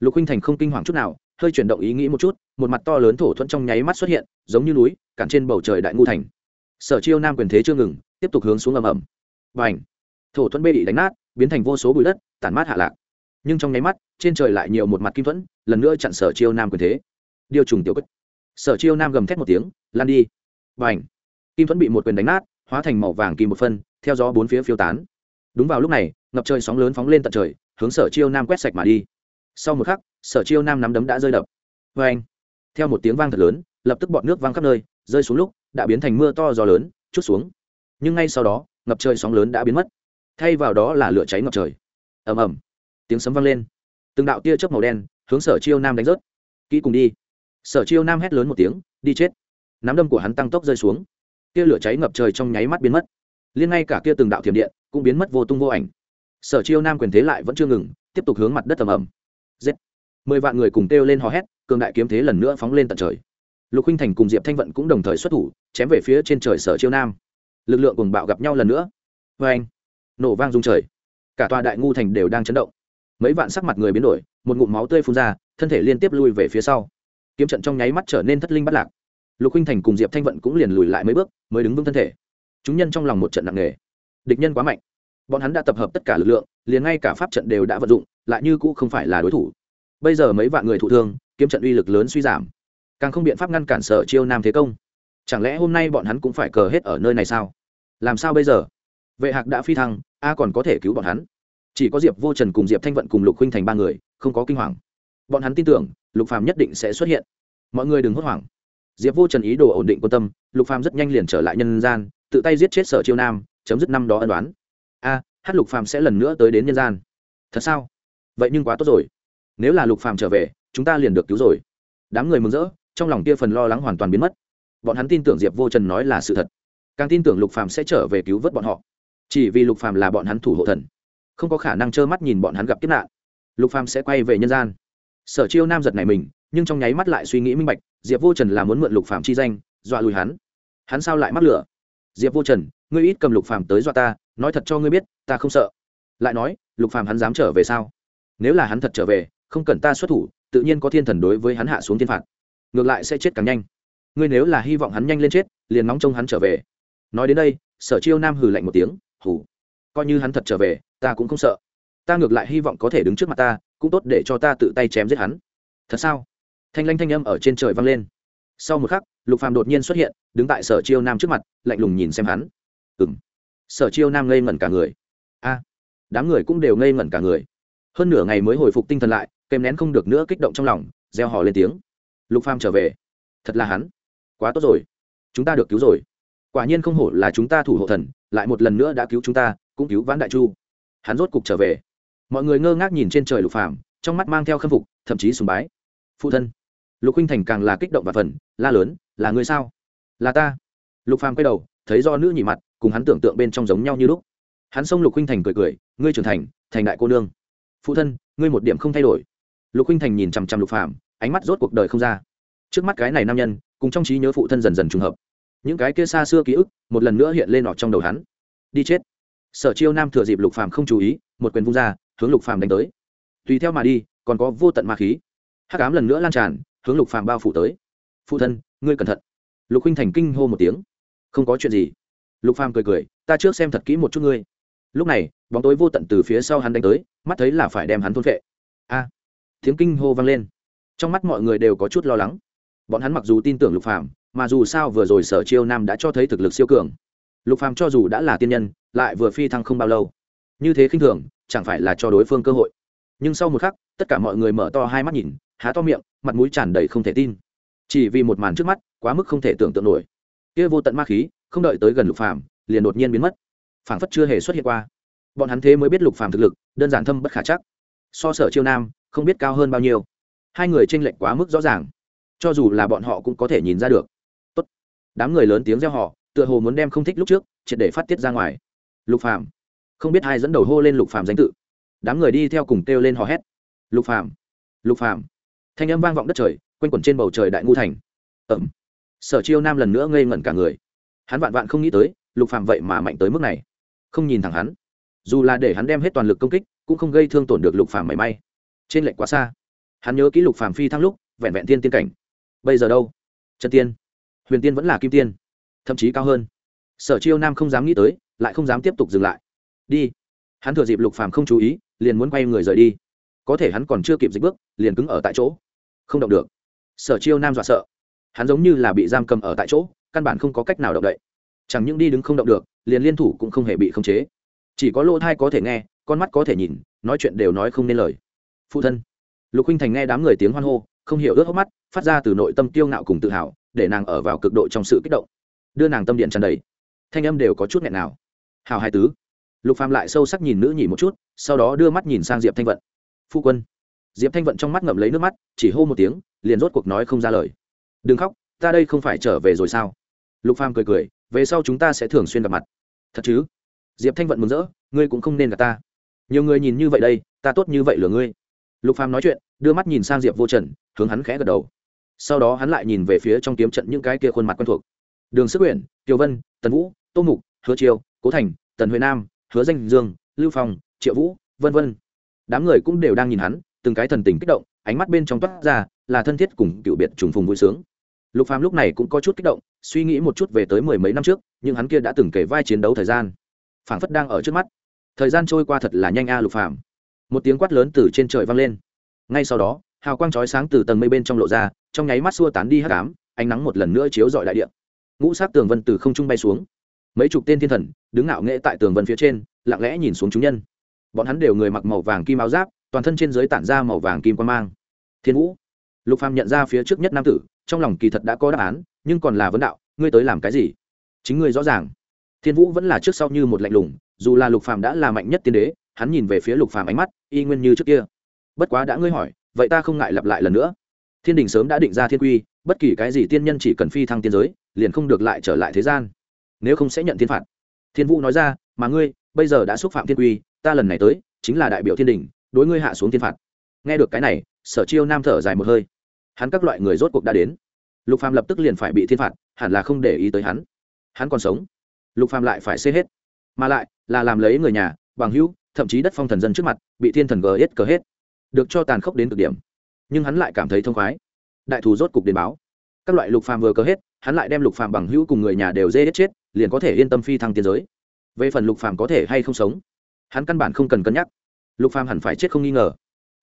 Lục huynh thành không kinh hoàng chút nào, hơi chuyển động ý nghĩ một chút, một mặt to lớn thổ thuẫn trong nháy mắt xuất hiện, giống như núi, cản trên bầu trời đại ngu thành. Sở chiêu nam quyền thế chưa ngừng, tiếp tục hướng xuống ầm ầm. Và ảnh thổ thuẫn bê bị đánh nát biến thành vô số bụi đất, tản mát hạ lạc. Nhưng trong nháy mắt, trên trời lại nhiều một mặt kim thuẫn, lần nữa chặn sở chiêu nam quyền thế. Điều trùng tiểu cất sở chiêu nam gầm thét một tiếng, lan đi! Và ảnh kim thuẫn bị một quyền đánh nát, hóa thành màu vàng kim một phân, theo gió bốn phía phiêu tán. Đúng vào lúc này, ngập trời sóng lớn phóng lên tận trời, hướng sở chiêu nam quét sạch mà đi. Sau một khắc, sở chiêu nam nắm đấm đã rơi đập. Vê anh theo một tiếng vang thật lớn, lập tức bọn nước văng khắp nơi, rơi xuống lúc, đã biến thành mưa to gió lớn, chút xuống. Nhưng ngay sau đó, ngập trời sóng lớn đã biến mất thay vào đó là lửa cháy ngập trời. Ầm ầm. Tiếng sấm vang lên. Từng đạo tia chớp màu đen hướng sở chiêu nam đánh rớt. Kỹ cùng đi. Sở chiêu nam hét lớn một tiếng đi chết. Nắm đâm của hắn tăng tốc rơi xuống. Tia lửa cháy ngập trời trong nháy mắt biến mất. Liên ngay cả kia từng đạo thiểm điện cũng biến mất vô tung vô ảnh. Sở chiêu nam quyền thế lại vẫn chưa ngừng tiếp tục hướng mặt đất tầm ầm, giết. Mười vạn người cùng kêu lên hò hét cường đại kiếm thế lần nữa phóng lên tận trời. Lục huynh thành cùng diệp thanh vận cũng đồng thời xuất thủ chém về phía trên trời sở chiêu nam. Lực lượng cùng bạo gặp nhau lần nữa. Vê anh nổ vang rung trời. Cả tòa đại ngu thành đều đang chấn động. Mấy vạn sắc mặt người biến đổi, một ngụm máu tươi phun ra, thân thể liên tiếp lui về phía sau. Kiếm trận trong nháy mắt trở nên thất linh bắt lạc. Lục huynh thành cùng diệp thanh vận cũng liền lùi lại mấy bước, mới đứng vững thân thể. Chúng nhân trong lòng một trận nặng nề. Địch nhân quá mạnh. Bọn hắn đã tập hợp tất cả lực lượng, liền ngay cả pháp trận đều đã vận dụng, lại như cũ không phải là đối thủ. Bây giờ mấy vạn người thụ thương, kiếm trận uy lực lớn suy giảm. Càng không biện pháp ngăn cản sở chiêu nam thế công. Chẳng lẽ hôm nay bọn hắn cũng phải cờ hết ở nơi này sao? Làm sao bây giờ? Vệ hạc đã phi thăng a còn có thể cứu bọn hắn. Chỉ có diệp vô trần cùng diệp thanh vận cùng lục huynh thành ba người, không có kinh hoàng. Bọn hắn tin tưởng, lục phàm nhất định sẽ xuất hiện. Mọi người đừng hốt hoảng. Diệp vô trần ý đồ ổn định quan tâm, lục phàm rất nhanh liền trở lại nhân gian, tự tay giết chết sở chiêu nam, chấm dứt năm đó ân đoán a, hát lục phàm sẽ lần nữa tới đến nhân gian. Thật sao? Vậy nhưng quá tốt rồi. Nếu là lục phàm trở về, chúng ta liền được cứu rồi. Đám người mừng rỡ, trong lòng kia phần lo lắng hoàn toàn biến mất. Bọn hắn tin tưởng diệp vô trần nói là sự thật. Càng tin tưởng lục phàm sẽ trở về cứu vớt bọn họ chỉ vì lục phàm là bọn hắn thủ hộ thần, không có khả năng trơ mắt nhìn bọn hắn gặp kiếp nạn. Lục phàm sẽ quay về nhân gian. Sở chiêu nam giật này mình, nhưng trong nháy mắt lại suy nghĩ minh bạch, diệp vô trần là muốn mượn lục phàm chi danh, dọa lùi hắn. Hắn sao lại mắc lửa? Diệp vô trần, ngươi ít cầm lục phàm tới dọa ta, nói thật cho ngươi biết, ta không sợ. Lại nói, lục phàm hắn dám trở về sao? Nếu là hắn thật trở về, không cần ta xuất thủ, tự nhiên có thiên thần đối với hắn hạ xuống thiên phạt. Ngược lại sẽ chết càng nhanh. Ngươi nếu là hy vọng hắn nhanh lên chết, liền nóng trông hắn trở về. Nói đến đây, sở chiêu nam hừ lạnh một tiếng hủ coi như hắn thật trở về, ta cũng không sợ. Ta ngược lại hy vọng có thể đứng trước mặt ta, cũng tốt để cho ta tự tay chém giết hắn. Thật sao? Thanh lanh thanh âm ở trên trời vang lên. Sau một khắc, lục phàm đột nhiên xuất hiện, đứng tại sở chiêu nam trước mặt, lạnh lùng nhìn xem hắn. Ừng sở chiêu nam ngây ngẩn cả người. A, đám người cũng đều ngây ngẩn cả người. Hơn nửa ngày mới hồi phục tinh thần lại, kèm nén không được nữa kích động trong lòng gieo hò lên tiếng. Lục phàm trở về. Thật là hắn. Quá tốt rồi. Chúng ta được cứu rồi quả nhiên không hổ là chúng ta thủ hộ thần, lại một lần nữa đã cứu chúng ta, cũng cứu vãn đại chu. Hắn rốt cục trở về. Mọi người ngơ ngác nhìn trên trời lục phàm, trong mắt mang theo khâm phục, thậm chí sùng bái. Phụ thân, lục huynh thành càng là kích động và phần, la lớn, là người sao? Là ta. Lục phàm quay đầu, thấy do nữ nhị mặt, cùng hắn tưởng tượng bên trong giống nhau như lúc. Hắn xông lục huynh thành cười cười, ngươi trưởng thành thành đại cô nương. Phụ thân, ngươi một điểm không thay đổi. Lục huynh thành nhìn chằm chằm lục phàm, ánh mắt rốt cuộc đời không ra. Trước mắt cái này nam nhân, cùng trong trí nhớ phụ thân dần dần trùng hợp những cái kia xa xưa ký ức một lần nữa hiện lên nọ trong đầu hắn. Đi chết. Sở chiêu nam thừa dịp lục phàm không chú ý, một quyền vung ra, hướng lục phàm đánh tới. Tùy theo mà đi, còn có vô tận ma khí. Hắc ám lần nữa lan tràn, hướng lục phàm bao phủ tới. Phụ thân, ngươi cẩn thận. Lục huynh thành kinh hô một tiếng. Không có chuyện gì. Lục phàm cười cười, ta trước xem thật kỹ một chút ngươi. Lúc này, bóng tối vô tận từ phía sau hắn đánh tới, mắt thấy là phải đem hắn thôn phệ. A! Tiếng kinh hô vang lên. Trong mắt mọi người đều có chút lo lắng. Bọn hắn mặc dù tin tưởng lục phàm mà dù sao vừa rồi sở chiêu nam đã cho thấy thực lực siêu cường. Lục phàm cho dù đã là tiên nhân, lại vừa phi thăng không bao lâu. Như thế khinh thường, chẳng phải là cho đối phương cơ hội. Nhưng sau một khắc, tất cả mọi người mở to hai mắt nhìn, há to miệng, mặt mũi tràn đầy không thể tin. Chỉ vì một màn trước mắt, quá mức không thể tưởng tượng nổi. Kia vô tận ma khí, không đợi tới gần lục phàm, liền đột nhiên biến mất. Phảng phất chưa hề xuất hiện qua. Bọn hắn thế mới biết lục phàm thực lực, đơn giản thâm bất khả chắc. So sở chiêu nam, không biết cao hơn bao nhiêu. Hai người tranh lệch quá mức rõ ràng. Cho dù là bọn họ cũng có thể nhìn ra được đám người lớn tiếng reo họ tựa hồ muốn đem không thích lúc trước, triệt để phát tiết ra ngoài. Lục phàm, không biết ai dẫn đầu hô lên lục phàm danh tự. Đám người đi theo cùng kêu lên hò hét. Lục phàm lục phàm. Thanh âm vang vọng đất trời, quanh quẩn trên bầu trời đại ngu thành. Ẩm. Sở chiêu nam lần nữa ngây ngẩn cả người. Hắn vạn vạn không nghĩ tới, lục phàm vậy mà mạnh tới mức này. Không nhìn thẳng hắn. Dù là để hắn đem hết toàn lực công kích, cũng không gây thương tổn được lục phàm mảy may. Trên lệnh quá xa. Hắn nhớ kỹ lục phàm phi thăng lúc, vẹn vẹn tiên tiên cảnh. Bây giờ đâu? Chân tiên huyền tiên vẫn là kim tiên, thậm chí cao hơn. Sở chiêu nam không dám nghĩ tới, lại không dám tiếp tục dừng lại. Đi. Hắn thừa dịp lục phàm không chú ý, liền muốn quay người rời đi. Có thể hắn còn chưa kịp dịch bước, liền cứng ở tại chỗ. Không động được. Sở chiêu nam dọa sợ. Hắn giống như là bị giam cầm ở tại chỗ, căn bản không có cách nào động đậy. Chẳng những đi đứng không động được, liền liên thủ cũng không hề bị khống chế. Chỉ có lỗ thai có thể nghe, con mắt có thể nhìn, nói chuyện đều nói không nên lời. Phụ thân. Lục huynh thành nghe đám người tiếng hoan hô, không hiểu ướt hốc mắt, phát ra từ nội tâm tiêu ngạo cùng tự hào để nàng ở vào cực độ trong sự kích động. Đưa nàng tâm điện tràn đầy. Thanh âm đều có chút nghẹn nào. Hào hai tứ. Lục phàm lại sâu sắc nhìn nữ nhị một chút, sau đó đưa mắt nhìn sang diệp thanh vận. Phu quân. Diệp thanh vận trong mắt ngậm lấy nước mắt, chỉ hô một tiếng, liền rốt cuộc nói không ra lời. Đừng khóc, ta đây không phải trở về rồi sao? Lục phàm cười cười, về sau chúng ta sẽ thường xuyên gặp mặt. Thật chứ? Diệp thanh vận mừng rỡ, ngươi cũng không nên gặp ta. Nhiều người nhìn như vậy đây, ta tốt như vậy lừa ngươi. Lục phàm nói chuyện, đưa mắt nhìn sang diệp vô trần, hướng hắn khẽ gật đầu sau đó hắn lại nhìn về phía trong kiếm trận những cái kia khuôn mặt quen thuộc. Đường sức quyển tiểu vân, tần vũ, tô mục, hứa triều, cố thành, tần huệ nam, hứa danh dương, lưu phong, triệu vũ, vân vân. Đám người cũng đều đang nhìn hắn, từng cái thần tình kích động, ánh mắt bên trong toát ra là thân thiết cùng cựu biệt trùng phùng vui sướng. Lục phàm lúc này cũng có chút kích động, suy nghĩ một chút về tới mười mấy năm trước, nhưng hắn kia đã từng kể vai chiến đấu thời gian. Phảng phất đang ở trước mắt. Thời gian trôi qua thật là nhanh a à, lục phàm. Một tiếng quát lớn từ trên trời vang lên. Ngay sau đó, hào quang chói sáng từ tầng mây bên trong lộ ra trong nháy mắt xua tán đi hắc ám, ánh nắng một lần nữa chiếu rọi đại địa. Ngũ sắc tường vân từ không trung bay xuống. Mấy chục tên thiên thần đứng ngạo nghễ tại tường vân phía trên, lặng lẽ nhìn xuống chúng nhân. Bọn hắn đều người mặc màu vàng kim áo giáp, toàn thân trên dưới tản ra màu vàng kim quang mang. Thiên vũ, lục phàm nhận ra phía trước nhất nam tử, trong lòng kỳ thật đã có đáp án, nhưng còn là vấn đạo, ngươi tới làm cái gì? Chính ngươi rõ ràng. Thiên vũ vẫn là trước sau như một lạnh lùng, dù là lục phàm đã là mạnh nhất tiên đế, hắn nhìn về phía lục phàm ánh mắt, y nguyên như trước kia. Bất quá đã ngươi hỏi, vậy ta không ngại lặp lại lần nữa thiên đình sớm đã định ra thiên quy, bất kỳ cái gì tiên nhân chỉ cần phi thăng tiên giới, liền không được lại trở lại thế gian. Nếu không sẽ nhận thiên phạt. Thiên vũ nói ra, mà ngươi, bây giờ đã xúc phạm thiên quy, ta lần này tới, chính là đại biểu thiên đình, đối ngươi hạ xuống thiên phạt. Nghe được cái này, sở chiêu nam thở dài một hơi. Hắn các loại người rốt cuộc đã đến. Lục phàm lập tức liền phải bị thiên phạt, hẳn là không để ý tới hắn. Hắn còn sống. Lục phàm lại phải xê hết. Mà lại, là làm lấy người nhà, bằng hữu, thậm chí đất phong thần dân trước mặt, bị thiên thần gờ hết cờ hết. Được cho tàn khốc đến cực điểm nhưng hắn lại cảm thấy thông khoái. Đại thù rốt cục đến báo. Các loại lục phàm vừa cơ hết, hắn lại đem lục phàm bằng hữu cùng người nhà đều dê hết chết, liền có thể yên tâm phi thăng tiến giới. Về phần lục phàm có thể hay không sống, hắn căn bản không cần cân nhắc. Lục phàm hẳn phải chết không nghi ngờ.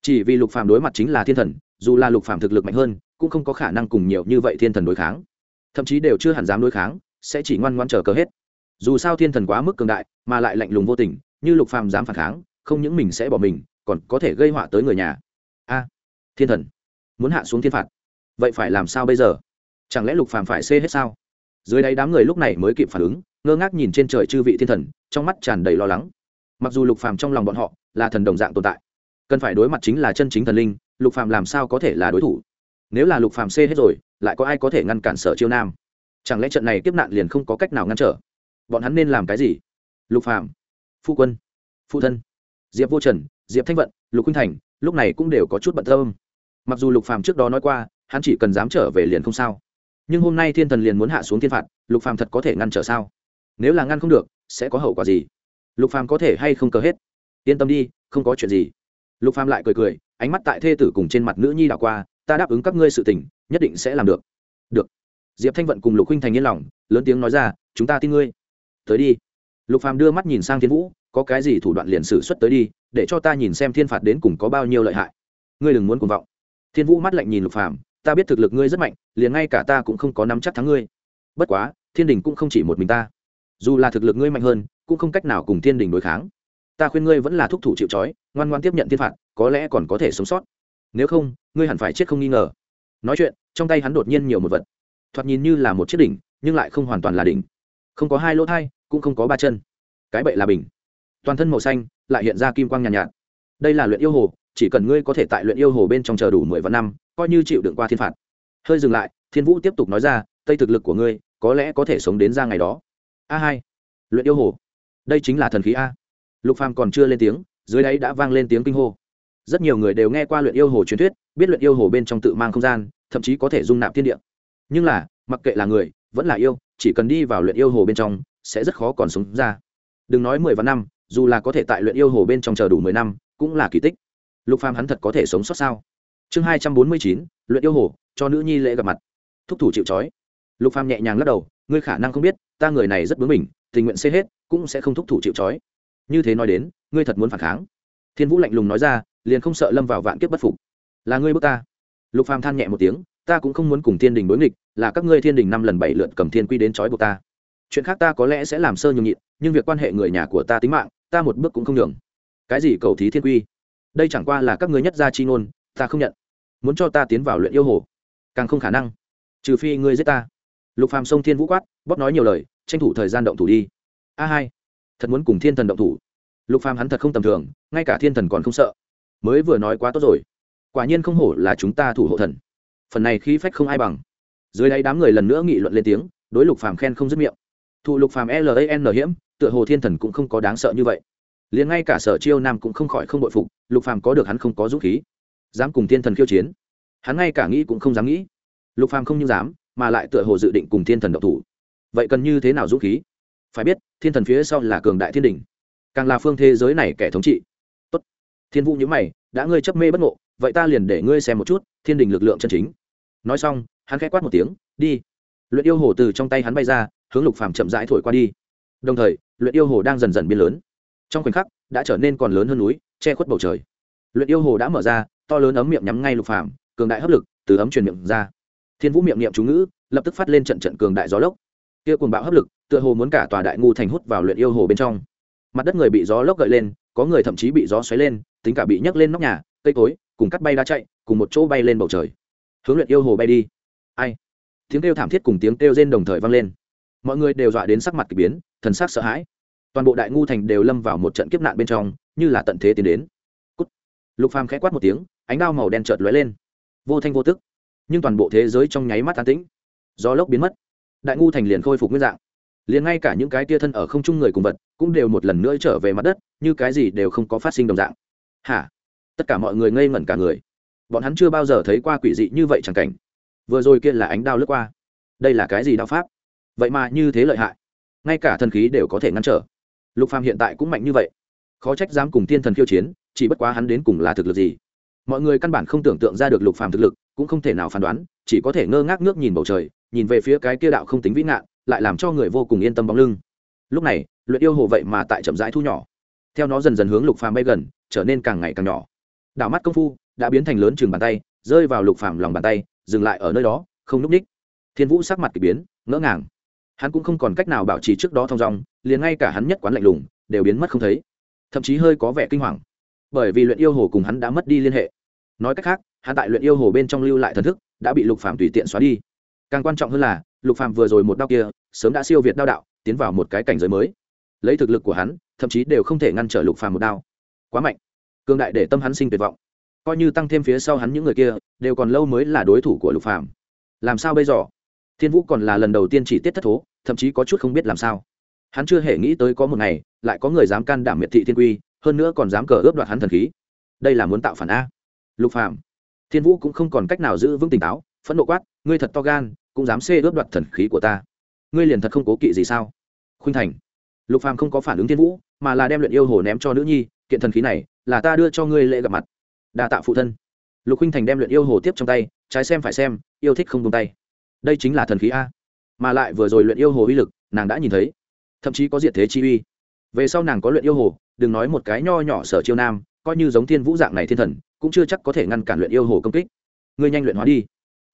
Chỉ vì lục phàm đối mặt chính là thiên thần, dù là lục phàm thực lực mạnh hơn, cũng không có khả năng cùng nhiều như vậy thiên thần đối kháng. Thậm chí đều chưa hẳn dám đối kháng, sẽ chỉ ngoan ngoan chờ cơ hết. Dù sao thiên thần quá mức cường đại, mà lại lạnh lùng vô tình, như lục phàm dám phản kháng, không những mình sẽ bỏ mình, còn có thể gây họa tới người nhà. A thiên thần, muốn hạ xuống thiên phạt. Vậy phải làm sao bây giờ? Chẳng lẽ lục phàm phải xê hết sao? Dưới đáy đám người lúc này mới kịp phản ứng, ngơ ngác nhìn trên trời chư vị thiên thần, trong mắt tràn đầy lo lắng. Mặc dù lục phàm trong lòng bọn họ là thần đồng dạng tồn tại, cần phải đối mặt chính là chân chính thần linh, lục phàm làm sao có thể là đối thủ? Nếu là lục phàm xê hết rồi, lại có ai có thể ngăn cản sở chiêu nam? Chẳng lẽ trận này kiếp nạn liền không có cách nào ngăn trở? Bọn hắn nên làm cái gì? Lục phàm, phu quân phụ thân, diệp vô trần, diệp thanh vận, lục khuynh thành, lúc này cũng đều có chút bận tâm mặc dù lục phàm trước đó nói qua, hắn chỉ cần dám trở về liền không sao. Nhưng hôm nay thiên thần liền muốn hạ xuống thiên phạt, lục phàm thật có thể ngăn trở sao? Nếu là ngăn không được, sẽ có hậu quả gì? Lục phàm có thể hay không cờ hết? Yên tâm đi, không có chuyện gì. Lục phàm lại cười cười, ánh mắt tại thê tử cùng trên mặt nữ nhi đảo qua, ta đáp ứng các ngươi sự tình, nhất định sẽ làm được. Được. Diệp thanh vận cùng lục huynh thành yên lòng, lớn tiếng nói ra, chúng ta tin ngươi. Tới đi. Lục phàm đưa mắt nhìn sang thiên vũ, có cái gì thủ đoạn liền sử xuất tới đi, để cho ta nhìn xem thiên phạt đến cùng có bao nhiêu lợi hại. Ngươi đừng muốn cuồng vọng thiên vũ mắt lạnh nhìn lục phàm ta biết thực lực ngươi rất mạnh liền ngay cả ta cũng không có nắm chắc thắng ngươi. Bất quá thiên đình cũng không chỉ một mình ta. Dù là thực lực ngươi mạnh hơn cũng không cách nào cùng thiên đình đối kháng. Ta khuyên ngươi vẫn là thúc thủ chịu trói ngoan ngoan tiếp nhận thiên phạt có lẽ còn có thể sống sót. Nếu không ngươi hẳn phải chết không nghi ngờ. Nói chuyện trong tay hắn đột nhiên nhiều một vật. Thoạt nhìn như là một chiếc đỉnh nhưng lại không hoàn toàn là đỉnh. Không có hai lỗ thai cũng không có ba chân. Cái bậy là bình. Toàn thân màu xanh lại hiện ra kim quang nhàn nhạt, nhạt. Đây là luyện yêu hồ chỉ cần ngươi có thể tại luyện yêu hồ bên trong chờ đủ mười vạn năm, coi như chịu đựng qua thiên phạt. Hơi dừng lại, thiên vũ tiếp tục nói ra, tây thực lực của ngươi, có lẽ có thể sống đến ra ngày đó. A hai, luyện yêu hồ. Đây chính là thần khí a. Lục phàm còn chưa lên tiếng, dưới đáy đã vang lên tiếng kinh hô. Rất nhiều người đều nghe qua luyện yêu hồ truyền thuyết, biết luyện yêu hồ bên trong tự mang không gian, thậm chí có thể dung nạp thiên địa. Nhưng là, mặc kệ là người, vẫn là yêu, chỉ cần đi vào luyện yêu hồ bên trong, sẽ rất khó còn sống ra. Đừng nói mười vạn năm, dù là có thể tại luyện yêu hồ bên trong chờ đủ mười năm, cũng là kỳ tích lục phàm hắn thật có thể sống sót sao? Chương hai trăm bốn mươi chín, luyện yêu hồ, cho nữ nhi lễ gặp mặt. Thúc thủ chịu trói. Lục phàm nhẹ nhàng lắc đầu, ngươi khả năng không biết, ta người này rất bướng mình tình nguyện xê hết, cũng sẽ không thúc thủ chịu trói. Như thế nói đến, ngươi thật muốn phản kháng. Thiên vũ lạnh lùng nói ra, liền không sợ lâm vào vạn kiếp bất phục. Là ngươi bước ta. Lục phàm than nhẹ một tiếng, ta cũng không muốn cùng thiên đình đối nghịch, là các ngươi thiên đình năm lần bảy lượt cầm thiên quy đến trói buộc ta. Chuyện khác ta có lẽ sẽ làm sơ nhường nhịn, nhưng việc quan hệ người nhà của ta tính mạng, ta một bước cũng không nhường. Cái gì cầu thí thiên quy? Đây chẳng qua là các ngươi nhất gia chi ngôn, ta không nhận. Muốn cho ta tiến vào luyện yêu hồ, càng không khả năng. Trừ phi ngươi giết ta. Lục phàm sông thiên vũ quát, bóp nói nhiều lời, tranh thủ thời gian động thủ đi. A hai, thật muốn cùng thiên thần động thủ. Lục phàm hắn thật không tầm thường, ngay cả thiên thần còn không sợ. Mới vừa nói quá tốt rồi. Quả nhiên không hổ là chúng ta thủ hộ thần. Phần này khí phách không ai bằng. Dưới đây đám người lần nữa nghị luận lên tiếng, đối lục phàm khen không dứt miệng. Thụ lục phàm lan hiểm, tựa hồ thiên thần cũng không có đáng sợ như vậy liền ngay cả sở chiêu nam cũng không khỏi không bội phục, lục phàm có được hắn không có dũng khí, dám cùng thiên thần khiêu chiến. Hắn ngay cả nghĩ cũng không dám nghĩ. Lục phàm không như dám, mà lại tựa hồ dự định cùng thiên thần độc thủ. Vậy cần như thế nào dũng khí? Phải biết, thiên thần phía sau là cường đại thiên đình càng là phương thế giới này kẻ thống trị. Tốt. Thiên vũ nhữ mày, đã ngươi chấp mê bất ngộ, vậy ta liền để ngươi xem một chút, thiên đình lực lượng chân chính. Nói xong, hắn khẽ quát một tiếng, đi. Luyện yêu hồ từ trong tay hắn bay ra, hướng lục phàm chậm rãi thổi qua đi. Đồng thời, luyện yêu hồ đang dần dần biến lớn trong khoảnh khắc, đã trở nên còn lớn hơn núi, che khuất bầu trời. Luyện yêu hồ đã mở ra, to lớn ấm miệng nhắm ngay lục phàm, cường đại hấp lực, từ ấm truyền miệng ra. Thiên vũ miệng niệm chú ngữ, lập tức phát lên trận trận cường đại gió lốc. Kia cuồng bạo hấp lực, tựa hồ muốn cả tòa đại ngu thành hút vào luyện yêu hồ bên trong. Mặt đất người bị gió lốc gợi lên, có người thậm chí bị gió xoáy lên, tính cả bị nhấc lên nóc nhà, cây cối, cùng cắt bay đá chạy, cùng một chỗ bay lên bầu trời. Hướng luyện yêu hồ bay đi. Ai? Tiếng kêu thảm thiết cùng tiếng kêu rên đồng thời vang lên. Mọi người đều dọa đến sắc mặt k ỳ biến, thần sắc sợ hãi toàn bộ đại ngu thành đều lâm vào một trận kiếp nạn bên trong, như là tận thế tiến đến. Cút. lục phàm khẽ quát một tiếng, ánh đao màu đen chợt lóe lên. Vô thanh vô tức. Nhưng toàn bộ thế giới trong nháy mắt an tĩnh. Gió lốc biến mất. Đại ngu thành liền khôi phục nguyên dạng. Liền ngay cả những cái tia thân ở không trung người cùng vật, cũng đều một lần nữa trở về mặt đất, như cái gì đều không có phát sinh đồng dạng. Hả? Tất cả mọi người ngây ngẩn cả người. Bọn hắn chưa bao giờ thấy qua quỷ dị như vậy chẳng cảnh. Vừa rồi kia là ánh đao lướt qua. Đây là cái gì đao pháp? Vậy mà như thế lợi hại. Ngay cả thần khí đều có thể ngăn trở lục phàm hiện tại cũng mạnh như vậy. Khó trách dám cùng thiên thần khiêu chiến, chỉ bất quá hắn đến cùng là thực lực gì? Mọi người căn bản không tưởng tượng ra được lục phàm thực lực, cũng không thể nào phán đoán, chỉ có thể ngơ ngác nước nhìn bầu trời, nhìn về phía cái kia đạo không tính vĩ ngạn, lại làm cho người vô cùng yên tâm bóng lưng. Lúc này, luyện yêu hồ vậy mà tại chậm rãi thu nhỏ. Theo nó dần dần hướng lục phàm bay gần, trở nên càng ngày càng nhỏ. Đảo mắt công phu đã biến thành lớn chừng bàn tay, rơi vào lục phàm lòng bàn tay, dừng lại ở nơi đó, không núp ních. Thiên vũ sắc mặt kỳ biến, ngỡ ngàng hắn cũng không còn cách nào bảo trì trước đó thong dong, liền ngay cả hắn nhất quán lạnh lùng, đều biến mất không thấy. Thậm chí hơi có vẻ kinh hoàng. Bởi vì luyện yêu hồ cùng hắn đã mất đi liên hệ. Nói cách khác, hắn tại luyện yêu hồ bên trong lưu lại thần thức, đã bị lục phàm tùy tiện xóa đi. Càng quan trọng hơn là, lục phàm vừa rồi một đao kia, sớm đã siêu việt đao đạo, tiến vào một cái cảnh giới mới. Lấy thực lực của hắn, thậm chí đều không thể ngăn trở lục phàm một đao. Quá mạnh. Cương đại để tâm hắn sinh tuyệt vọng. Coi như tăng thêm phía sau hắn những người kia, đều còn lâu mới là đối thủ của lục phàm. Làm sao bây giờ? Thiên vũ còn là lần đầu tiên chỉ tiết thất thố, thậm chí có chút không biết làm sao. Hắn chưa hề nghĩ tới có một ngày, lại có người dám can đảm miệt thị thiên quy, hơn nữa còn dám cờ ướp đoạt hắn thần khí. Đây là muốn tạo phản a. Lục phàm. Thiên vũ cũng không còn cách nào giữ vững tỉnh táo, phẫn nộ quát, ngươi thật to gan, cũng dám xê ướp đoạt thần khí của ta. Ngươi liền thật không cố kỵ gì sao? Khuynh thành. Lục phàm không có phản ứng thiên vũ, mà là đem luyện yêu hồ ném cho nữ nhi, kiện thần khí này là ta đưa cho ngươi lễ gặp mặt. Đa tạ phụ thân. Lục khuynh thành đem luyện yêu hồ tiếp trong tay, trái xem phải xem, yêu thích không tung tay đây chính là thần khí a. Mà lại vừa rồi luyện yêu hồ uy lực, nàng đã nhìn thấy. Thậm chí có diệt thế chi uy. Về sau nàng có luyện yêu hồ, đừng nói một cái nho nhỏ sở chiêu nam, coi như giống thiên vũ dạng này thiên thần, cũng chưa chắc có thể ngăn cản luyện yêu hồ công kích. Ngươi nhanh luyện hóa đi.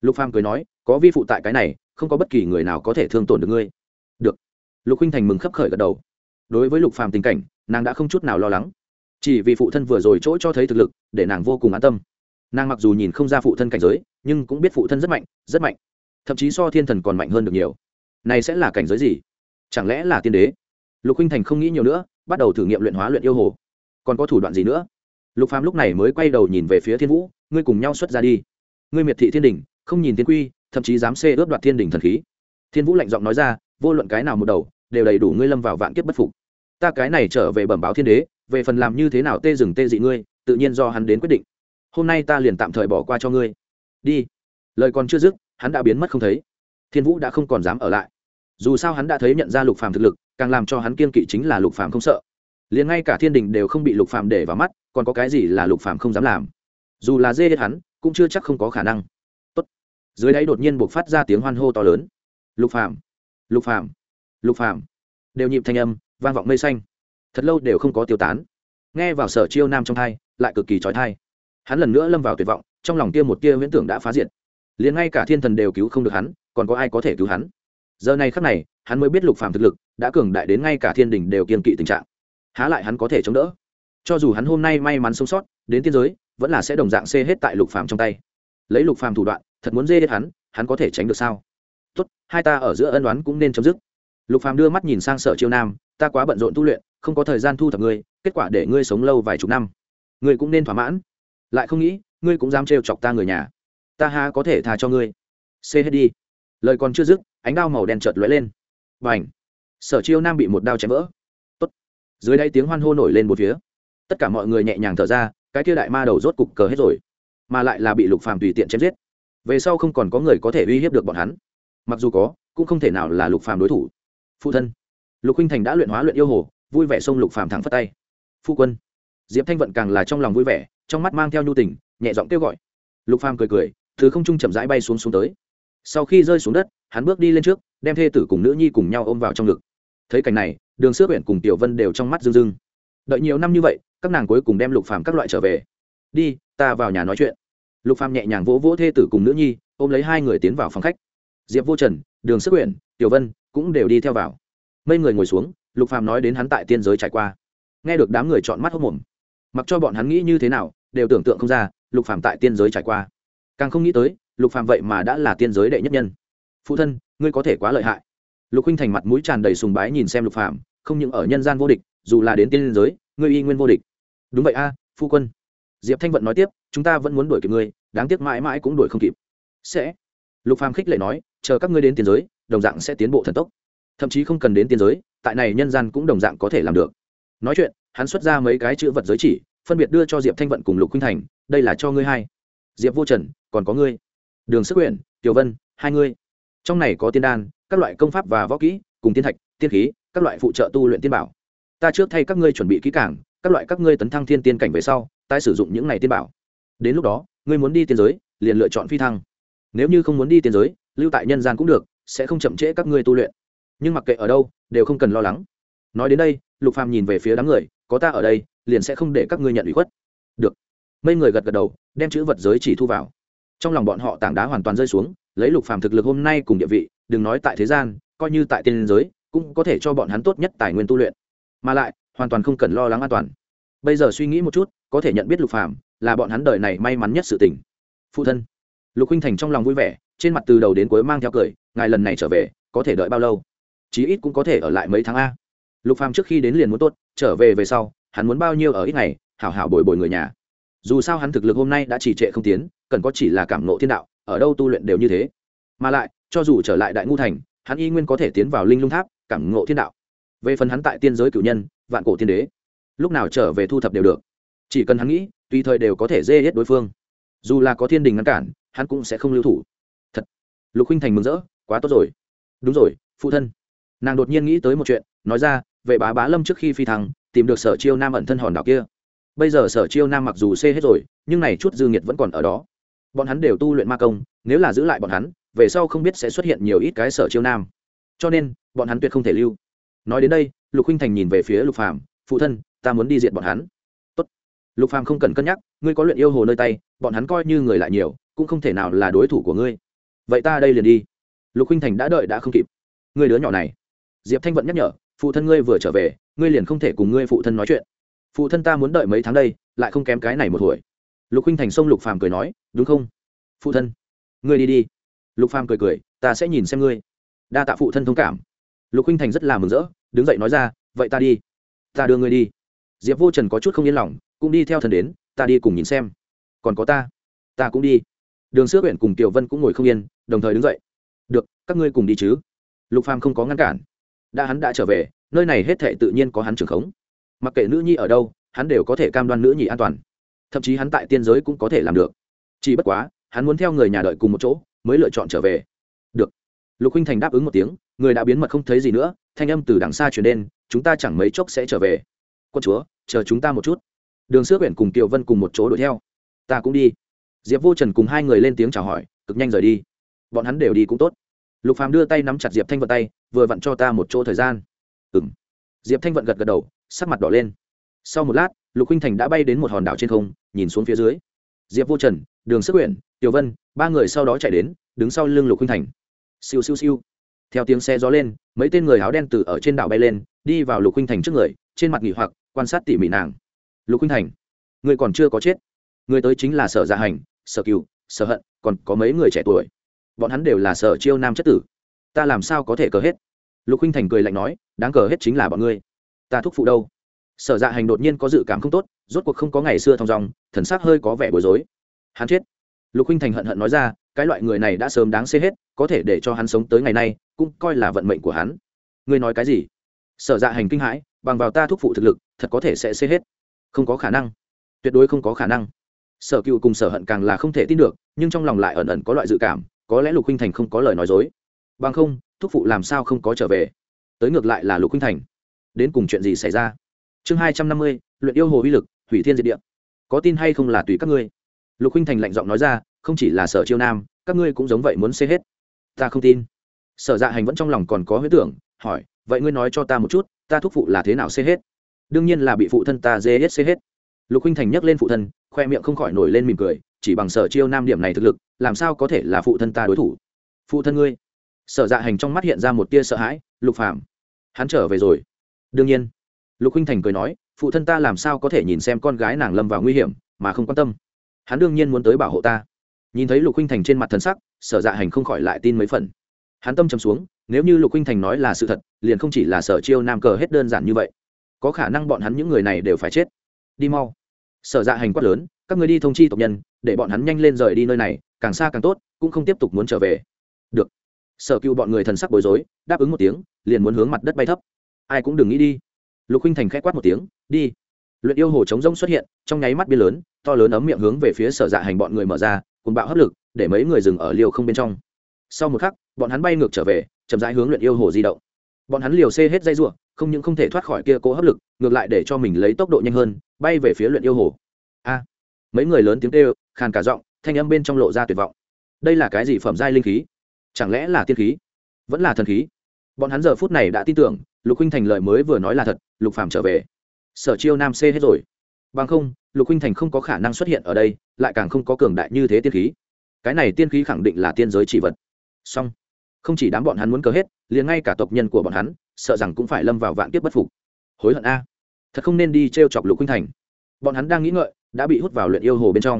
Lục phàm cười nói, có vi phụ tại cái này, không có bất kỳ người nào có thể thương tổn được ngươi. Được. Lục huynh thành mừng khấp khởi gật đầu. Đối với lục phàm tình cảnh, nàng đã không chút nào lo lắng. Chỉ vì phụ thân vừa rồi chỗ cho thấy thực lực, để nàng vô cùng an tâm. Nàng mặc dù nhìn không ra phụ thân cảnh giới, nhưng cũng biết phụ thân rất mạnh rất mạnh thậm chí so thiên thần còn mạnh hơn được nhiều. Này sẽ là cảnh giới gì? Chẳng lẽ là tiên đế? Lục huynh thành không nghĩ nhiều nữa, bắt đầu thử nghiệm luyện hóa luyện yêu hồ. Còn có thủ đoạn gì nữa? Lục phàm lúc này mới quay đầu nhìn về phía thiên vũ, ngươi cùng nhau xuất ra đi. Ngươi miệt thị thiên đình không nhìn thiên quy, thậm chí dám xê ướp đoạt thiên đình thần khí. Thiên vũ lạnh giọng nói ra, vô luận cái nào một đầu, đều đầy đủ ngươi lâm vào vạn kiếp bất phục. Ta cái này trở về bẩm báo thiên đế, về phần làm như thế nào tê dừng tê dị ngươi, tự nhiên do hắn đến quyết định. Hôm nay ta liền tạm thời bỏ qua cho ngươi. Đi. Lời còn chưa dứt hắn đã biến mất không thấy. Thiên vũ đã không còn dám ở lại. Dù sao hắn đã thấy nhận ra lục phàm thực lực, càng làm cho hắn kiên kỵ chính là lục phàm không sợ. Liền ngay cả thiên đình đều không bị lục phàm để vào mắt, còn có cái gì là lục phàm không dám làm? Dù là dê hết hắn, cũng chưa chắc không có khả năng. Tốt. dưới đáy đột nhiên buộc phát ra tiếng hoan hô to lớn. Lục phàm lục phàm lục phàm. Đều nhịp thanh âm, vang vọng mây xanh. Thật lâu đều không có tiêu tán. Nghe vào sở chiêu nam trong thai, lại cực kỳ trói thai. Hắn lần nữa lâm vào tuyệt vọng, trong lòng kia một tia huyễn tưởng đã phá diệt liền ngay cả thiên thần đều cứu không được hắn, còn có ai có thể cứu hắn? Giờ này khắc này, hắn mới biết lục phàm thực lực, đã cường đại đến ngay cả thiên đình đều kiên kỵ tình trạng. Há lại hắn có thể chống đỡ? Cho dù hắn hôm nay may mắn sống sót, đến tiên giới, vẫn là sẽ đồng dạng xê hết tại lục phàm trong tay. Lấy lục phàm thủ đoạn, thật muốn dê hết hắn hắn có thể tránh được sao? Tốt, hai ta ở giữa ân oán cũng nên chấm dứt. Lục phàm đưa mắt nhìn sang sở chiêu nam, ta quá bận rộn tu luyện, không có thời gian thu thập ngươi, kết quả để ngươi sống lâu vài chục năm. Ngươi cũng nên thỏa mãn. Lại không nghĩ, ngươi cũng dám trêu chọc ta người nhà ta ha có thể tha cho ngươi. Xê hết đi. Lời còn chưa dứt, ánh đao màu đen chợt lóe lên. Và ảnh sở chiêu nam bị một đao chém vỡ. Tốt. dưới đây tiếng hoan hô nổi lên một phía. Tất cả mọi người nhẹ nhàng thở ra, cái kia đại ma đầu rốt cục cờ hết rồi. Mà lại là bị lục phàm tùy tiện chém giết. Về sau không còn có người có thể uy hiếp được bọn hắn. Mặc dù có, cũng không thể nào là lục phàm đối thủ. Phụ thân. Lục huynh thành đã luyện hóa luyện yêu hồ, vui vẻ xông lục phàm thẳng phất tay. Phu quân. Diệp thanh vận càng là trong lòng vui vẻ, trong mắt mang theo nhu tình, nhẹ giọng kêu gọi. Lục phàm cười cười thứ không trung chậm rãi bay xuống xuống tới. Sau khi rơi xuống đất, hắn bước đi lên trước, đem thê tử cùng nữ nhi cùng nhau ôm vào trong ngực. Thấy cảnh này, đường sữa huyện cùng tiểu vân đều trong mắt rưng rưng. Đợi nhiều năm như vậy, các nàng cuối cùng đem lục phàm các loại trở về. Đi, ta vào nhà nói chuyện. Lục phàm nhẹ nhàng vỗ vỗ thê tử cùng nữ nhi, ôm lấy hai người tiến vào phòng khách. Diệp vô trần, đường sức huyện tiểu vân cũng đều đi theo vào. Mấy người ngồi xuống, lục phàm nói đến hắn tại tiên giới trải qua. Nghe được đám người chọn mắt hốc mồm. Mặc cho bọn hắn nghĩ như thế nào, đều tưởng tượng không ra, lục phàm tại tiên giới trải qua càng không nghĩ tới, lục phàm vậy mà đã là tiên giới đệ nhất nhân. Phụ thân, ngươi có thể quá lợi hại. Lục huynh thành mặt mũi tràn đầy sùng bái nhìn xem lục phàm, không những ở nhân gian vô địch, dù là đến tiên giới, ngươi y nguyên vô địch. Đúng vậy a, phu quân. Diệp thanh vận nói tiếp, chúng ta vẫn muốn đuổi kịp ngươi, đáng tiếc mãi mãi cũng đuổi không kịp. Sẽ. Lục phàm khích lệ nói, chờ các ngươi đến tiên giới, đồng dạng sẽ tiến bộ thần tốc. Thậm chí không cần đến tiên giới, tại này nhân gian cũng đồng dạng có thể làm được. Nói chuyện, hắn xuất ra mấy cái chữ vật giới chỉ, phân biệt đưa cho diệp thanh vận cùng lục huynh thành, đây là cho ngươi hai diệp vô trần, còn có ngươi. Đường sức quyển tiểu vân, hai ngươi. Trong này có tiên đan, các loại công pháp và võ kỹ, cùng tiên thạch, tiên khí, các loại phụ trợ tu luyện tiên bảo. Ta trước thay các ngươi chuẩn bị kỹ càng, các loại các ngươi tấn thăng thiên tiên cảnh về sau ta sử dụng những này tiên bảo. Đến lúc đó, ngươi muốn đi tiên giới, liền lựa chọn phi thăng. Nếu như không muốn đi tiên giới, lưu tại nhân gian cũng được, sẽ không chậm trễ các ngươi tu luyện. Nhưng mặc kệ ở đâu, đều không cần lo lắng. Nói đến đây, lục phàm nhìn về phía đám người, có ta ở đây, liền sẽ không để các ngươi nhận ủy khuất. Được. Mấy người gật gật đầu đem chữ vật giới chỉ thu vào. Trong lòng bọn họ tảng đá hoàn toàn rơi xuống, lấy lục phàm thực lực hôm nay cùng địa vị, đừng nói tại thế gian, coi như tại tiên giới, cũng có thể cho bọn hắn tốt nhất tài nguyên tu luyện. Mà lại, hoàn toàn không cần lo lắng an toàn. Bây giờ suy nghĩ một chút, có thể nhận biết lục phàm là bọn hắn đời này may mắn nhất sự tình. Phụ thân. Lục huynh thành trong lòng vui vẻ, trên mặt từ đầu đến cuối mang theo cười, ngài lần này trở về, có thể đợi bao lâu? Chí ít cũng có thể ở lại mấy tháng a. Lục phàm trước khi đến liền muốn tốt trở về về sau, hắn muốn bao nhiêu ở ít ngày, hảo hảo bồi bồi người nhà dù sao hắn thực lực hôm nay đã chỉ trệ không tiến, cần có chỉ là cảm nộ thiên đạo, ở đâu tu luyện đều như thế. Mà lại, cho dù trở lại đại ngu thành, hắn y nguyên có thể tiến vào linh lung tháp, cảm ngộ thiên đạo. Về phần hắn tại tiên giới cử nhân, vạn cổ thiên đế, lúc nào trở về thu thập đều được. Chỉ cần hắn nghĩ, tùy thời đều có thể dê hết đối phương. Dù là có thiên đình ngăn cản, hắn cũng sẽ không lưu thủ. Thật, lục huynh thành mừng rỡ, quá tốt rồi. Đúng rồi, phụ thân. Nàng đột nhiên nghĩ tới một chuyện, nói ra, vệ bá bá lâm trước khi phi thăng, tìm được sở chiêu nam ẩn thân hòn đảo kia bây giờ sở chiêu nam mặc dù xê hết rồi, nhưng này chút dư nghiệt vẫn còn ở đó. Bọn hắn đều tu luyện ma công, nếu là giữ lại bọn hắn, về sau không biết sẽ xuất hiện nhiều ít cái sở chiêu nam. Cho nên, bọn hắn tuyệt không thể lưu. Nói đến đây, lục huynh thành nhìn về phía lục phàm, phụ thân, ta muốn đi diện bọn hắn. Tốt. lục phàm không cần cân nhắc, ngươi có luyện yêu hồ nơi tay, bọn hắn coi như người lại nhiều, cũng không thể nào là đối thủ của ngươi. Vậy ta đây liền đi. Lục huynh thành đã đợi đã không kịp. Người đứa nhỏ này. Diệp thanh vận nhắc nhở, phụ thân ngươi vừa trở về, ngươi liền không thể cùng ngươi phụ thân nói chuyện phụ thân ta muốn đợi mấy tháng đây, lại không kém cái này một hồi. Lục huynh thành sông lục phàm cười nói, đúng không? Phụ thân, ngươi đi đi. Lục phàm cười cười, ta sẽ nhìn xem ngươi. Đa tạ phụ thân thông cảm. Lục huynh thành rất là mừng rỡ, đứng dậy nói ra, vậy ta đi. Ta đưa ngươi đi. Diệp vô trần có chút không yên lòng, cũng đi theo thần đến, ta đi cùng nhìn xem. Còn có ta ta cũng đi. Đường sữa huyện cùng tiểu vân cũng ngồi không yên, đồng thời đứng dậy. Được, các ngươi cùng đi chứ. Lục phàm không có ngăn cản. Đã hắn đã trở về, nơi này hết thệ tự nhiên có hắn trưởng khống mặc kệ nữ nhi ở đâu, hắn đều có thể cam đoan nữ nhi an toàn. Thậm chí hắn tại tiên giới cũng có thể làm được. Chỉ bất quá, hắn muốn theo người nhà đợi cùng một chỗ, mới lựa chọn trở về. Được. Lục huynh thành đáp ứng một tiếng, người đã biến mật không thấy gì nữa, thanh âm từ đằng xa chuyển đến, chúng ta chẳng mấy chốc sẽ trở về. Quân chúa, chờ chúng ta một chút. Đường sữa quyển cùng kiều vân cùng một chỗ đuổi theo. Ta cũng đi. Diệp vô trần cùng hai người lên tiếng chào hỏi, cực nhanh rời đi. Bọn hắn đều đi cũng tốt. Lục phàm đưa tay nắm chặt diệp thanh vận tay, vừa vặn cho ta một chỗ thời gian. Ừng diệp thanh vận gật gật đầu sắc mặt đỏ lên. Sau một lát, lục huynh thành đã bay đến một hòn đảo trên không, nhìn xuống phía dưới. Diệp vô trần, đường sức quyển tiểu vân, ba người sau đó chạy đến, đứng sau lưng lục huynh thành. Siêu siêu siêu. Theo tiếng xe gió lên, mấy tên người áo đen từ ở trên đảo bay lên, đi vào lục huynh thành trước người, trên mặt nghỉ hoặc, quan sát tỉ mỉ nàng. Lục huynh thành, người còn chưa có chết. Người tới chính là sở gia dạ hành, sở cựu sở hận, còn có mấy người trẻ tuổi. Bọn hắn đều là sở chiêu nam chất tử. Ta làm sao có thể cờ hết? Lục huynh thành cười lạnh nói, đáng cờ hết chính là bọn ngươi ta thúc phụ đâu? Sở dạ hành đột nhiên có dự cảm không tốt rốt cuộc không có ngày xưa thong dòng, thần sắc hơi có vẻ bối rối. Hắn chết. Lục huynh thành hận hận nói ra cái loại người này đã sớm đáng xê hết có thể để cho hắn sống tới ngày nay cũng coi là vận mệnh của hắn. Ngươi nói cái gì? Sở dạ hành kinh hãi bằng vào ta thúc phụ thực lực thật có thể sẽ xê hết. Không có khả năng. Tuyệt đối không có khả năng. Sở cựu cùng sở hận càng là không thể tin được nhưng trong lòng lại ẩn ẩn có loại dự cảm có lẽ lục huynh thành không có lời nói dối. Bằng không thúc phụ làm sao không có trở về? Tới ngược lại là lục huynh thành đến cùng chuyện gì xảy ra? Chương hai trăm năm mươi, luyện yêu hồ uy lực, hủy thiên diệt địa. Có tin hay không là tùy các ngươi. Lục huynh thành lạnh giọng nói ra, không chỉ là sở chiêu nam, các ngươi cũng giống vậy muốn xê hết. Ta không tin. Sở dạ hành vẫn trong lòng còn có huyết tưởng, hỏi, vậy ngươi nói cho ta một chút, ta thúc phụ là thế nào xê hết? Đương nhiên là bị phụ thân ta dê hết xê hết. Lục huynh thành nhấc lên phụ thân, khoe miệng không khỏi nổi lên mỉm cười, chỉ bằng sở chiêu nam điểm này thực lực, làm sao có thể là phụ thân ta đối thủ? Phụ thân ngươi. Sở dạ hành trong mắt hiện ra một tia sợ hãi, lục phạm hắn trở về rồi đương nhiên. Lục huynh thành cười nói, phụ thân ta làm sao có thể nhìn xem con gái nàng lâm vào nguy hiểm, mà không quan tâm. Hắn đương nhiên muốn tới bảo hộ ta. Nhìn thấy lục huynh thành trên mặt thần sắc, sở dạ hành không khỏi lại tin mấy phần. Hắn tâm trầm xuống, nếu như lục huynh thành nói là sự thật, liền không chỉ là sở chiêu nam cờ hết đơn giản như vậy. Có khả năng bọn hắn những người này đều phải chết. Đi mau. Sở dạ hành quát lớn, các người đi thông chi tộc nhân, để bọn hắn nhanh lên rời đi nơi này, càng xa càng tốt, cũng không tiếp tục muốn trở về. Được. Sở cựu bọn người thần sắc bối rối, đáp ứng một tiếng, liền muốn hướng mặt đất bay thấp ai cũng đừng nghĩ đi. Lục huynh thành k h ẽ quát một tiếng, đi. Luyện yêu hồ chống rông xuất hiện, trong nháy mắt biên lớn, to lớn ấm miệng hướng về phía sở dạ hành bọn người mở ra cùng bạo hấp lực, để mấy người dừng ở liều không bên trong. Sau một khắc, bọn hắn bay ngược trở về, chậm rãi hướng luyện yêu hồ di động. Bọn hắn liều xê hết dây ruộng không những không thể thoát khỏi kia cố hấp lực, ngược lại để cho mình lấy tốc độ nhanh hơn, bay về phía luyện yêu hồ. A. À. Mấy người lớn tiếng kêu, khàn cả giọng, thanh âm bên trong lộ ra tuyệt vọng. Đây là cái gì phẩm giai linh khí? Chẳng lẽ là tiên khí? Vẫn là thần khí? Bọn hắn giờ phút này đã tin tưởng lục huynh thành lời mới vừa nói là thật, lục phàm trở về. Sở chiêu nam xê hết rồi. Bằng không, lục huynh thành không có khả năng xuất hiện ở đây, lại càng không có cường đại như thế tiên khí. Cái này tiên khí khẳng định là tiên giới chỉ vật. Song không chỉ đám bọn hắn muốn cờ hết, liền ngay cả tộc nhân của bọn hắn, sợ rằng cũng phải lâm vào vạn kiếp bất phục. Hối hận a. Thật không nên đi t r e o chọc lục huynh thành. Bọn hắn đang nghĩ ngợi, đã bị hút vào luyện yêu hồ bên trong.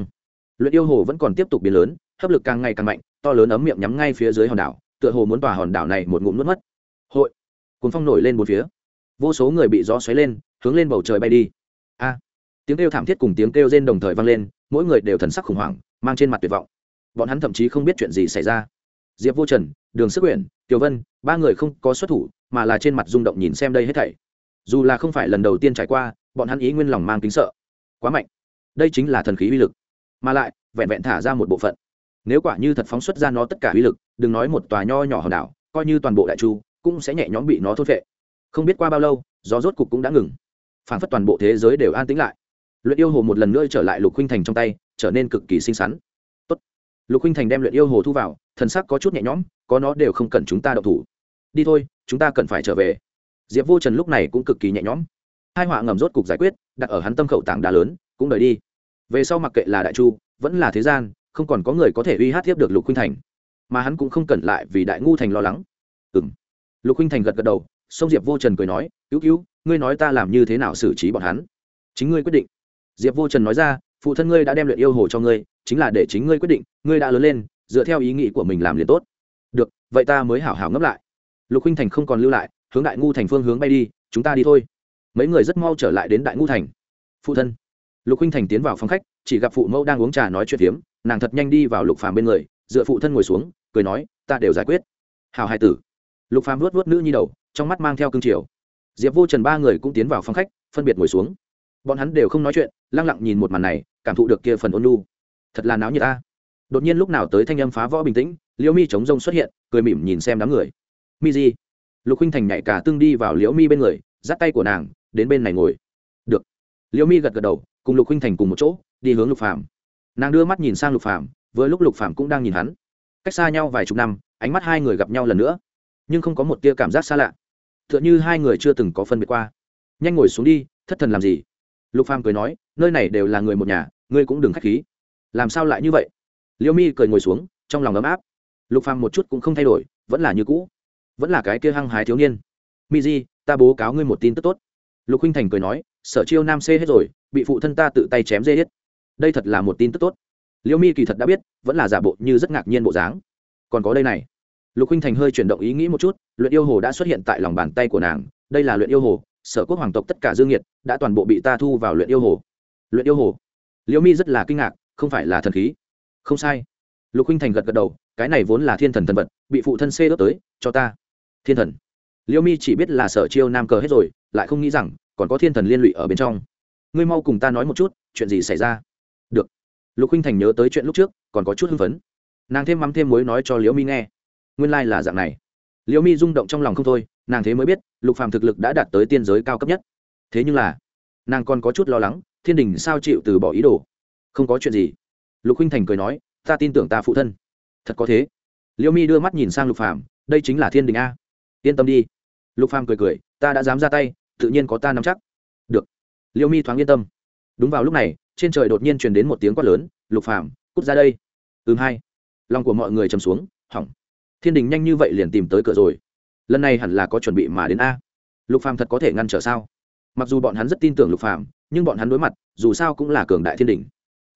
Luyện yêu hồ vẫn còn tiếp tục biến lớn, hấp lực càng ngày càng mạnh, to lớn ấm miệng nhắm ngay phía dưới hòn đảo, tựa hồ muốn tòa hòn đảo này một ngụm nuốt mất. Hội cuốn phong nổi lên bốn phía. Vô số người bị gió xoáy lên, hướng lên bầu trời bay đi. A! Tiếng kêu thảm thiết cùng tiếng kêu rên đồng thời vang lên, mỗi người đều thần sắc khủng hoảng, mang trên mặt tuyệt vọng. Bọn hắn thậm chí không biết chuyện gì xảy ra. Diệp vô trần, đường sức quyển tiểu vân, ba người không có xuất thủ, mà là trên mặt rung động nhìn xem đây hết thảy. Dù là không phải lần đầu tiên trải qua, bọn hắn ý nguyên lòng mang kính sợ. Quá mạnh. Đây chính là thần khí uy lực. Mà lại, vẹn vẹn thả ra một bộ phận. Nếu quả như thật phóng xuất ra nó tất cả uy lực, đừng nói một tòa nho nhỏ hòn đảo, coi như toàn bộ đại chu cũng sẽ nhẹ nhõm bị nó thôn phệ, không biết qua bao lâu gió rốt cục cũng đã ngừng. Phản phất toàn bộ thế giới đều an tĩnh lại. Luyện yêu hồ một lần nữa trở lại lục huynh thành trong tay trở nên cực kỳ xinh xắn. Tốt. lục huynh thành đem luyện yêu hồ thu vào thần sắc có chút nhẹ nhõm có nó đều không cần chúng ta đậu thủ. Đi thôi chúng ta cần phải trở về. Diệp vô trần lúc này cũng cực kỳ nhẹ nhõm. Hai họa ngầm rốt cục giải quyết đặt ở hắn tâm khẩu tảng đá lớn cũng đợi đi. Về sau mặc kệ là đại chu vẫn là thế gian không còn có người có thể uy hát tiếp được lục huynh thành. Mà hắn cũng không cần lại vì đại ngu thành lo lắng. Ừ m lục huynh thành gật gật đầu sông diệp vô trần cười nói, cứu cứu, ngươi nói ta làm như thế nào xử trí bọn hắn? Chính ngươi quyết định. Diệp vô trần nói ra, phụ thân ngươi đã đem luyện yêu hồ cho ngươi, chính là để chính ngươi quyết định, ngươi đã lớn lên, dựa theo ý nghĩ của mình làm liền tốt. Được, vậy ta mới hảo hảo ngấp lại. Lục huynh thành không còn lưu lại, hướng đại ngu thành phương hướng bay đi, chúng ta đi thôi. Mấy người rất mau trở lại đến đại ngu thành. Phụ thân. Lục huynh thành tiến vào phòng khách, chỉ gặp phụ mẫu đang uống trà nói chuyện phiếm, nàng thật nhanh đi vào lục phàm bên người, dựa phụ thân ngồi xuống, cười nói, ta đều giải quyết. Hào hai tử lục phàm luốt luốt nữ nhi đầu trong mắt mang theo cương triều. Diệp vô trần ba người cũng tiến vào phòng khách phân biệt ngồi xuống. Bọn hắn đều không nói chuyện lăng lặng nhìn một màn này cảm thụ được kia phần ôn lu thật là náo như ta đột nhiên lúc nào tới thanh âm phá võ bình tĩnh liễu mi chống rông xuất hiện cười mỉm nhìn xem đám người. Mi gì? lục huynh thành nhảy cả tương đi vào liễu mi bên người dắt tay của nàng đến bên này ngồi. Được. Liễu mi gật gật đầu cùng lục huynh thành cùng một chỗ đi hướng lục Phàm. nàng đưa mắt nhìn sang lục Phàm, vừa lúc lục Phàm cũng đang nhìn hắn. Cách xa nhau vài chục năm ánh mắt hai người gặp nhau lần nữa nhưng không có một tia cảm giác xa lạ. T h ư ợ n h ư hai người chưa từng có phân biệt qua. Nhanh ngồi xuống đi, thất thần làm gì? Lục phàm cười nói, nơi này đều là người một nhà, ngươi cũng đừng k h á c h khí. Làm sao lại như vậy? Liêu mi cười ngồi xuống, trong lòng ấm áp. Lục phàm một chút cũng không thay đổi, vẫn là như cũ. Vẫn là cái kia hăng hái thiếu niên. Mi di, ta bố cáo ngươi một tin tức tốt. Lục huynh thành cười nói, sở chiêu nam xê hết rồi, bị phụ thân ta tự tay chém dê hết. Đây thật là một tin tức tốt. Liêu mi kỳ thật đã biết, vẫn là giả bộ như rất ngạc nhiên bộ dáng. Còn có đây này lục huynh thành hơi chuyển động ý nghĩ một chút, luyện yêu hồ đã xuất hiện tại lòng bàn tay của nàng. Đây là luyện yêu hồ, sở quốc hoàng tộc tất cả dương nhiệt đã toàn bộ bị ta thu vào luyện yêu hồ. Luyện yêu hồ. Liễu mi rất là kinh ngạc, không phải là thần khí. Không sai. Lục huynh thành gật gật đầu, cái này vốn là thiên thần thần vật, bị phụ thân xê đốt tới, cho ta. Thiên thần. Liễu mi chỉ biết là sở chiêu nam cờ hết rồi, lại không nghĩ rằng, còn có thiên thần liên lụy ở bên trong. Ngươi mau cùng ta nói một chút, chuyện gì xảy ra? Được. Lục huynh thành nhớ tới chuyện lúc trước, còn có chút hưng phấn. Nàng thêm mắm thêm muối nói cho liễu mi nghe nguyên lai là dạng này. Liễu mi rung động trong lòng không thôi, nàng thế mới biết, lục phàm thực lực đã đạt tới tiên giới cao cấp nhất. Thế nhưng là, nàng còn có chút lo lắng, thiên đình sao chịu từ bỏ ý đồ? Không có chuyện gì. Lục huynh thành cười nói, ta tin tưởng ta phụ thân. Thật có thế. Liễu mi đưa mắt nhìn sang lục phàm, đây chính là thiên đình a. Yên tâm đi. Lục phàm cười cười, ta đã dám ra tay, tự nhiên có ta nắm chắc. Được. Liễu mi thoáng yên tâm. Đúng vào lúc này, trên trời đột nhiên truyền đến một tiếng quát lớn, lục phàm, cút ra đây. Ừm hai lòng của mọi người chầm xuống, hỏng thiên đình nhanh như vậy liền tìm tới cửa rồi. Lần này hẳn là có chuẩn bị mà đến a. Lục phàm thật có thể ngăn trở sao? Mặc dù bọn hắn rất tin tưởng lục phàm, nhưng bọn hắn đối mặt, dù sao cũng là cường đại thiên đình.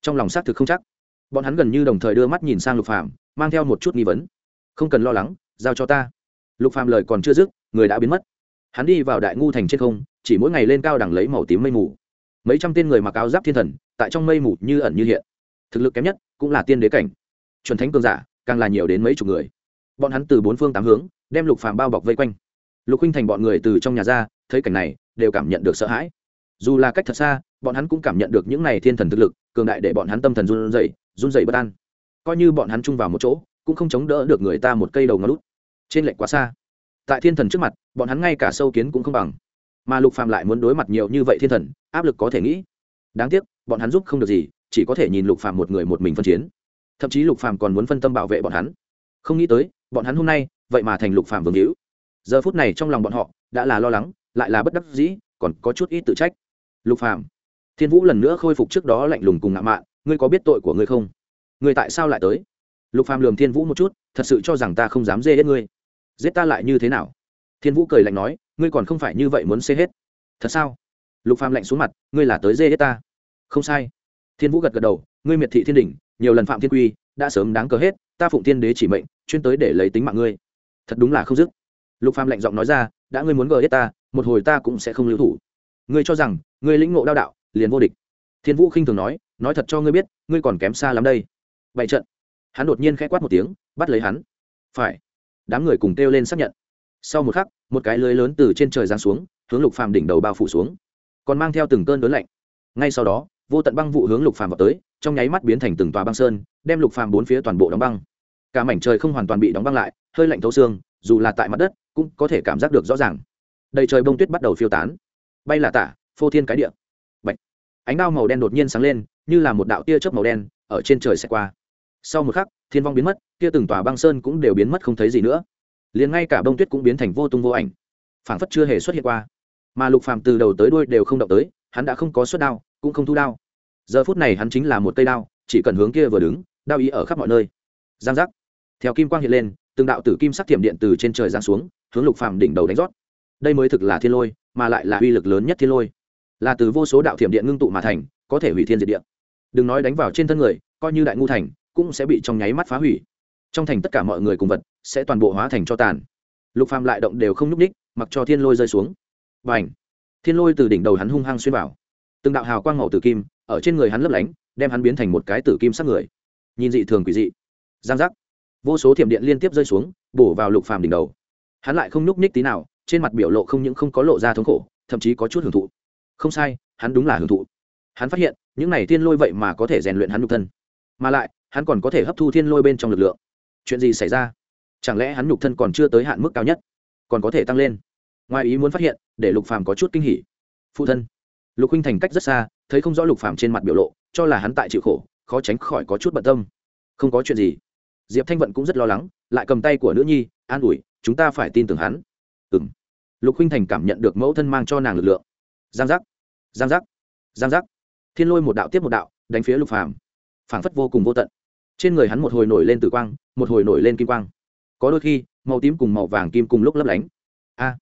Trong lòng xác thực không chắc. Bọn hắn gần như đồng thời đưa mắt nhìn sang lục phàm, mang theo một chút nghi vấn. Không cần lo lắng, giao cho ta. Lục phàm lời còn chưa dứt, người đã biến mất. Hắn đi vào đại ngu thành trên không, chỉ mỗi ngày lên cao đẳng lấy màu tím mây mù. Mấy trăm tên người mặc áo giáp thiên thần, tại trong mây mù như ẩn như hiện. Thực lực kém nhất cũng là tiên đế cảnh. Chuẩn thánh cường giả, càng là nhiều đến mấy chục người bọn hắn từ bốn phương tám hướng, đem lục phàm bao bọc vây quanh. Lục huynh thành bọn người từ trong nhà ra, thấy cảnh này, đều cảm nhận được sợ hãi. Dù là cách thật xa, bọn hắn cũng cảm nhận được những này thiên thần thực lực, cường đại để bọn hắn tâm thần run rẩy run rẩy bất an. Coi như bọn hắn chung vào một chỗ, cũng không chống đỡ được người ta một cây đầu ngón lút trên lệch quá xa. Tại thiên thần trước mặt, bọn hắn ngay cả sâu kiến cũng không bằng. Mà lục phàm lại muốn đối mặt nhiều như vậy thiên thần, áp lực có thể nghĩ. Đáng tiếc, bọn hắn giúp không được gì, chỉ có thể nhìn lục phàm một người một mình phân chiến. Thậm chí lục phàm còn muốn phân tâm bảo vệ bọn hắn không nghĩ tới, bọn hắn hôm nay, vậy mà thành lục phạm vương hữu. Giờ phút này trong lòng bọn họ, đã là lo lắng, lại là bất đắc dĩ, còn có chút ít tự trách. Lục phạm thiên vũ lần nữa khôi phục trước đó lạnh lùng cùng ngạo mạn, ngươi có biết tội của ngươi không? Ngươi tại sao lại tới? Lục phàm lườm thiên vũ một chút, thật sự cho rằng ta không dám dê hết ngươi. Giết ta lại như thế nào? Thiên vũ cười lạnh nói, ngươi còn không phải như vậy muốn xê hết. Thật sao? Lục phàm lạnh xuống mặt, ngươi là tới dê hết ta. Không sai. Thiên vũ gật gật đầu, ngươi miệt thị thiên đỉnh, nhiều lần phạm thiên quy, đã sớm đáng cờ hết ta phụng thiên đế chỉ mệnh, chuyên tới để lấy tính mạng ngươi. Thật đúng là không dứt. Lục phàm lạnh giọng nói ra, đã ngươi muốn gờ hết ta, một hồi ta cũng sẽ không lưu thủ. Ngươi cho rằng, ngươi lĩnh ngộ đao đạo, liền vô địch. Thiên vũ khinh thường nói nói thật cho ngươi biết, ngươi còn kém xa lắm đây. Bảy trận. Hắn đột nhiên khẽ quát một tiếng, bắt lấy hắn. Phải. Đám người cùng kêu lên xác nhận. Sau một khắc, một cái lưới lớn từ trên trời giáng xuống, hướng lục phàm đỉnh đầu bao phủ xuống. Còn mang theo từng cơn lớn lạnh. Ngay sau đó vô tận băng vụ hướng lục phàm vào tới, trong nháy mắt biến thành từng tòa băng sơn, đem lục phàm bốn phía toàn bộ đóng băng. Cả mảnh trời không hoàn toàn bị đóng băng lại, hơi lạnh thấu xương, dù là tại mặt đất, cũng có thể cảm giác được rõ ràng. Đầy trời bông tuyết bắt đầu phiêu tán. Bay là tả, phô thiên cái địa. Bạch. ánh đao màu đen đột nhiên sáng lên, như là một đạo tia chớp màu đen, ở trên trời sẽ qua. Sau một khắc, thiên vong biến mất, kia từng tòa băng sơn cũng đều biến mất không thấy gì nữa. Liền ngay cả bông tuyết cũng biến thành vô tung vô ảnh. Phảng phất chưa hề xuất hiện qua. Mà lục phàm từ đầu tới đuôi đều không động tới hắn đã không có suất đao, cũng không thu đao. Giờ phút này hắn chính là một cây đao, chỉ cần hướng kia vừa đứng, đao ý ở khắp mọi nơi. Giang giác. Theo kim quang hiện lên, từng đạo tử kim sắc thiểm điện từ trên trời giang xuống, hướng lục phàm đỉnh đầu đánh rót. Đây mới thực là thiên lôi, mà lại là uy lực lớn nhất thiên lôi. Là từ vô số đạo thiểm điện ngưng tụ mà thành, có thể hủy thiên diệt địa. Đừng nói đánh vào trên thân người, coi như đại ngu thành, cũng sẽ bị trong nháy mắt phá hủy. Trong thành tất cả mọi người cùng vật, sẽ toàn bộ hóa thành cho tàn. Lục phàm lại động đều không nhúc ních mặc cho thiên lôi rơi xuống. Và ảnh thiên lôi từ đỉnh đầu hắn hung hăng xuyên vào. Từng đạo hào quang màu tử kim ở trên người hắn lấp lánh, đem hắn biến thành một cái tử kim sắc người. Nhìn dị thường quỷ dị. Giang giác. Vô số thiểm điện liên tiếp rơi xuống, bổ vào lục phàm đỉnh đầu. Hắn lại không nhúc ních tí nào, trên mặt biểu lộ không những không có lộ ra thống khổ, thậm chí có chút hưởng thụ. Không sai, hắn đúng là hưởng thụ. Hắn phát hiện, những này thiên lôi vậy mà có thể rèn luyện hắn nhục thân. Mà lại, hắn còn có thể hấp thu thiên lôi bên trong lực lượng. Chuyện gì xảy ra? Chẳng lẽ hắn nhục thân còn chưa tới hạn mức cao nhất, còn có thể tăng lên? Ngoài ý muốn phát hiện, để lục phàm có chút kinh hỉ. Phụ thân. Lục huynh thành cách rất xa, thấy không rõ lục phàm trên mặt biểu lộ, cho là hắn tại chịu khổ, khó tránh khỏi có chút bận tâm. Không có chuyện gì. Diệp thanh vận cũng rất lo lắng, lại cầm tay của nữ nhi, an ủi, chúng ta phải tin tưởng hắn. Ừm. Lục huynh thành cảm nhận được mẫu thân mang cho nàng lực lượng. Giang giác. Giang giác. Giang giác. Thiên lôi một đạo tiếp một đạo, đánh phía lục phàm. Phảng phất vô cùng vô tận. Trên người hắn một hồi nổi lên tử quang, một hồi nổi lên kim quang. Có đôi khi, màu tím cùng màu vàng kim cùng lúc lấp lánh. A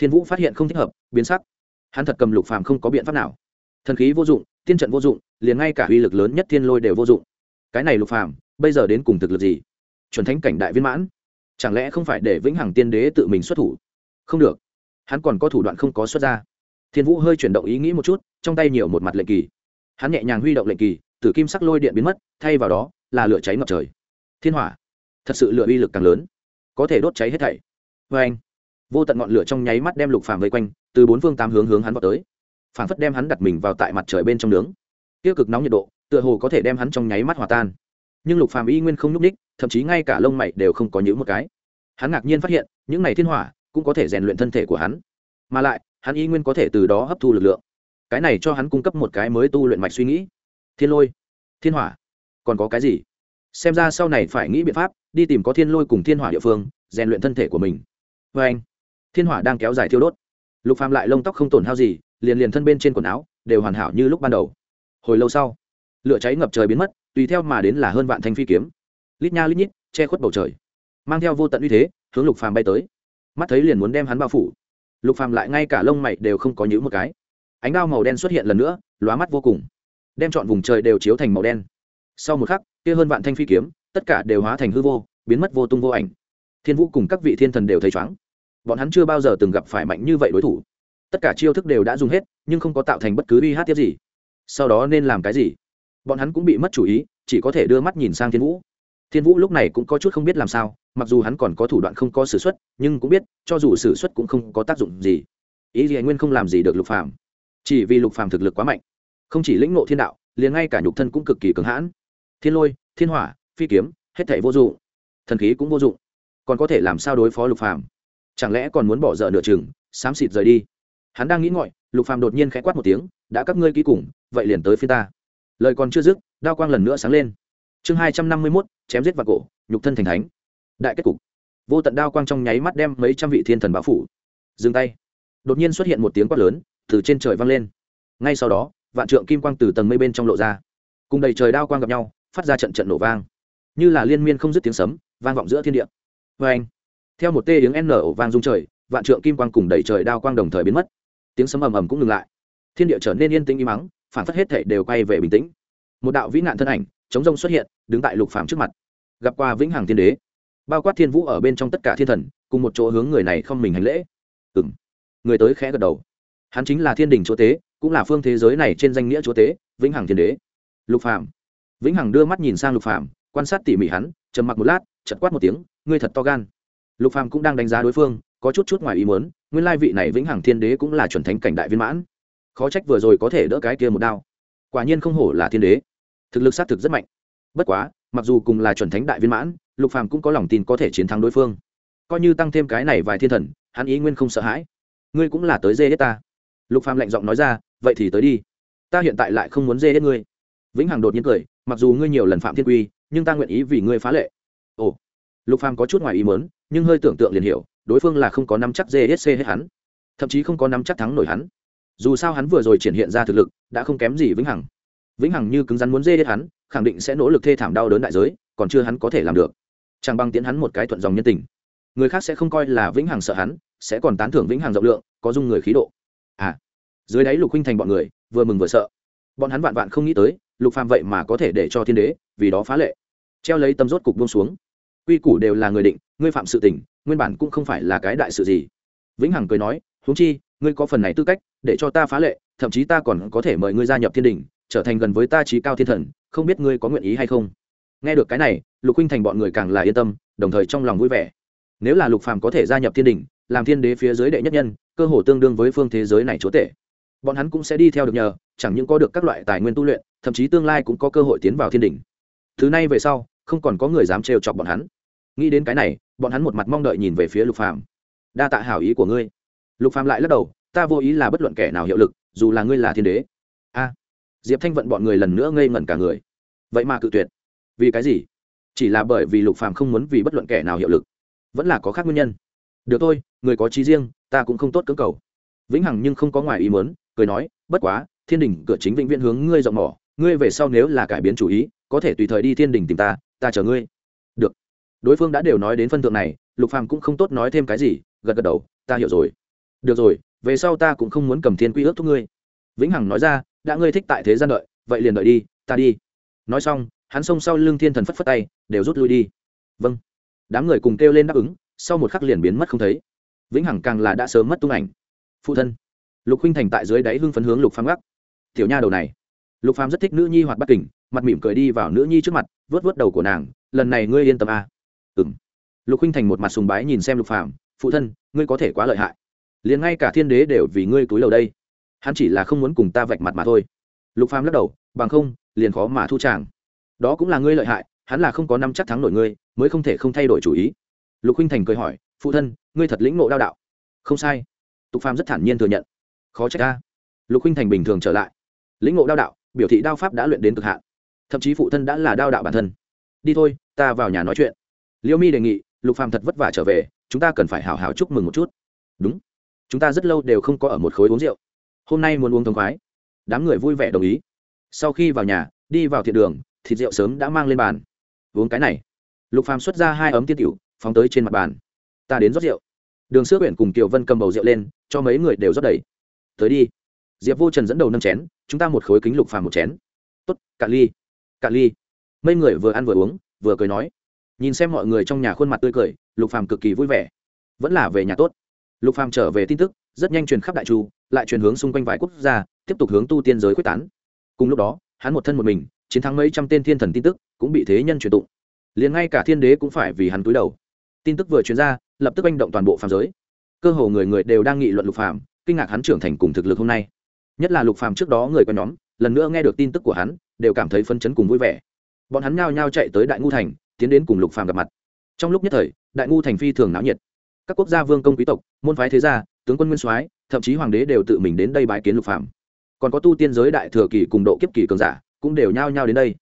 thiên vũ phát hiện không thích hợp, biến sắc. Hắn thật cầm lục phàm không có biện pháp nào. Thần khí vô dụng, tiên trận vô dụng, liền ngay cả uy lực lớn nhất thiên lôi đều vô dụng. Cái này lục phàm, bây giờ đến cùng thực lực gì? Chuẩn thánh cảnh đại viên mãn. Chẳng lẽ không phải để vĩnh hằng tiên đế tự mình xuất thủ? Không được. Hắn còn có thủ đoạn không có xuất ra. Thiên vũ hơi chuyển động ý nghĩ một chút, trong tay nhiều một mặt lệnh kỳ. Hắn nhẹ nhàng huy động lệnh kỳ tử kim sắc lôi điện biến mất, thay vào đó là lửa cháy ngập trời. Thiên hỏa. Thật sự lửa uy lực càng lớn. Có thể đốt cháy hết thảy. Vê anh vô tận ngọn lửa trong nháy mắt đem lục phàm vây quanh, từ bốn phương tám hướng hướng hắn vào tới. Phản phất đem hắn đặt mình vào tại mặt trời bên trong nướng. Tiêu cực nóng nhiệt độ, tựa hồ có thể đem hắn trong nháy mắt hòa tan. Nhưng lục phàm y nguyên không nhúc ních thậm chí ngay cả lông mày đều không có nhữ một cái. Hắn ngạc nhiên phát hiện, những này thiên hỏa cũng có thể rèn luyện thân thể của hắn. Mà lại, hắn y nguyên có thể từ đó hấp thu lực lượng. Cái này cho hắn cung cấp một cái mới tu luyện mạch suy nghĩ. Thiên lôi, thiên hỏa, còn có cái gì? Xem ra sau này phải nghĩ biện pháp, đi tìm có thiên lôi cùng thiên hỏa địa phương, rèn luyện thân thể của mình. Vê anh thiên hỏa đang kéo dài thiêu đốt. Lục phàm lại lông tóc không tổn hao gì, liền liền thân bên trên quần áo đều hoàn hảo như lúc ban đầu. Hồi lâu sau, lửa cháy ngập trời biến mất, tùy theo mà đến là hơn vạn thanh phi kiếm. Lít nha lít nhít, che khuất bầu trời. Mang theo vô tận uy thế, hướng lục phàm bay tới. Mắt thấy liền muốn đem hắn bao phủ. Lục phàm lại ngay cả lông mày đều không có nhữ một cái. Ánh đao màu đen xuất hiện lần nữa, lóa mắt vô cùng. Đem chọn vùng trời đều chiếu thành màu đen. Sau một khắc, kia hơn vạn thanh phi kiếm, tất cả đều hóa thành hư vô, biến mất vô tung vô ảnh. Thiên vũ cùng các vị thiên thần đều thấy chóng bọn hắn chưa bao giờ từng gặp phải mạnh như vậy đối thủ. Tất cả chiêu thức đều đã dùng hết, nhưng không có tạo thành bất cứ uy hát tiếp gì. Sau đó nên làm cái gì? Bọn hắn cũng bị mất chủ ý, chỉ có thể đưa mắt nhìn sang thiên vũ. Thiên vũ lúc này cũng có chút không biết làm sao, mặc dù hắn còn có thủ đoạn không có s ử suất nhưng cũng biết, cho dù s ử suất cũng không có tác dụng gì. Ý gì anh nguyên không làm gì được lục phàm. Chỉ vì lục phàm thực lực quá mạnh. Không chỉ lĩnh ngộ thiên đạo, liền ngay cả nhục thân cũng cực kỳ cường hãn. Thiên lôi, thiên hỏa, phi kiếm, hết thể vô dụng. Thần khí cũng vô dụng. Còn có thể làm sao đối phó lục phàm? Chẳng lẽ còn muốn bỏ dở nửa chừng, xám xịt rời đi? Hắn đang nghĩ ngợi lục phàm đột nhiên khẽ quát một tiếng, đã các ngươi ký cùng, vậy liền tới phía ta. Lời còn chưa dứt, đao quang lần nữa sáng lên. Chương hai trăm năm mươi mốt, chém giết và cổ, nhục thân thành thánh. Đại kết cục. Vô tận đao quang trong nháy mắt đem mấy trăm vị thiên thần báo phủ. Dừng tay. Đột nhiên xuất hiện một tiếng quát lớn, từ trên trời vang lên. Ngay sau đó, vạn trượng kim quang từ tầng mây bên trong lộ ra. Cùng đầy trời đao quang gặp nhau, phát ra trận trận nổ vang. Như là liên miên không dứt tiếng sấm, vang vọng giữa thiên địa. Vê anh theo một tê tiếng n ổ vang rung trời, vạn trượng kim quang cùng đầy trời đao quang đồng thời biến mất. Tiếng sấm ầm ầm cũng ngừng lại. Thiên địa trở nên yên tĩnh im mắng phản phất hết thể đều quay về bình tĩnh. Một đạo vĩ nạn thân ảnh, chống rông xuất hiện, đứng tại lục phàm trước mặt. Gặp qua vĩnh hằng thiên đế. Bao quát thiên vũ ở bên trong tất cả thiên thần, cùng một chỗ hướng người này không mình hành lễ. Ừ m người tới khẽ gật đầu. Hắn chính là thiên đình chúa tế, cũng là phương thế giới này trên danh nghĩa chúa tế, vĩnh hằng thiên đế. Lục phàm. Vĩnh hằng đưa mắt nhìn sang lục phàm, quan sát tỉ mỉ hắn, trầm mặc một lát chật quát một tiếng, ngươi thật to gan lục phàm cũng đang đánh giá đối phương, có chút chút ngoài ý muốn, nguyên lai vị này vĩnh hằng thiên đế cũng là chuẩn thánh cảnh đại viên mãn. Khó trách vừa rồi có thể đỡ cái kia một đao. Quả nhiên không hổ là thiên đế. Thực lực xác thực rất mạnh. Bất quá, mặc dù cùng là chuẩn thánh đại viên mãn, lục phàm cũng có lòng tin có thể chiến thắng đối phương. Coi như tăng thêm cái này vài thiên thần, hắn ý nguyên không sợ hãi. Ngươi cũng là tới dê hết ta. Lục phàm lạnh giọng nói ra, vậy thì tới đi. Ta hiện tại lại không muốn dê hết ngươi. Vĩnh hằng đột nhiên cười, mặc dù ngươi nhiều lần phạm thiên quy, nhưng ta nguyện ý vì ngươi phá lệ. Ồ. Lục phàm có chút ngoài ý muốn nhưng hơi tưởng tượng liền hiểu, đối phương là không có nắm chắc jsc hết hết hắn, thậm chí không có nắm chắc thắng nổi hắn. Dù sao hắn vừa rồi triển hiện ra thực lực, đã không kém gì vĩnh hằng. Vĩnh hằng như cứng rắn muốn dê hết hắn, khẳng định sẽ nỗ lực thê thảm đau đớn đại giới, còn chưa hắn có thể làm được. Chẳng bằng tiến hắn một cái thuận dòng nhân tình. Người khác sẽ không coi là vĩnh hằng sợ hắn, sẽ còn tán thưởng vĩnh hằng rộng lượng, có dung người khí độ. À dưới đáy lục huynh thành bọn người, vừa mừng vừa sợ. Bọn hắn vạn vạn không nghĩ tới, lục phàm vậy mà có thể để cho thiên đế, vì đó phá lệ. Treo lấy tâm rốt cục buông xuống quy củ đều là người định, ngươi phạm sự tình, nguyên bản cũng không phải là cái đại sự gì. Vĩnh hằng cười nói, huống chi, ngươi có phần này tư cách, để cho ta phá lệ, thậm chí ta còn có thể mời ngươi gia nhập thiên đình, trở thành gần với ta trí cao thiên thần, không biết ngươi có nguyện ý hay không? Nghe được cái này, lục huynh thành bọn người càng là yên tâm, đồng thời trong lòng vui vẻ. Nếu là lục phàm có thể gia nhập thiên đình, làm thiên đế phía dưới đệ nhất nhân, cơ hồ tương đương với phương thế giới này chúa tể. Bọn hắn cũng sẽ đi theo được nhờ, chẳng những có được các loại tài nguyên tu luyện, thậm chí tương lai cũng có cơ hội tiến vào thiên đình. Thứ này về sau, không còn có người dám trêu chọc bọn hắn nghĩ đến cái này, bọn hắn một mặt mong đợi nhìn về phía lục phàm. Đa tạ hảo ý của ngươi. Lục phàm lại lắc đầu, ta vô ý là bất luận kẻ nào hiệu lực, dù là ngươi là thiên đế. A. Diệp thanh vận bọn người lần nữa ngây ngẩn cả người. Vậy mà cự tuyệt. Vì cái gì? Chỉ là bởi vì lục phàm không muốn vì bất luận kẻ nào hiệu lực. Vẫn là có khác nguyên nhân. Được thôi, người có trí riêng, ta cũng không tốt cưỡng cầu. Vĩnh hằng nhưng không có ngoài ý muốn, cười nói, bất quá, thiên đình cửa chính vĩnh viễn hướng ngươi rộng mỏ ngươi về sau nếu là cải biến chủ ý, có thể tùy thời đi thiên đình tìm ta ta chờ ngươi. Được đối phương đã đều nói đến phân thượng này, lục phàm cũng không tốt nói thêm cái gì, gật gật đầu, ta hiểu rồi. Được rồi, về sau ta cũng không muốn cầm thiên quy ước thúc ngươi. Vĩnh hằng nói ra, đã ngươi thích tại thế gian đợi, vậy liền đợi đi, ta đi. Nói xong, hắn xông sau lưng thiên thần phất phất tay, đều rút lui đi. Vâng. Đám người cùng kêu lên đáp ứng, sau một khắc liền biến mất không thấy. Vĩnh hằng càng là đã sớm mất tung ảnh. Phụ thân. Lục huynh thành tại dưới đáy hưng phấn hướng lục phàm gác. Tiểu nha đầu này. Lục phàm rất thích nữ nhi hoạt bắt kình, mặt mỉm cười đi vào nữ nhi trước mặt vớt vớt đầu của nàng, lần này ngươi yên tâm à ừm. Lục huynh thành một mặt sùng bái nhìn xem lục phàm, phụ thân, ngươi có thể quá lợi hại. Liền ngay cả thiên đế đều vì ngươi túi lầu đây. Hắn chỉ là không muốn cùng ta vạch mặt mà thôi. Lục phàm lắc đầu, bằng không, liền khó mà thu tràng đó cũng là ngươi lợi hại, hắn là không có năm chắc thắng nổi ngươi, mới không thể không thay đổi chủ ý. Lục huynh thành cười hỏi, phụ thân, ngươi thật lĩnh ngộ đao đạo? Không sai. Tục phàm rất thản nhiên thừa nhận. Khó trách ta. Lục huynh thành bình thường trở lại. Lĩnh ngộ đao đạo, biểu thị đao pháp đã luyện đến cực hạn. Thậm chí phụ thân đã là đao đạo bản thân. Đi thôi, ta vào nhà nói chuyện liễu mi đề nghị, lục phàm thật vất vả trở về, chúng ta cần phải hào hào chúc mừng một chút. Đúng. Chúng ta rất lâu đều không có ở một khối uống rượu. Hôm nay muốn uống thống khoái. Đám người vui vẻ đồng ý. Sau khi vào nhà, đi vào thiện đường, thịt rượu sớm đã mang lên bàn. Uống cái này. Lục phàm xuất ra hai ấm tiên tiểu, phóng tới trên mặt bàn. Ta đến rót rượu. Đường sữa quyển cùng kiều vân cầm bầu rượu lên, cho mấy người đều rót đầy. Tới đi. Diệp vô trần dẫn đầu nâng chén, chúng ta một khối kính lục phàm một chén. Tốt, cạn ly. Cạn ly. Mấy người vừa ăn vừa uống, vừa cười nói nhìn xem mọi người trong nhà khuôn mặt tươi cười, lục phàm cực kỳ vui vẻ. Vẫn là về nhà tốt. Lục phàm trở về tin tức, rất nhanh truyền khắp đại chu, lại truyền hướng xung quanh vài quốc gia, tiếp tục hướng tu tiên giới quyết tán. Cùng lúc đó, hắn một thân một mình, chiến thắng mấy trăm tên thiên thần tin tức, cũng bị thế nhân truyền tụng. Liền ngay cả thiên đế cũng phải vì hắn túi đầu. Tin tức vừa truyền ra, lập tức manh động toàn bộ phàm giới. Cơ hồ người người đều đang nghị luận lục phàm, kinh ngạc hắn trưởng thành cùng thực lực hôm nay. Nhất là lục phàm trước đó người quen nhóm, lần nữa nghe được tin tức của hắn, đều cảm thấy phấn chấn cùng vui vẻ. Bọn hắn nhao nhao chạy tới đại ngu thành tiến đến cùng lục phàm gặp mặt. Trong lúc nhất thời, đại ngu thành phi thường náo nhiệt. Các quốc gia vương công quý tộc, môn phái thế gia, tướng quân nguyên soái, thậm chí hoàng đế đều tự mình đến đây bái kiến lục phàm. Còn có tu tiên giới đại thừa kỳ cùng độ kiếp kỳ cường giả cũng đều nhao nhao đến đây.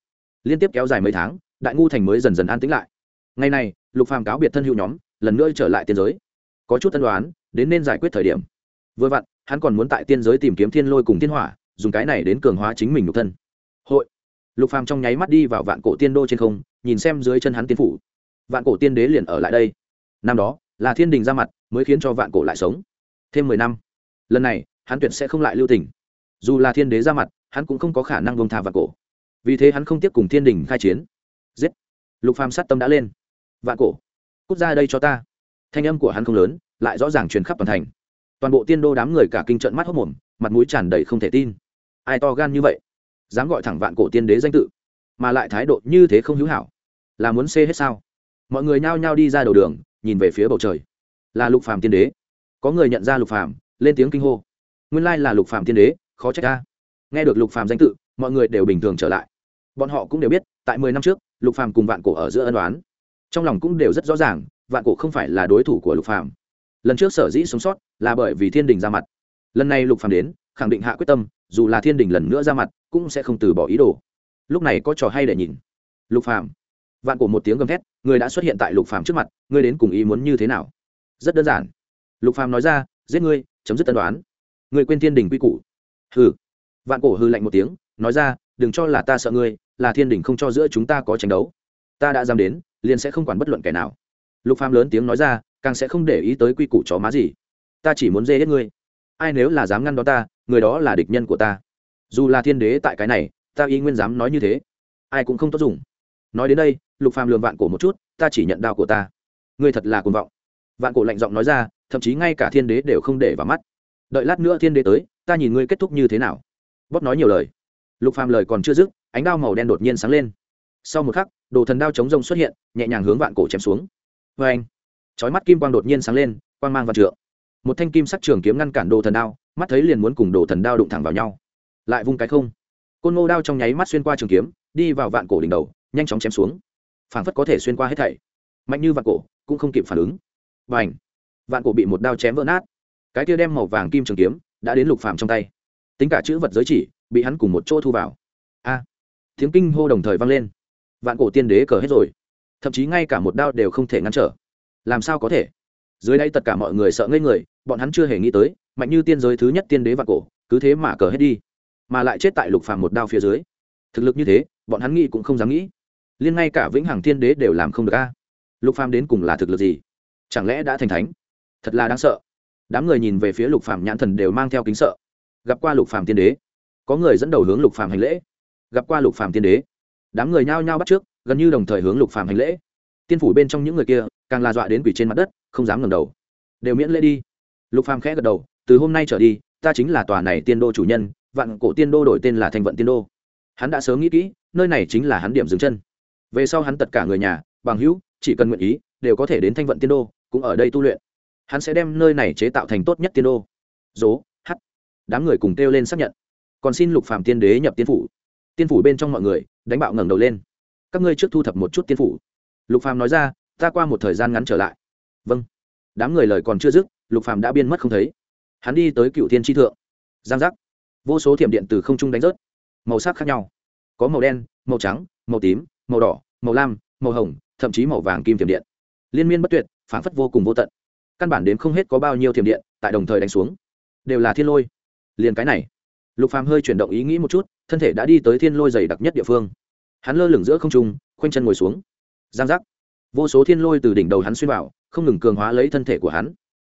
Liên tiếp kéo dài mấy tháng, đại ngu thành mới dần dần an tĩnh lại. Ngày này, lục phàm cáo biệt thân hữu nhóm, lần nữa trở lại tiên giới. Có chút tân đoán đến nên giải quyết thời điểm. Vừa vặn, hắn còn muốn tại tiên giới tìm kiếm thiên lôi cùng thiên hỏa, dùng cái này đến cường hóa chính mình nhục thân. Hội lục phàm trong nháy mắt đi vào vạn cổ tiên đô trên không, nhìn xem dưới chân hắn tiên phủ. Vạn cổ tiên đế liền ở lại đây. Năm đó, là thiên đình ra mặt, mới khiến cho vạn cổ lại sống. Thêm mười năm, lần này, hắn tuyệt sẽ không lại lưu tình. Dù là thiên đế ra mặt, hắn cũng không có khả năng bông tha vạn cổ. Vì thế hắn không tiếp cùng thiên đình khai chiến. Giết! Lục phàm sát tâm đã lên. Vạn cổ, cút ra đây cho ta. Thanh âm của hắn không lớn, lại rõ ràng truyền khắp toàn thành. Toàn bộ tiên đô đám người cả kinh trận mắt hốc mồm, mặt mũi tràn đầy không thể tin. Ai to gan như vậy? Dám gọi thẳng vạn cổ tiên đế danh tự, mà lại thái độ như thế không hữu hảo, là muốn xê hết sao? Mọi người nhao nhao đi ra đầu đường, nhìn về phía bầu trời. Là lục phàm tiên đế. Có người nhận ra lục phàm, lên tiếng kinh hô. Nguyên lai là lục phàm tiên đế, khó trách ta nghe được lục phàm danh tự, mọi người đều bình thường trở lại. Bọn họ cũng đều biết, tại mười năm trước, lục phàm cùng vạn cổ ở giữa ân đoán trong lòng cũng đều rất rõ ràng, vạn cổ không phải là đối thủ của lục phàm. Lần trước sở dĩ sống sót, là bởi vì thiên đình ra mặt. Lần này lục phàm đến, khẳng định hạ quyết tâm dù là thiên đình lần nữa ra mặt, cũng sẽ không từ bỏ ý đồ. Lúc này có trò hay để nhìn. Lục phàm. Vạn cổ một tiếng gầm thét, người đã xuất hiện tại lục phàm trước mặt, ngươi đến cùng ý muốn như thế nào? Rất đơn giản. Lục phàm nói ra, giết ngươi, chấm dứt tân đoán. Người quên thiên đình quy củ. Hừ. Vạn cổ hư lạnh một tiếng, nói ra, đừng cho là ta sợ ngươi, là thiên đình không cho giữa chúng ta có tranh đấu. Ta đã dám đến, liền sẽ không quản bất luận kẻ nào. Lục phàm lớn tiếng nói ra, càng sẽ không để ý tới quy củ chó má gì. Ta chỉ muốn dê hết ngươi ai nếu là dám ngăn đó ta, người đó là địch nhân của ta. Dù là thiên đế tại cái này, ta y nguyên dám nói như thế, ai cũng không tốt dùng. Nói đến đây, lục phàm lường vạn cổ một chút, ta chỉ nhận đao của ta. Ngươi thật là cuồng vọng. Vạn cổ lạnh giọng nói ra, thậm chí ngay cả thiên đế đều không để vào mắt. Đợi lát nữa thiên đế tới, ta nhìn ngươi kết thúc như thế nào. Bóp nói nhiều lời. Lục phàm lời còn chưa dứt, ánh đao màu đen đột nhiên sáng lên. Sau một khắc, đồ thần đao chống rông xuất hiện, nhẹ nhàng hướng vạn cổ chém xuống. Vê anh chói mắt kim quang đột nhiên sáng lên, quang mang vạn trượng một thanh kim sắc trường kiếm ngăn cản đồ thần đao, mắt thấy liền muốn cùng đồ thần đao đụng thẳng vào nhau. Lại vung cái không. Côn ngô đao trong nháy mắt xuyên qua trường kiếm, đi vào vạn cổ đỉnh đầu, nhanh chóng chém xuống. Phảng phất có thể xuyên qua hết thảy. Mạnh như vạn cổ, cũng không kịp phản ứng. Và ảnh vạn cổ bị một đao chém vỡ nát. Cái kia đem màu vàng kim trường kiếm, đã đến lục phàm trong tay. Tính cả chữ vật giới chỉ, bị hắn cùng một chỗ thu vào. A! Tiếng kinh hô đồng thời vang lên. Vạn cổ tiên đế cờ hết rồi. Thậm chí ngay cả một đao đều không thể ngăn trở. Làm sao có thể? Dưới đây tất cả mọi người sợ ngây người, bọn hắn chưa hề nghĩ tới, mạnh như tiên giới thứ nhất tiên đế và cổ, cứ thế mà cờ hết đi, mà lại chết tại lục phàm một đao phía dưới. Thực lực như thế, bọn hắn nghĩ cũng không dám nghĩ. Liên ngay cả vĩnh hằng tiên đế đều làm không được a. Lục phàm đến cùng là thực lực gì? Chẳng lẽ đã thành thánh? Thật là đáng sợ. Đám người nhìn về phía lục phàm nhãn thần đều mang theo kính sợ. Gặp qua lục phàm tiên đế, có người dẫn đầu hướng lục phàm hành lễ. Gặp qua lục phàm tiên đế, đám người nhao nhao bắt trước, gần như đồng thời hướng lục phàm hành lễ. Tiên phủ bên trong những người kia càng là dọa đến quỷ trên mặt đất, không dám ngẩng đầu. Đều miễn lễ đi. Lục phàm khẽ gật đầu, từ hôm nay trở đi, ta chính là tòa này tiên đô chủ nhân, vạn cổ tiên đô đổi tên là thành vận tiên đô. Hắn đã sớm nghĩ kỹ, nơi này chính là hắn điểm dừng chân. Về sau hắn tất cả người nhà, bằng hữu, chỉ cần nguyện ý, đều có thể đến thanh vận tiên đô, cũng ở đây tu luyện. Hắn sẽ đem nơi này chế tạo thành tốt nhất tiên đô. Dố h đám người cùng kêu lên xác nhận. Còn xin lục phàm tiên đế nhập tiên phủ. Tiên phủ bên trong mọi người, đánh bạo ngẩng đầu lên. Các ngươi trước thu thập một chút tiên phủ. Lục phàm nói ra ta qua một thời gian ngắn trở lại. Vâng. Đám người lời còn chưa dứt, lục phàm đã biên mất không thấy. Hắn đi tới cựu thiên tri thượng. Giang giác. Vô số thiểm điện từ không trung đánh rớt. Màu sắc khác nhau. Có màu đen, màu trắng, màu tím, màu đỏ, màu lam, màu hồng, thậm chí màu vàng kim thiểm điện. Liên miên bất tuyệt phản phất vô cùng vô tận. Căn bản đến không hết có bao nhiêu thiểm điện tại đồng thời đánh xuống. Đều là thiên lôi. Liền cái này. Lục phàm hơi chuyển động ý nghĩ một chút, thân thể đã đi tới thiên lôi dày đặc nhất địa phương. Hắn lơ lửng giữa không trung, khoanh chân ngồi xuống. Giang giác vô số thiên lôi từ đỉnh đầu hắn xuyên vào, không ngừng cường hóa lấy thân thể của hắn.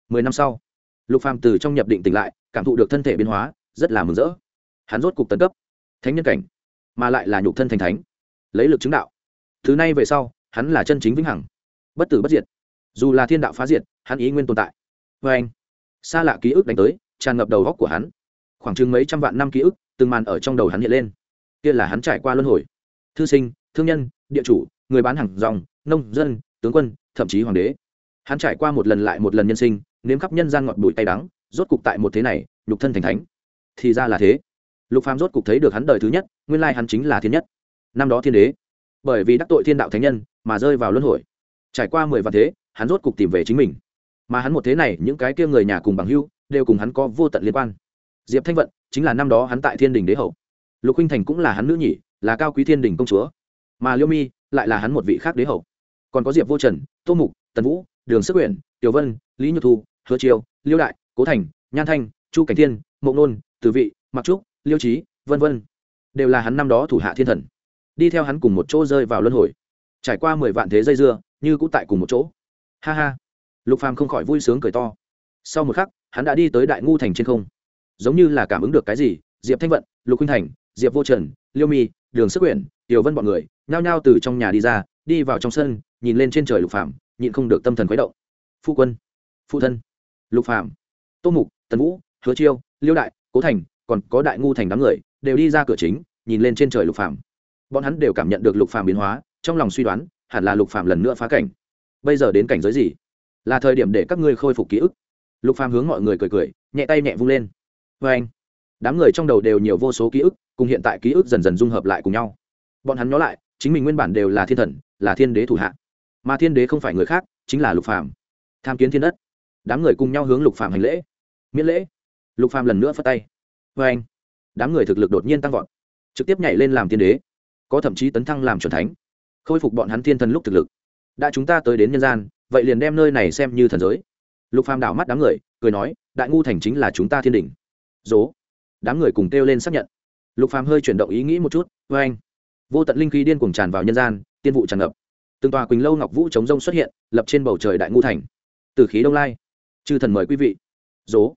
Mười năm sau, lục phàm từ trong nhập định tỉnh lại, cảm thụ được thân thể biến hóa, rất là mừng rỡ. Hắn rốt cục tấn cấp thánh nhân cảnh, mà lại là nhục thân thành thánh, lấy lực chứng đạo. Thứ này về sau, hắn là chân chính vĩnh hằng, bất tử bất diệt. Dù là thiên đạo phá diệt, hắn ý nguyên tồn tại. Vê anh, xa lạ ký ức đánh tới, tràn ngập đầu góc của hắn. Khoảng chừng mấy trăm vạn năm ký ức, từng màn ở trong đầu hắn hiện lên. Kia là hắn trải qua luân hồi. Thư sinh, thương nhân, địa chủ, người bán hàng dòng nông dân, tướng quân, thậm chí hoàng đế. Hắn trải qua một lần lại một lần nhân sinh, nếm khắp nhân gian ngọt bụi tay đắng, rốt cục tại một thế này, nhục thân thành thánh. Thì ra là thế. Lục phàm rốt cục thấy được hắn đời thứ nhất, nguyên lai hắn chính là thiên nhất. Năm đó thiên đế. Bởi vì đắc tội thiên đạo thánh nhân, mà rơi vào luân hồi. Trải qua mười vạn thế, hắn rốt cục tìm về chính mình. Mà hắn một thế này, những cái kia người nhà cùng bằng hưu, đều cùng hắn có vô tận liên quan. Diệp thanh vận, chính là năm đó hắn tại thiên đình đế hậu. Lục huynh thành cũng là hắn nữ nhị, là cao quý thiên đình công chúa. Mà liêu mi, lại là hắn một vị khác đế hậu còn có diệp vô trần, tô mục, tần vũ, đường sức quyển, tiểu vân, lý nhược thu, hứa triều liêu đại, cố thành, nhan thanh, chu cảnh thiên mộng nôn từ vị, mặc trúc, liêu trí, vân vân. đều là hắn năm đó thủ hạ thiên thần. đi theo hắn cùng một chỗ rơi vào luân hồi. trải qua mười vạn thế dây dưa, như cũng tại cùng một chỗ. ha ha. lục phàm không khỏi vui sướng cười to. sau một khắc, hắn đã đi tới đại ngu thành trên không. giống như là cảm ứng được cái gì, diệp thanh vận, lục huynh thành, diệp vô trần, liêu mi, đường sức quyển, tiểu vân bọn người, nhao nhao từ trong nhà đi ra, đi vào trong sân nhìn lên trên trời lục phàm, nhịn không được tâm thần khuấy động. Phu quân, phu thân. Lục phàm. Tô mục, tần vũ, hứa chiêu, liêu đại, cố thành, còn có đại ngu thành đám người, đều đi ra cửa chính, nhìn lên trên trời lục phàm. Bọn hắn đều cảm nhận được lục phàm biến hóa, trong lòng suy đoán, hẳn là lục phàm lần nữa phá cảnh. Bây giờ đến cảnh giới gì? Là thời điểm để các ngươi khôi phục ký ức. Lục phàm hướng mọi người cười cười, nhẹ tay nhẹ vung lên. Vê anh, đám người trong đầu đều nhiều vô số ký ức, cùng hiện tại ký ức dần dần dung hợp lại cùng nhau. Bọn hắn nhớ lại, chính mình nguyên bản đều là thiên thần, là thiên đế thủ hạ mà thiên đế không phải người khác, chính là lục phàm. Tham kiến thiên đất. Đám người cùng nhau hướng lục phàm hành lễ. Miễn lễ. Lục phàm lần nữa phất tay. Vê anh, đám người thực lực đột nhiên tăng vọt, trực tiếp nhảy lên làm thiên đế. Có thậm chí tấn thăng làm chuẩn thánh. Khôi phục bọn hắn thiên thần lúc thực lực. Đã chúng ta tới đến nhân gian, vậy liền đem nơi này xem như thần giới. Lục phàm đảo mắt đám người, cười nói, đại ngu thành chính là chúng ta thiên đình dố. Đám người cùng kêu lên xác nhận. Lục phàm hơi chuyển động ý nghĩ một chút. Với anh, vô tận linh khí điên cuồng tràn vào nhân gian, tiên vụ tràn ngập từng tòa quỳnh lâu ngọc vũ chống rông xuất hiện, lập trên bầu trời đại ngu thành. Từ khí đông lai. Chư thần mời quý vị. Dố.